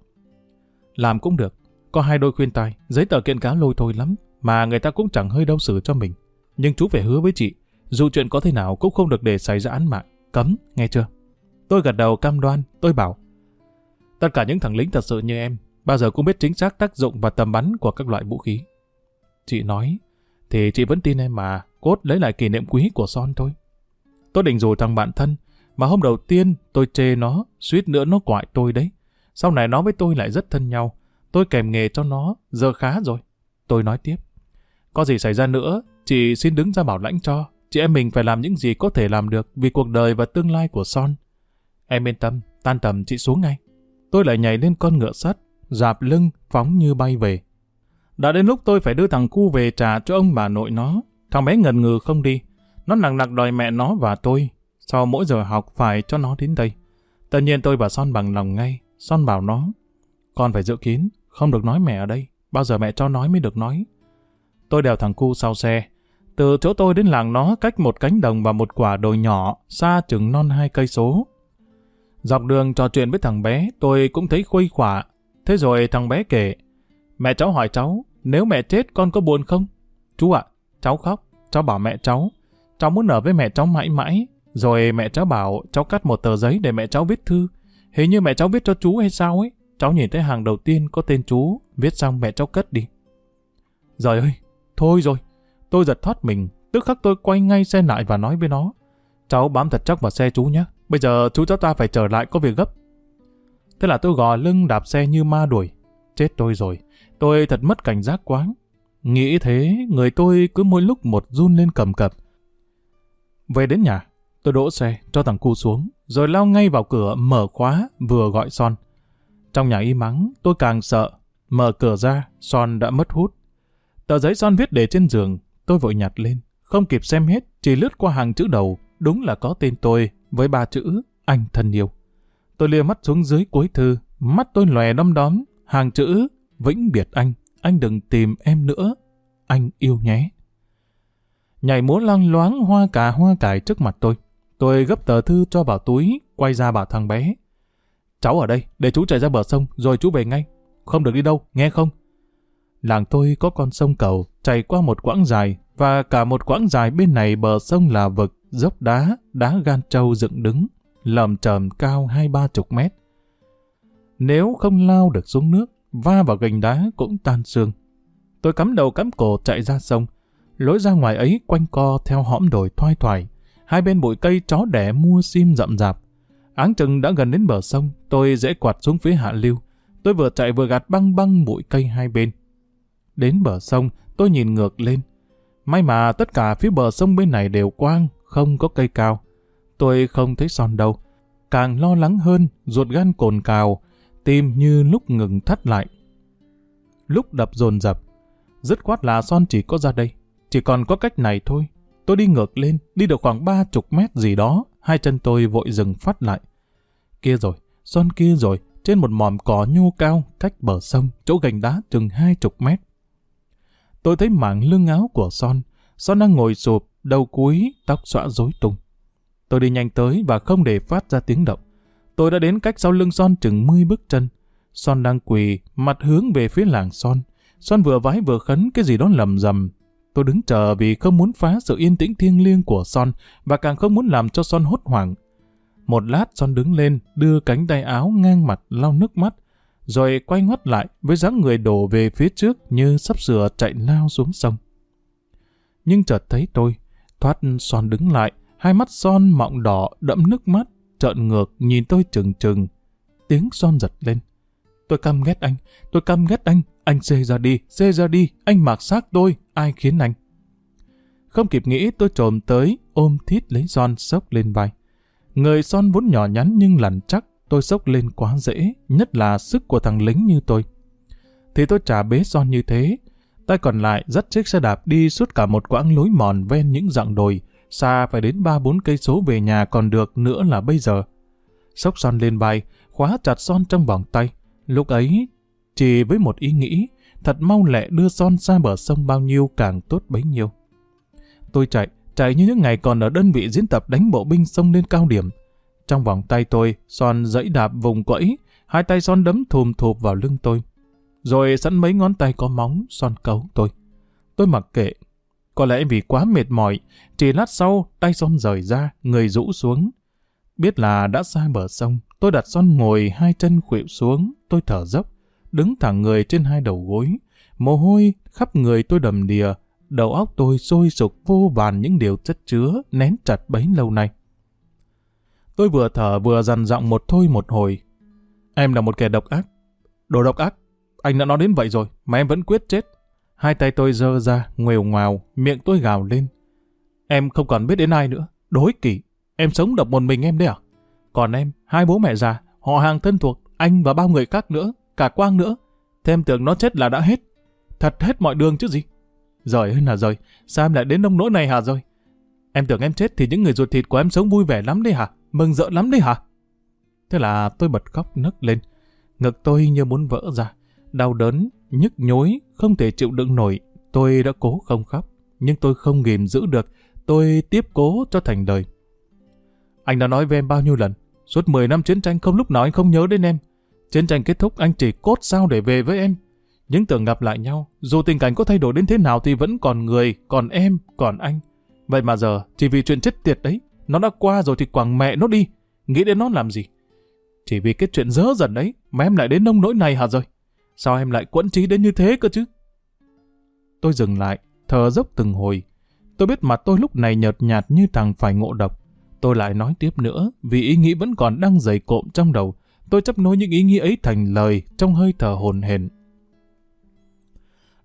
làm cũng được, có hai đôi khuyên tai, giấy tờ kiện cáo lôi thôi lắm, mà người ta cũng chẳng hơi đau xử cho mình. Nhưng chú phải hứa với chị, dù chuyện có thế nào cũng không được để xảy ra án mạng, cấm, nghe chưa? Tôi gật đầu cam đoan, tôi bảo, tất cả những thằng lính thật sự như em, bao giờ cũng biết chính xác tác dụng và tầm bắn của các loại vũ khí. Chị nói, thì chị vẫn tin em mà, cốt lấy lại kỷ niệm quý của Son thôi. Tôi định rủ thằng bạn thân, mà hôm đầu tiên tôi chê nó, suýt nữa nó quại tôi đấy. Sau này nó với tôi lại rất thân nhau. Tôi kèm nghề cho nó, giờ khá rồi. Tôi nói tiếp. Có gì xảy ra nữa, chị xin đứng ra bảo lãnh cho. Chị em mình phải làm những gì có thể làm được vì cuộc đời và tương lai của Son. Em yên tâm, tan tầm chị xuống ngay. Tôi lại nhảy lên con ngựa sắt, dạp lưng, phóng như bay về. Đã đến lúc tôi phải đưa thằng cu về trả cho ông bà nội nó. Thằng bé ngần ngừ không đi. Nó nặng nặc đòi mẹ nó và tôi. Sau mỗi giờ học phải cho nó đến đây. Tất nhiên tôi và Son bằng lòng ngay. Son bảo nó. Con phải giữ kín, không được nói mẹ ở đây. Bao giờ mẹ cho nói mới được nói. Tôi đèo thằng cu sau xe. Từ chỗ tôi đến làng nó cách một cánh đồng và một quả đồi nhỏ, xa chừng non hai cây số. Dọc đường trò chuyện với thằng bé, tôi cũng thấy khuây khỏa. Thế rồi thằng bé kể, mẹ cháu hỏi cháu, nếu mẹ chết con có buồn không? Chú ạ, cháu khóc, cháu bảo mẹ cháu, cháu muốn ở với mẹ cháu mãi mãi. Rồi mẹ cháu bảo cháu cắt một tờ giấy để mẹ cháu viết thư. Hình như mẹ cháu viết cho chú hay sao ấy. Cháu nhìn thấy hàng đầu tiên có tên chú, viết xong mẹ cháu cất đi. Rồi ơi, thôi rồi. Tôi giật thoát mình, tức khắc tôi quay ngay xe lại và nói với nó. Cháu bám thật chắc vào xe chú nhé. Bây giờ chú cháu ta phải trở lại có việc gấp. Thế là tôi gò lưng đạp xe như ma đuổi. Chết tôi rồi. Tôi thật mất cảnh giác quá. Nghĩ thế, người tôi cứ mỗi lúc một run lên cầm cập. Về đến nhà, tôi đỗ xe, cho thằng cu xuống, rồi lao ngay vào cửa mở khóa, vừa gọi Son. Trong nhà y mắng, tôi càng sợ. Mở cửa ra, Son đã mất hút. Tờ giấy Son viết để trên giường, tôi vội nhặt lên. Không kịp xem hết, chỉ lướt qua hàng chữ đầu, đúng là có tên tôi, với ba chữ, anh thân yêu. Tôi lia mắt xuống dưới cuối thư, mắt tôi lòe đom đóm, hàng chữ, vĩnh biệt anh, anh đừng tìm em nữa, anh yêu nhé. Nhảy múa lăng loáng hoa cà hoa cải trước mặt tôi. Tôi gấp tờ thư cho vào túi, quay ra bảo thằng bé. Cháu ở đây, để chú chạy ra bờ sông, rồi chú về ngay. Không được đi đâu, nghe không? Làng tôi có con sông cầu, chảy qua một quãng dài, và cả một quãng dài bên này bờ sông là vực, dốc đá, đá gan trâu dựng đứng, lầm trầm cao hai ba chục mét. Nếu không lao được xuống nước, va vào gành đá cũng tan xương. Tôi cắm đầu cắm cổ chạy ra sông, lối ra ngoài ấy quanh co theo hõm đồi thoai thoải, hai bên bụi cây chó đẻ mua sim rậm rạp. Áng chừng đã gần đến bờ sông, tôi dễ quạt xuống phía hạ lưu. Tôi vừa chạy vừa gạt băng băng bụi cây hai bên. Đến bờ sông, tôi nhìn ngược lên. May mà tất cả phía bờ sông bên này đều quang, không có cây cao. Tôi không thấy son đâu. Càng lo lắng hơn, ruột gan cồn cào, tim như lúc ngừng thắt lại. Lúc đập dồn dập, dứt khoát là son chỉ có ra đây. Chỉ còn có cách này thôi. Tôi đi ngược lên, đi được khoảng ba chục mét gì đó, hai chân tôi vội dừng phát lại. Kia rồi, son kia rồi, trên một mòm cỏ nhô cao, cách bờ sông, chỗ gành đá chừng hai chục mét. Tôi thấy mảng lưng áo của Son. Son đang ngồi sụp, đầu cúi, tóc xõa rối tung. Tôi đi nhanh tới và không để phát ra tiếng động. Tôi đã đến cách sau lưng Son chừng 10 bước chân. Son đang quỳ, mặt hướng về phía làng Son. Son vừa vái vừa khấn cái gì đó lầm rầm. Tôi đứng chờ vì không muốn phá sự yên tĩnh thiêng liêng của Son và càng không muốn làm cho Son hốt hoảng. Một lát Son đứng lên, đưa cánh tay áo ngang mặt lau nước mắt, rồi quay ngoắt lại với dáng người đổ về phía trước như sắp sửa chạy lao xuống sông. Nhưng chợt thấy tôi, thoát son đứng lại, hai mắt son mọng đỏ đẫm nước mắt, trợn ngược nhìn tôi chừng chừng. Tiếng son giật lên. Tôi căm ghét anh, tôi căm ghét anh, anh xê ra đi, xê ra đi, anh mạc xác tôi, ai khiến anh? Không kịp nghĩ tôi trồm tới, ôm thít lấy son sốc lên vai. Người son vốn nhỏ nhắn nhưng lằn chắc, tôi sốc lên quá dễ, nhất là sức của thằng lính như tôi. Thì tôi trả bế son như thế, tay còn lại dắt chiếc xe đạp đi suốt cả một quãng lối mòn ven những dặng đồi, xa phải đến ba bốn cây số về nhà còn được nữa là bây giờ. sốc son lên vai, khóa chặt son trong vòng tay. Lúc ấy, chỉ với một ý nghĩ, thật mau lẹ đưa son xa bờ sông bao nhiêu càng tốt bấy nhiêu. Tôi chạy, chạy như những ngày còn ở đơn vị diễn tập đánh bộ binh sông lên cao điểm. Trong vòng tay tôi, son dẫy đạp vùng quẫy, hai tay son đấm thùm thụp vào lưng tôi. Rồi sẵn mấy ngón tay có móng, son cấu tôi. Tôi mặc kệ. Có lẽ vì quá mệt mỏi, chỉ lát sau, tay son rời ra, người rũ xuống. Biết là đã xa bờ sông, tôi đặt son ngồi hai chân khuỵu xuống, tôi thở dốc, đứng thẳng người trên hai đầu gối. Mồ hôi khắp người tôi đầm đìa, đầu óc tôi sôi sục vô vàn những điều chất chứa, nén chặt bấy lâu nay. Tôi vừa thở vừa dằn giọng một thôi một hồi. Em là một kẻ độc ác. Đồ độc ác. Anh đã nói đến vậy rồi, mà em vẫn quyết chết. Hai tay tôi dơ ra, nguều ngoào, miệng tôi gào lên. Em không còn biết đến ai nữa. Đối kỷ. Em sống độc một mình em đấy à? Còn em, hai bố mẹ già, họ hàng thân thuộc, anh và bao người khác nữa, cả Quang nữa. Thêm tưởng nó chết là đã hết. Thật hết mọi đường chứ gì. Rồi ơi là rồi, sao em lại đến nông nỗi này hả rồi? Em tưởng em chết thì những người ruột thịt của em sống vui vẻ lắm đấy hả? Mừng rỡ lắm đấy hả? Thế là tôi bật khóc nấc lên. Ngực tôi như muốn vỡ ra. Đau đớn, nhức nhối, không thể chịu đựng nổi. Tôi đã cố không khóc, nhưng tôi không kìm giữ được. Tôi tiếp cố cho thành đời. Anh đã nói với em bao nhiêu lần, suốt 10 năm chiến tranh không lúc nào anh không nhớ đến em. Chiến tranh kết thúc anh chỉ cốt sao để về với em. Những tưởng gặp lại nhau, dù tình cảnh có thay đổi đến thế nào thì vẫn còn người, còn em, còn anh. Vậy mà giờ, chỉ vì chuyện chết tiệt đấy, nó đã qua rồi thì quảng mẹ nó đi. Nghĩ đến nó làm gì? Chỉ vì cái chuyện dớ dần đấy mà em lại đến nông nỗi này hả rồi? Sao em lại quẫn trí đến như thế cơ chứ? Tôi dừng lại, thở dốc từng hồi. Tôi biết mặt tôi lúc này nhợt nhạt như thằng phải ngộ độc. Tôi lại nói tiếp nữa, vì ý nghĩ vẫn còn đang dày cộm trong đầu. Tôi chấp nối những ý nghĩ ấy thành lời trong hơi thở hồn hển.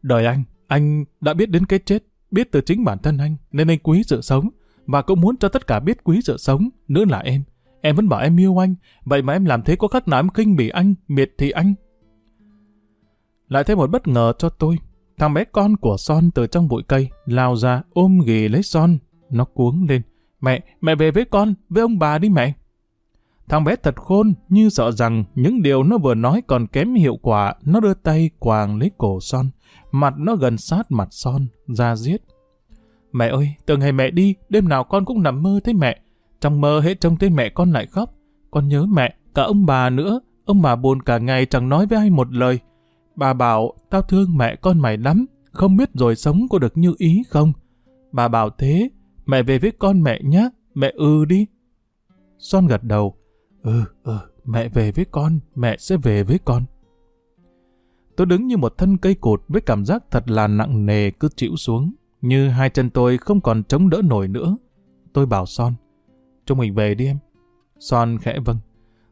Đời anh, anh đã biết đến cái chết, biết từ chính bản thân anh, nên anh quý sự sống, và cũng muốn cho tất cả biết quý sự sống, nữa là em. Em vẫn bảo em yêu anh, vậy mà em làm thế có khác nào em khinh bỉ anh, miệt thị anh. Lại thêm một bất ngờ cho tôi. Thằng bé con của Son từ trong bụi cây, lao ra ôm ghì lấy Son. Nó cuống lên. Mẹ, mẹ về với con, với ông bà đi mẹ. Thằng bé thật khôn, như sợ rằng những điều nó vừa nói còn kém hiệu quả, nó đưa tay quàng lấy cổ Son. Mặt nó gần sát mặt Son, ra giết. Mẹ ơi, từ ngày mẹ đi, đêm nào con cũng nằm mơ thấy mẹ. Trong mơ hết trông thấy mẹ con lại khóc. Con nhớ mẹ, cả ông bà nữa. Ông bà buồn cả ngày chẳng nói với ai một lời. Bà bảo, tao thương mẹ con mày lắm, không biết rồi sống có được như ý không? Bà bảo thế, mẹ về với con mẹ nhé, mẹ ư đi. Son gật đầu, ừ, ừ, mẹ về với con, mẹ sẽ về với con. Tôi đứng như một thân cây cột với cảm giác thật là nặng nề cứ chịu xuống, như hai chân tôi không còn chống đỡ nổi nữa. Tôi bảo Son, chúng mình về đi em. Son khẽ vâng.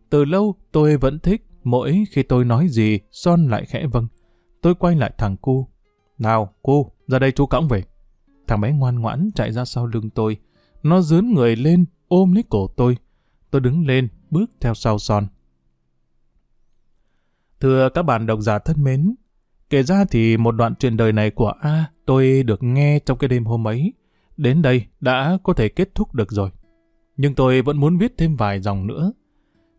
Từ lâu tôi vẫn thích Mỗi khi tôi nói gì, Son lại khẽ vâng. Tôi quay lại thằng cu. Nào, cu, ra đây chú cõng về. Thằng bé ngoan ngoãn chạy ra sau lưng tôi. Nó dướn người lên, ôm lấy cổ tôi. Tôi đứng lên, bước theo sau Son. Thưa các bạn độc giả thân mến, kể ra thì một đoạn chuyện đời này của A tôi được nghe trong cái đêm hôm ấy. Đến đây đã có thể kết thúc được rồi. Nhưng tôi vẫn muốn viết thêm vài dòng nữa.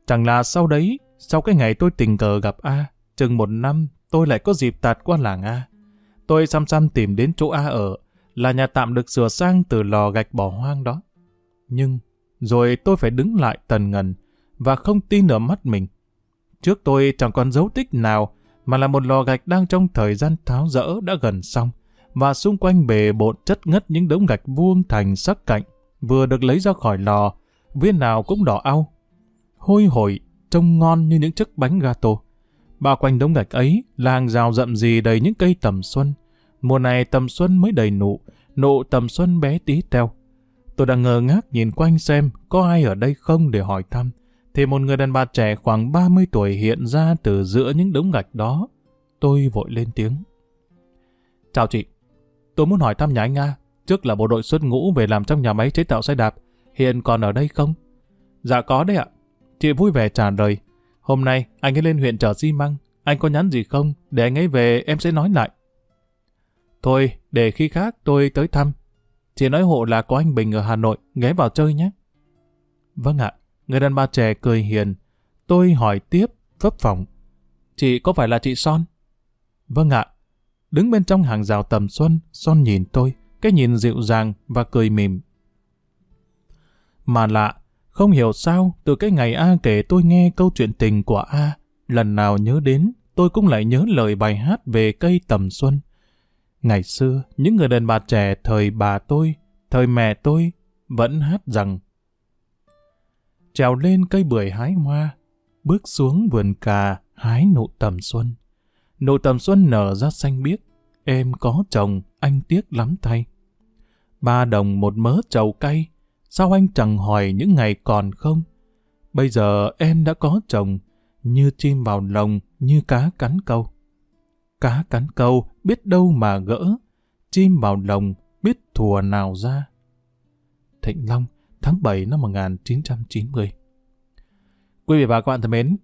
Chẳng là sau đấy sau cái ngày tôi tình cờ gặp A, chừng một năm, tôi lại có dịp tạt qua làng A. Tôi xăm xăm tìm đến chỗ A ở, là nhà tạm được sửa sang từ lò gạch bỏ hoang đó. Nhưng, rồi tôi phải đứng lại tần ngần, và không tin ở mắt mình. Trước tôi chẳng còn dấu tích nào, mà là một lò gạch đang trong thời gian tháo rỡ đã gần xong, và xung quanh bề bộn chất ngất những đống gạch vuông thành sắc cạnh, vừa được lấy ra khỏi lò, viên nào cũng đỏ au. Hôi hổi, trông ngon như những chiếc bánh gato. Bao quanh đống gạch ấy là hàng rào rậm gì đầy những cây tầm xuân. Mùa này tầm xuân mới đầy nụ, nụ tầm xuân bé tí teo. Tôi đang ngờ ngác nhìn quanh xem có ai ở đây không để hỏi thăm. Thì một người đàn bà trẻ khoảng 30 tuổi hiện ra từ giữa những đống gạch đó. Tôi vội lên tiếng. Chào chị, tôi muốn hỏi thăm nhà anh Nga. Trước là bộ đội xuất ngũ về làm trong nhà máy chế tạo xe đạp. Hiện còn ở đây không? Dạ có đấy ạ. Chị vui vẻ trả lời, hôm nay anh ấy lên huyện chở xi măng, anh có nhắn gì không, để anh ấy về em sẽ nói lại. Thôi, để khi khác tôi tới thăm. Chị nói hộ là có anh Bình ở Hà Nội, ghé vào chơi nhé. Vâng ạ, Người đàn bà trẻ cười hiền. Tôi hỏi tiếp, phấp phòng. Chị có phải là chị Son? Vâng ạ. Đứng bên trong hàng rào tầm xuân, Son nhìn tôi, cái nhìn dịu dàng và cười mỉm. Mà lạ, không hiểu sao, từ cái ngày A kể tôi nghe câu chuyện tình của A, lần nào nhớ đến, tôi cũng lại nhớ lời bài hát về cây tầm xuân. Ngày xưa, những người đàn bà trẻ thời bà tôi, thời mẹ tôi, vẫn hát rằng Trèo lên cây bưởi hái hoa, bước xuống vườn cà hái nụ tầm xuân. Nụ tầm xuân nở ra xanh biếc, em có chồng, anh tiếc lắm thay. Ba đồng một mớ trầu cay, sao anh chẳng hỏi những ngày còn không? Bây giờ em đã có chồng, như chim vào lồng, như cá cắn câu. Cá cắn câu, biết đâu mà gỡ, chim vào lồng, biết thùa nào ra. Thịnh Long, tháng 7 năm 1990 Quý vị và các bạn thân mến,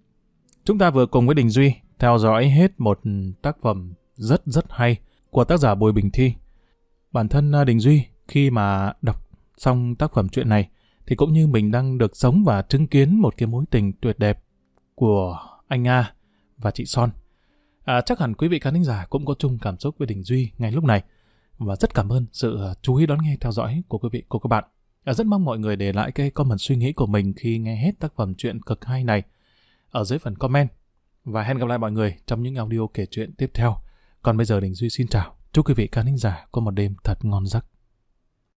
chúng ta vừa cùng với Đình Duy theo dõi hết một tác phẩm rất rất hay của tác giả Bùi Bình Thi. Bản thân à, Đình Duy khi mà đọc xong tác phẩm chuyện này thì cũng như mình đang được sống và chứng kiến một cái mối tình tuyệt đẹp của anh A và chị Son. À, chắc hẳn quý vị khán giả cũng có chung cảm xúc với Đình Duy ngay lúc này và rất cảm ơn sự à, chú ý đón nghe theo dõi của quý vị của các bạn. À, rất mong mọi người để lại cái comment suy nghĩ của mình khi nghe hết tác phẩm chuyện cực hay này ở dưới phần comment. Và hẹn gặp lại mọi người trong những audio kể chuyện tiếp theo. Còn bây giờ Đình Duy xin chào. Chúc quý vị khán giả có một đêm thật ngon giấc.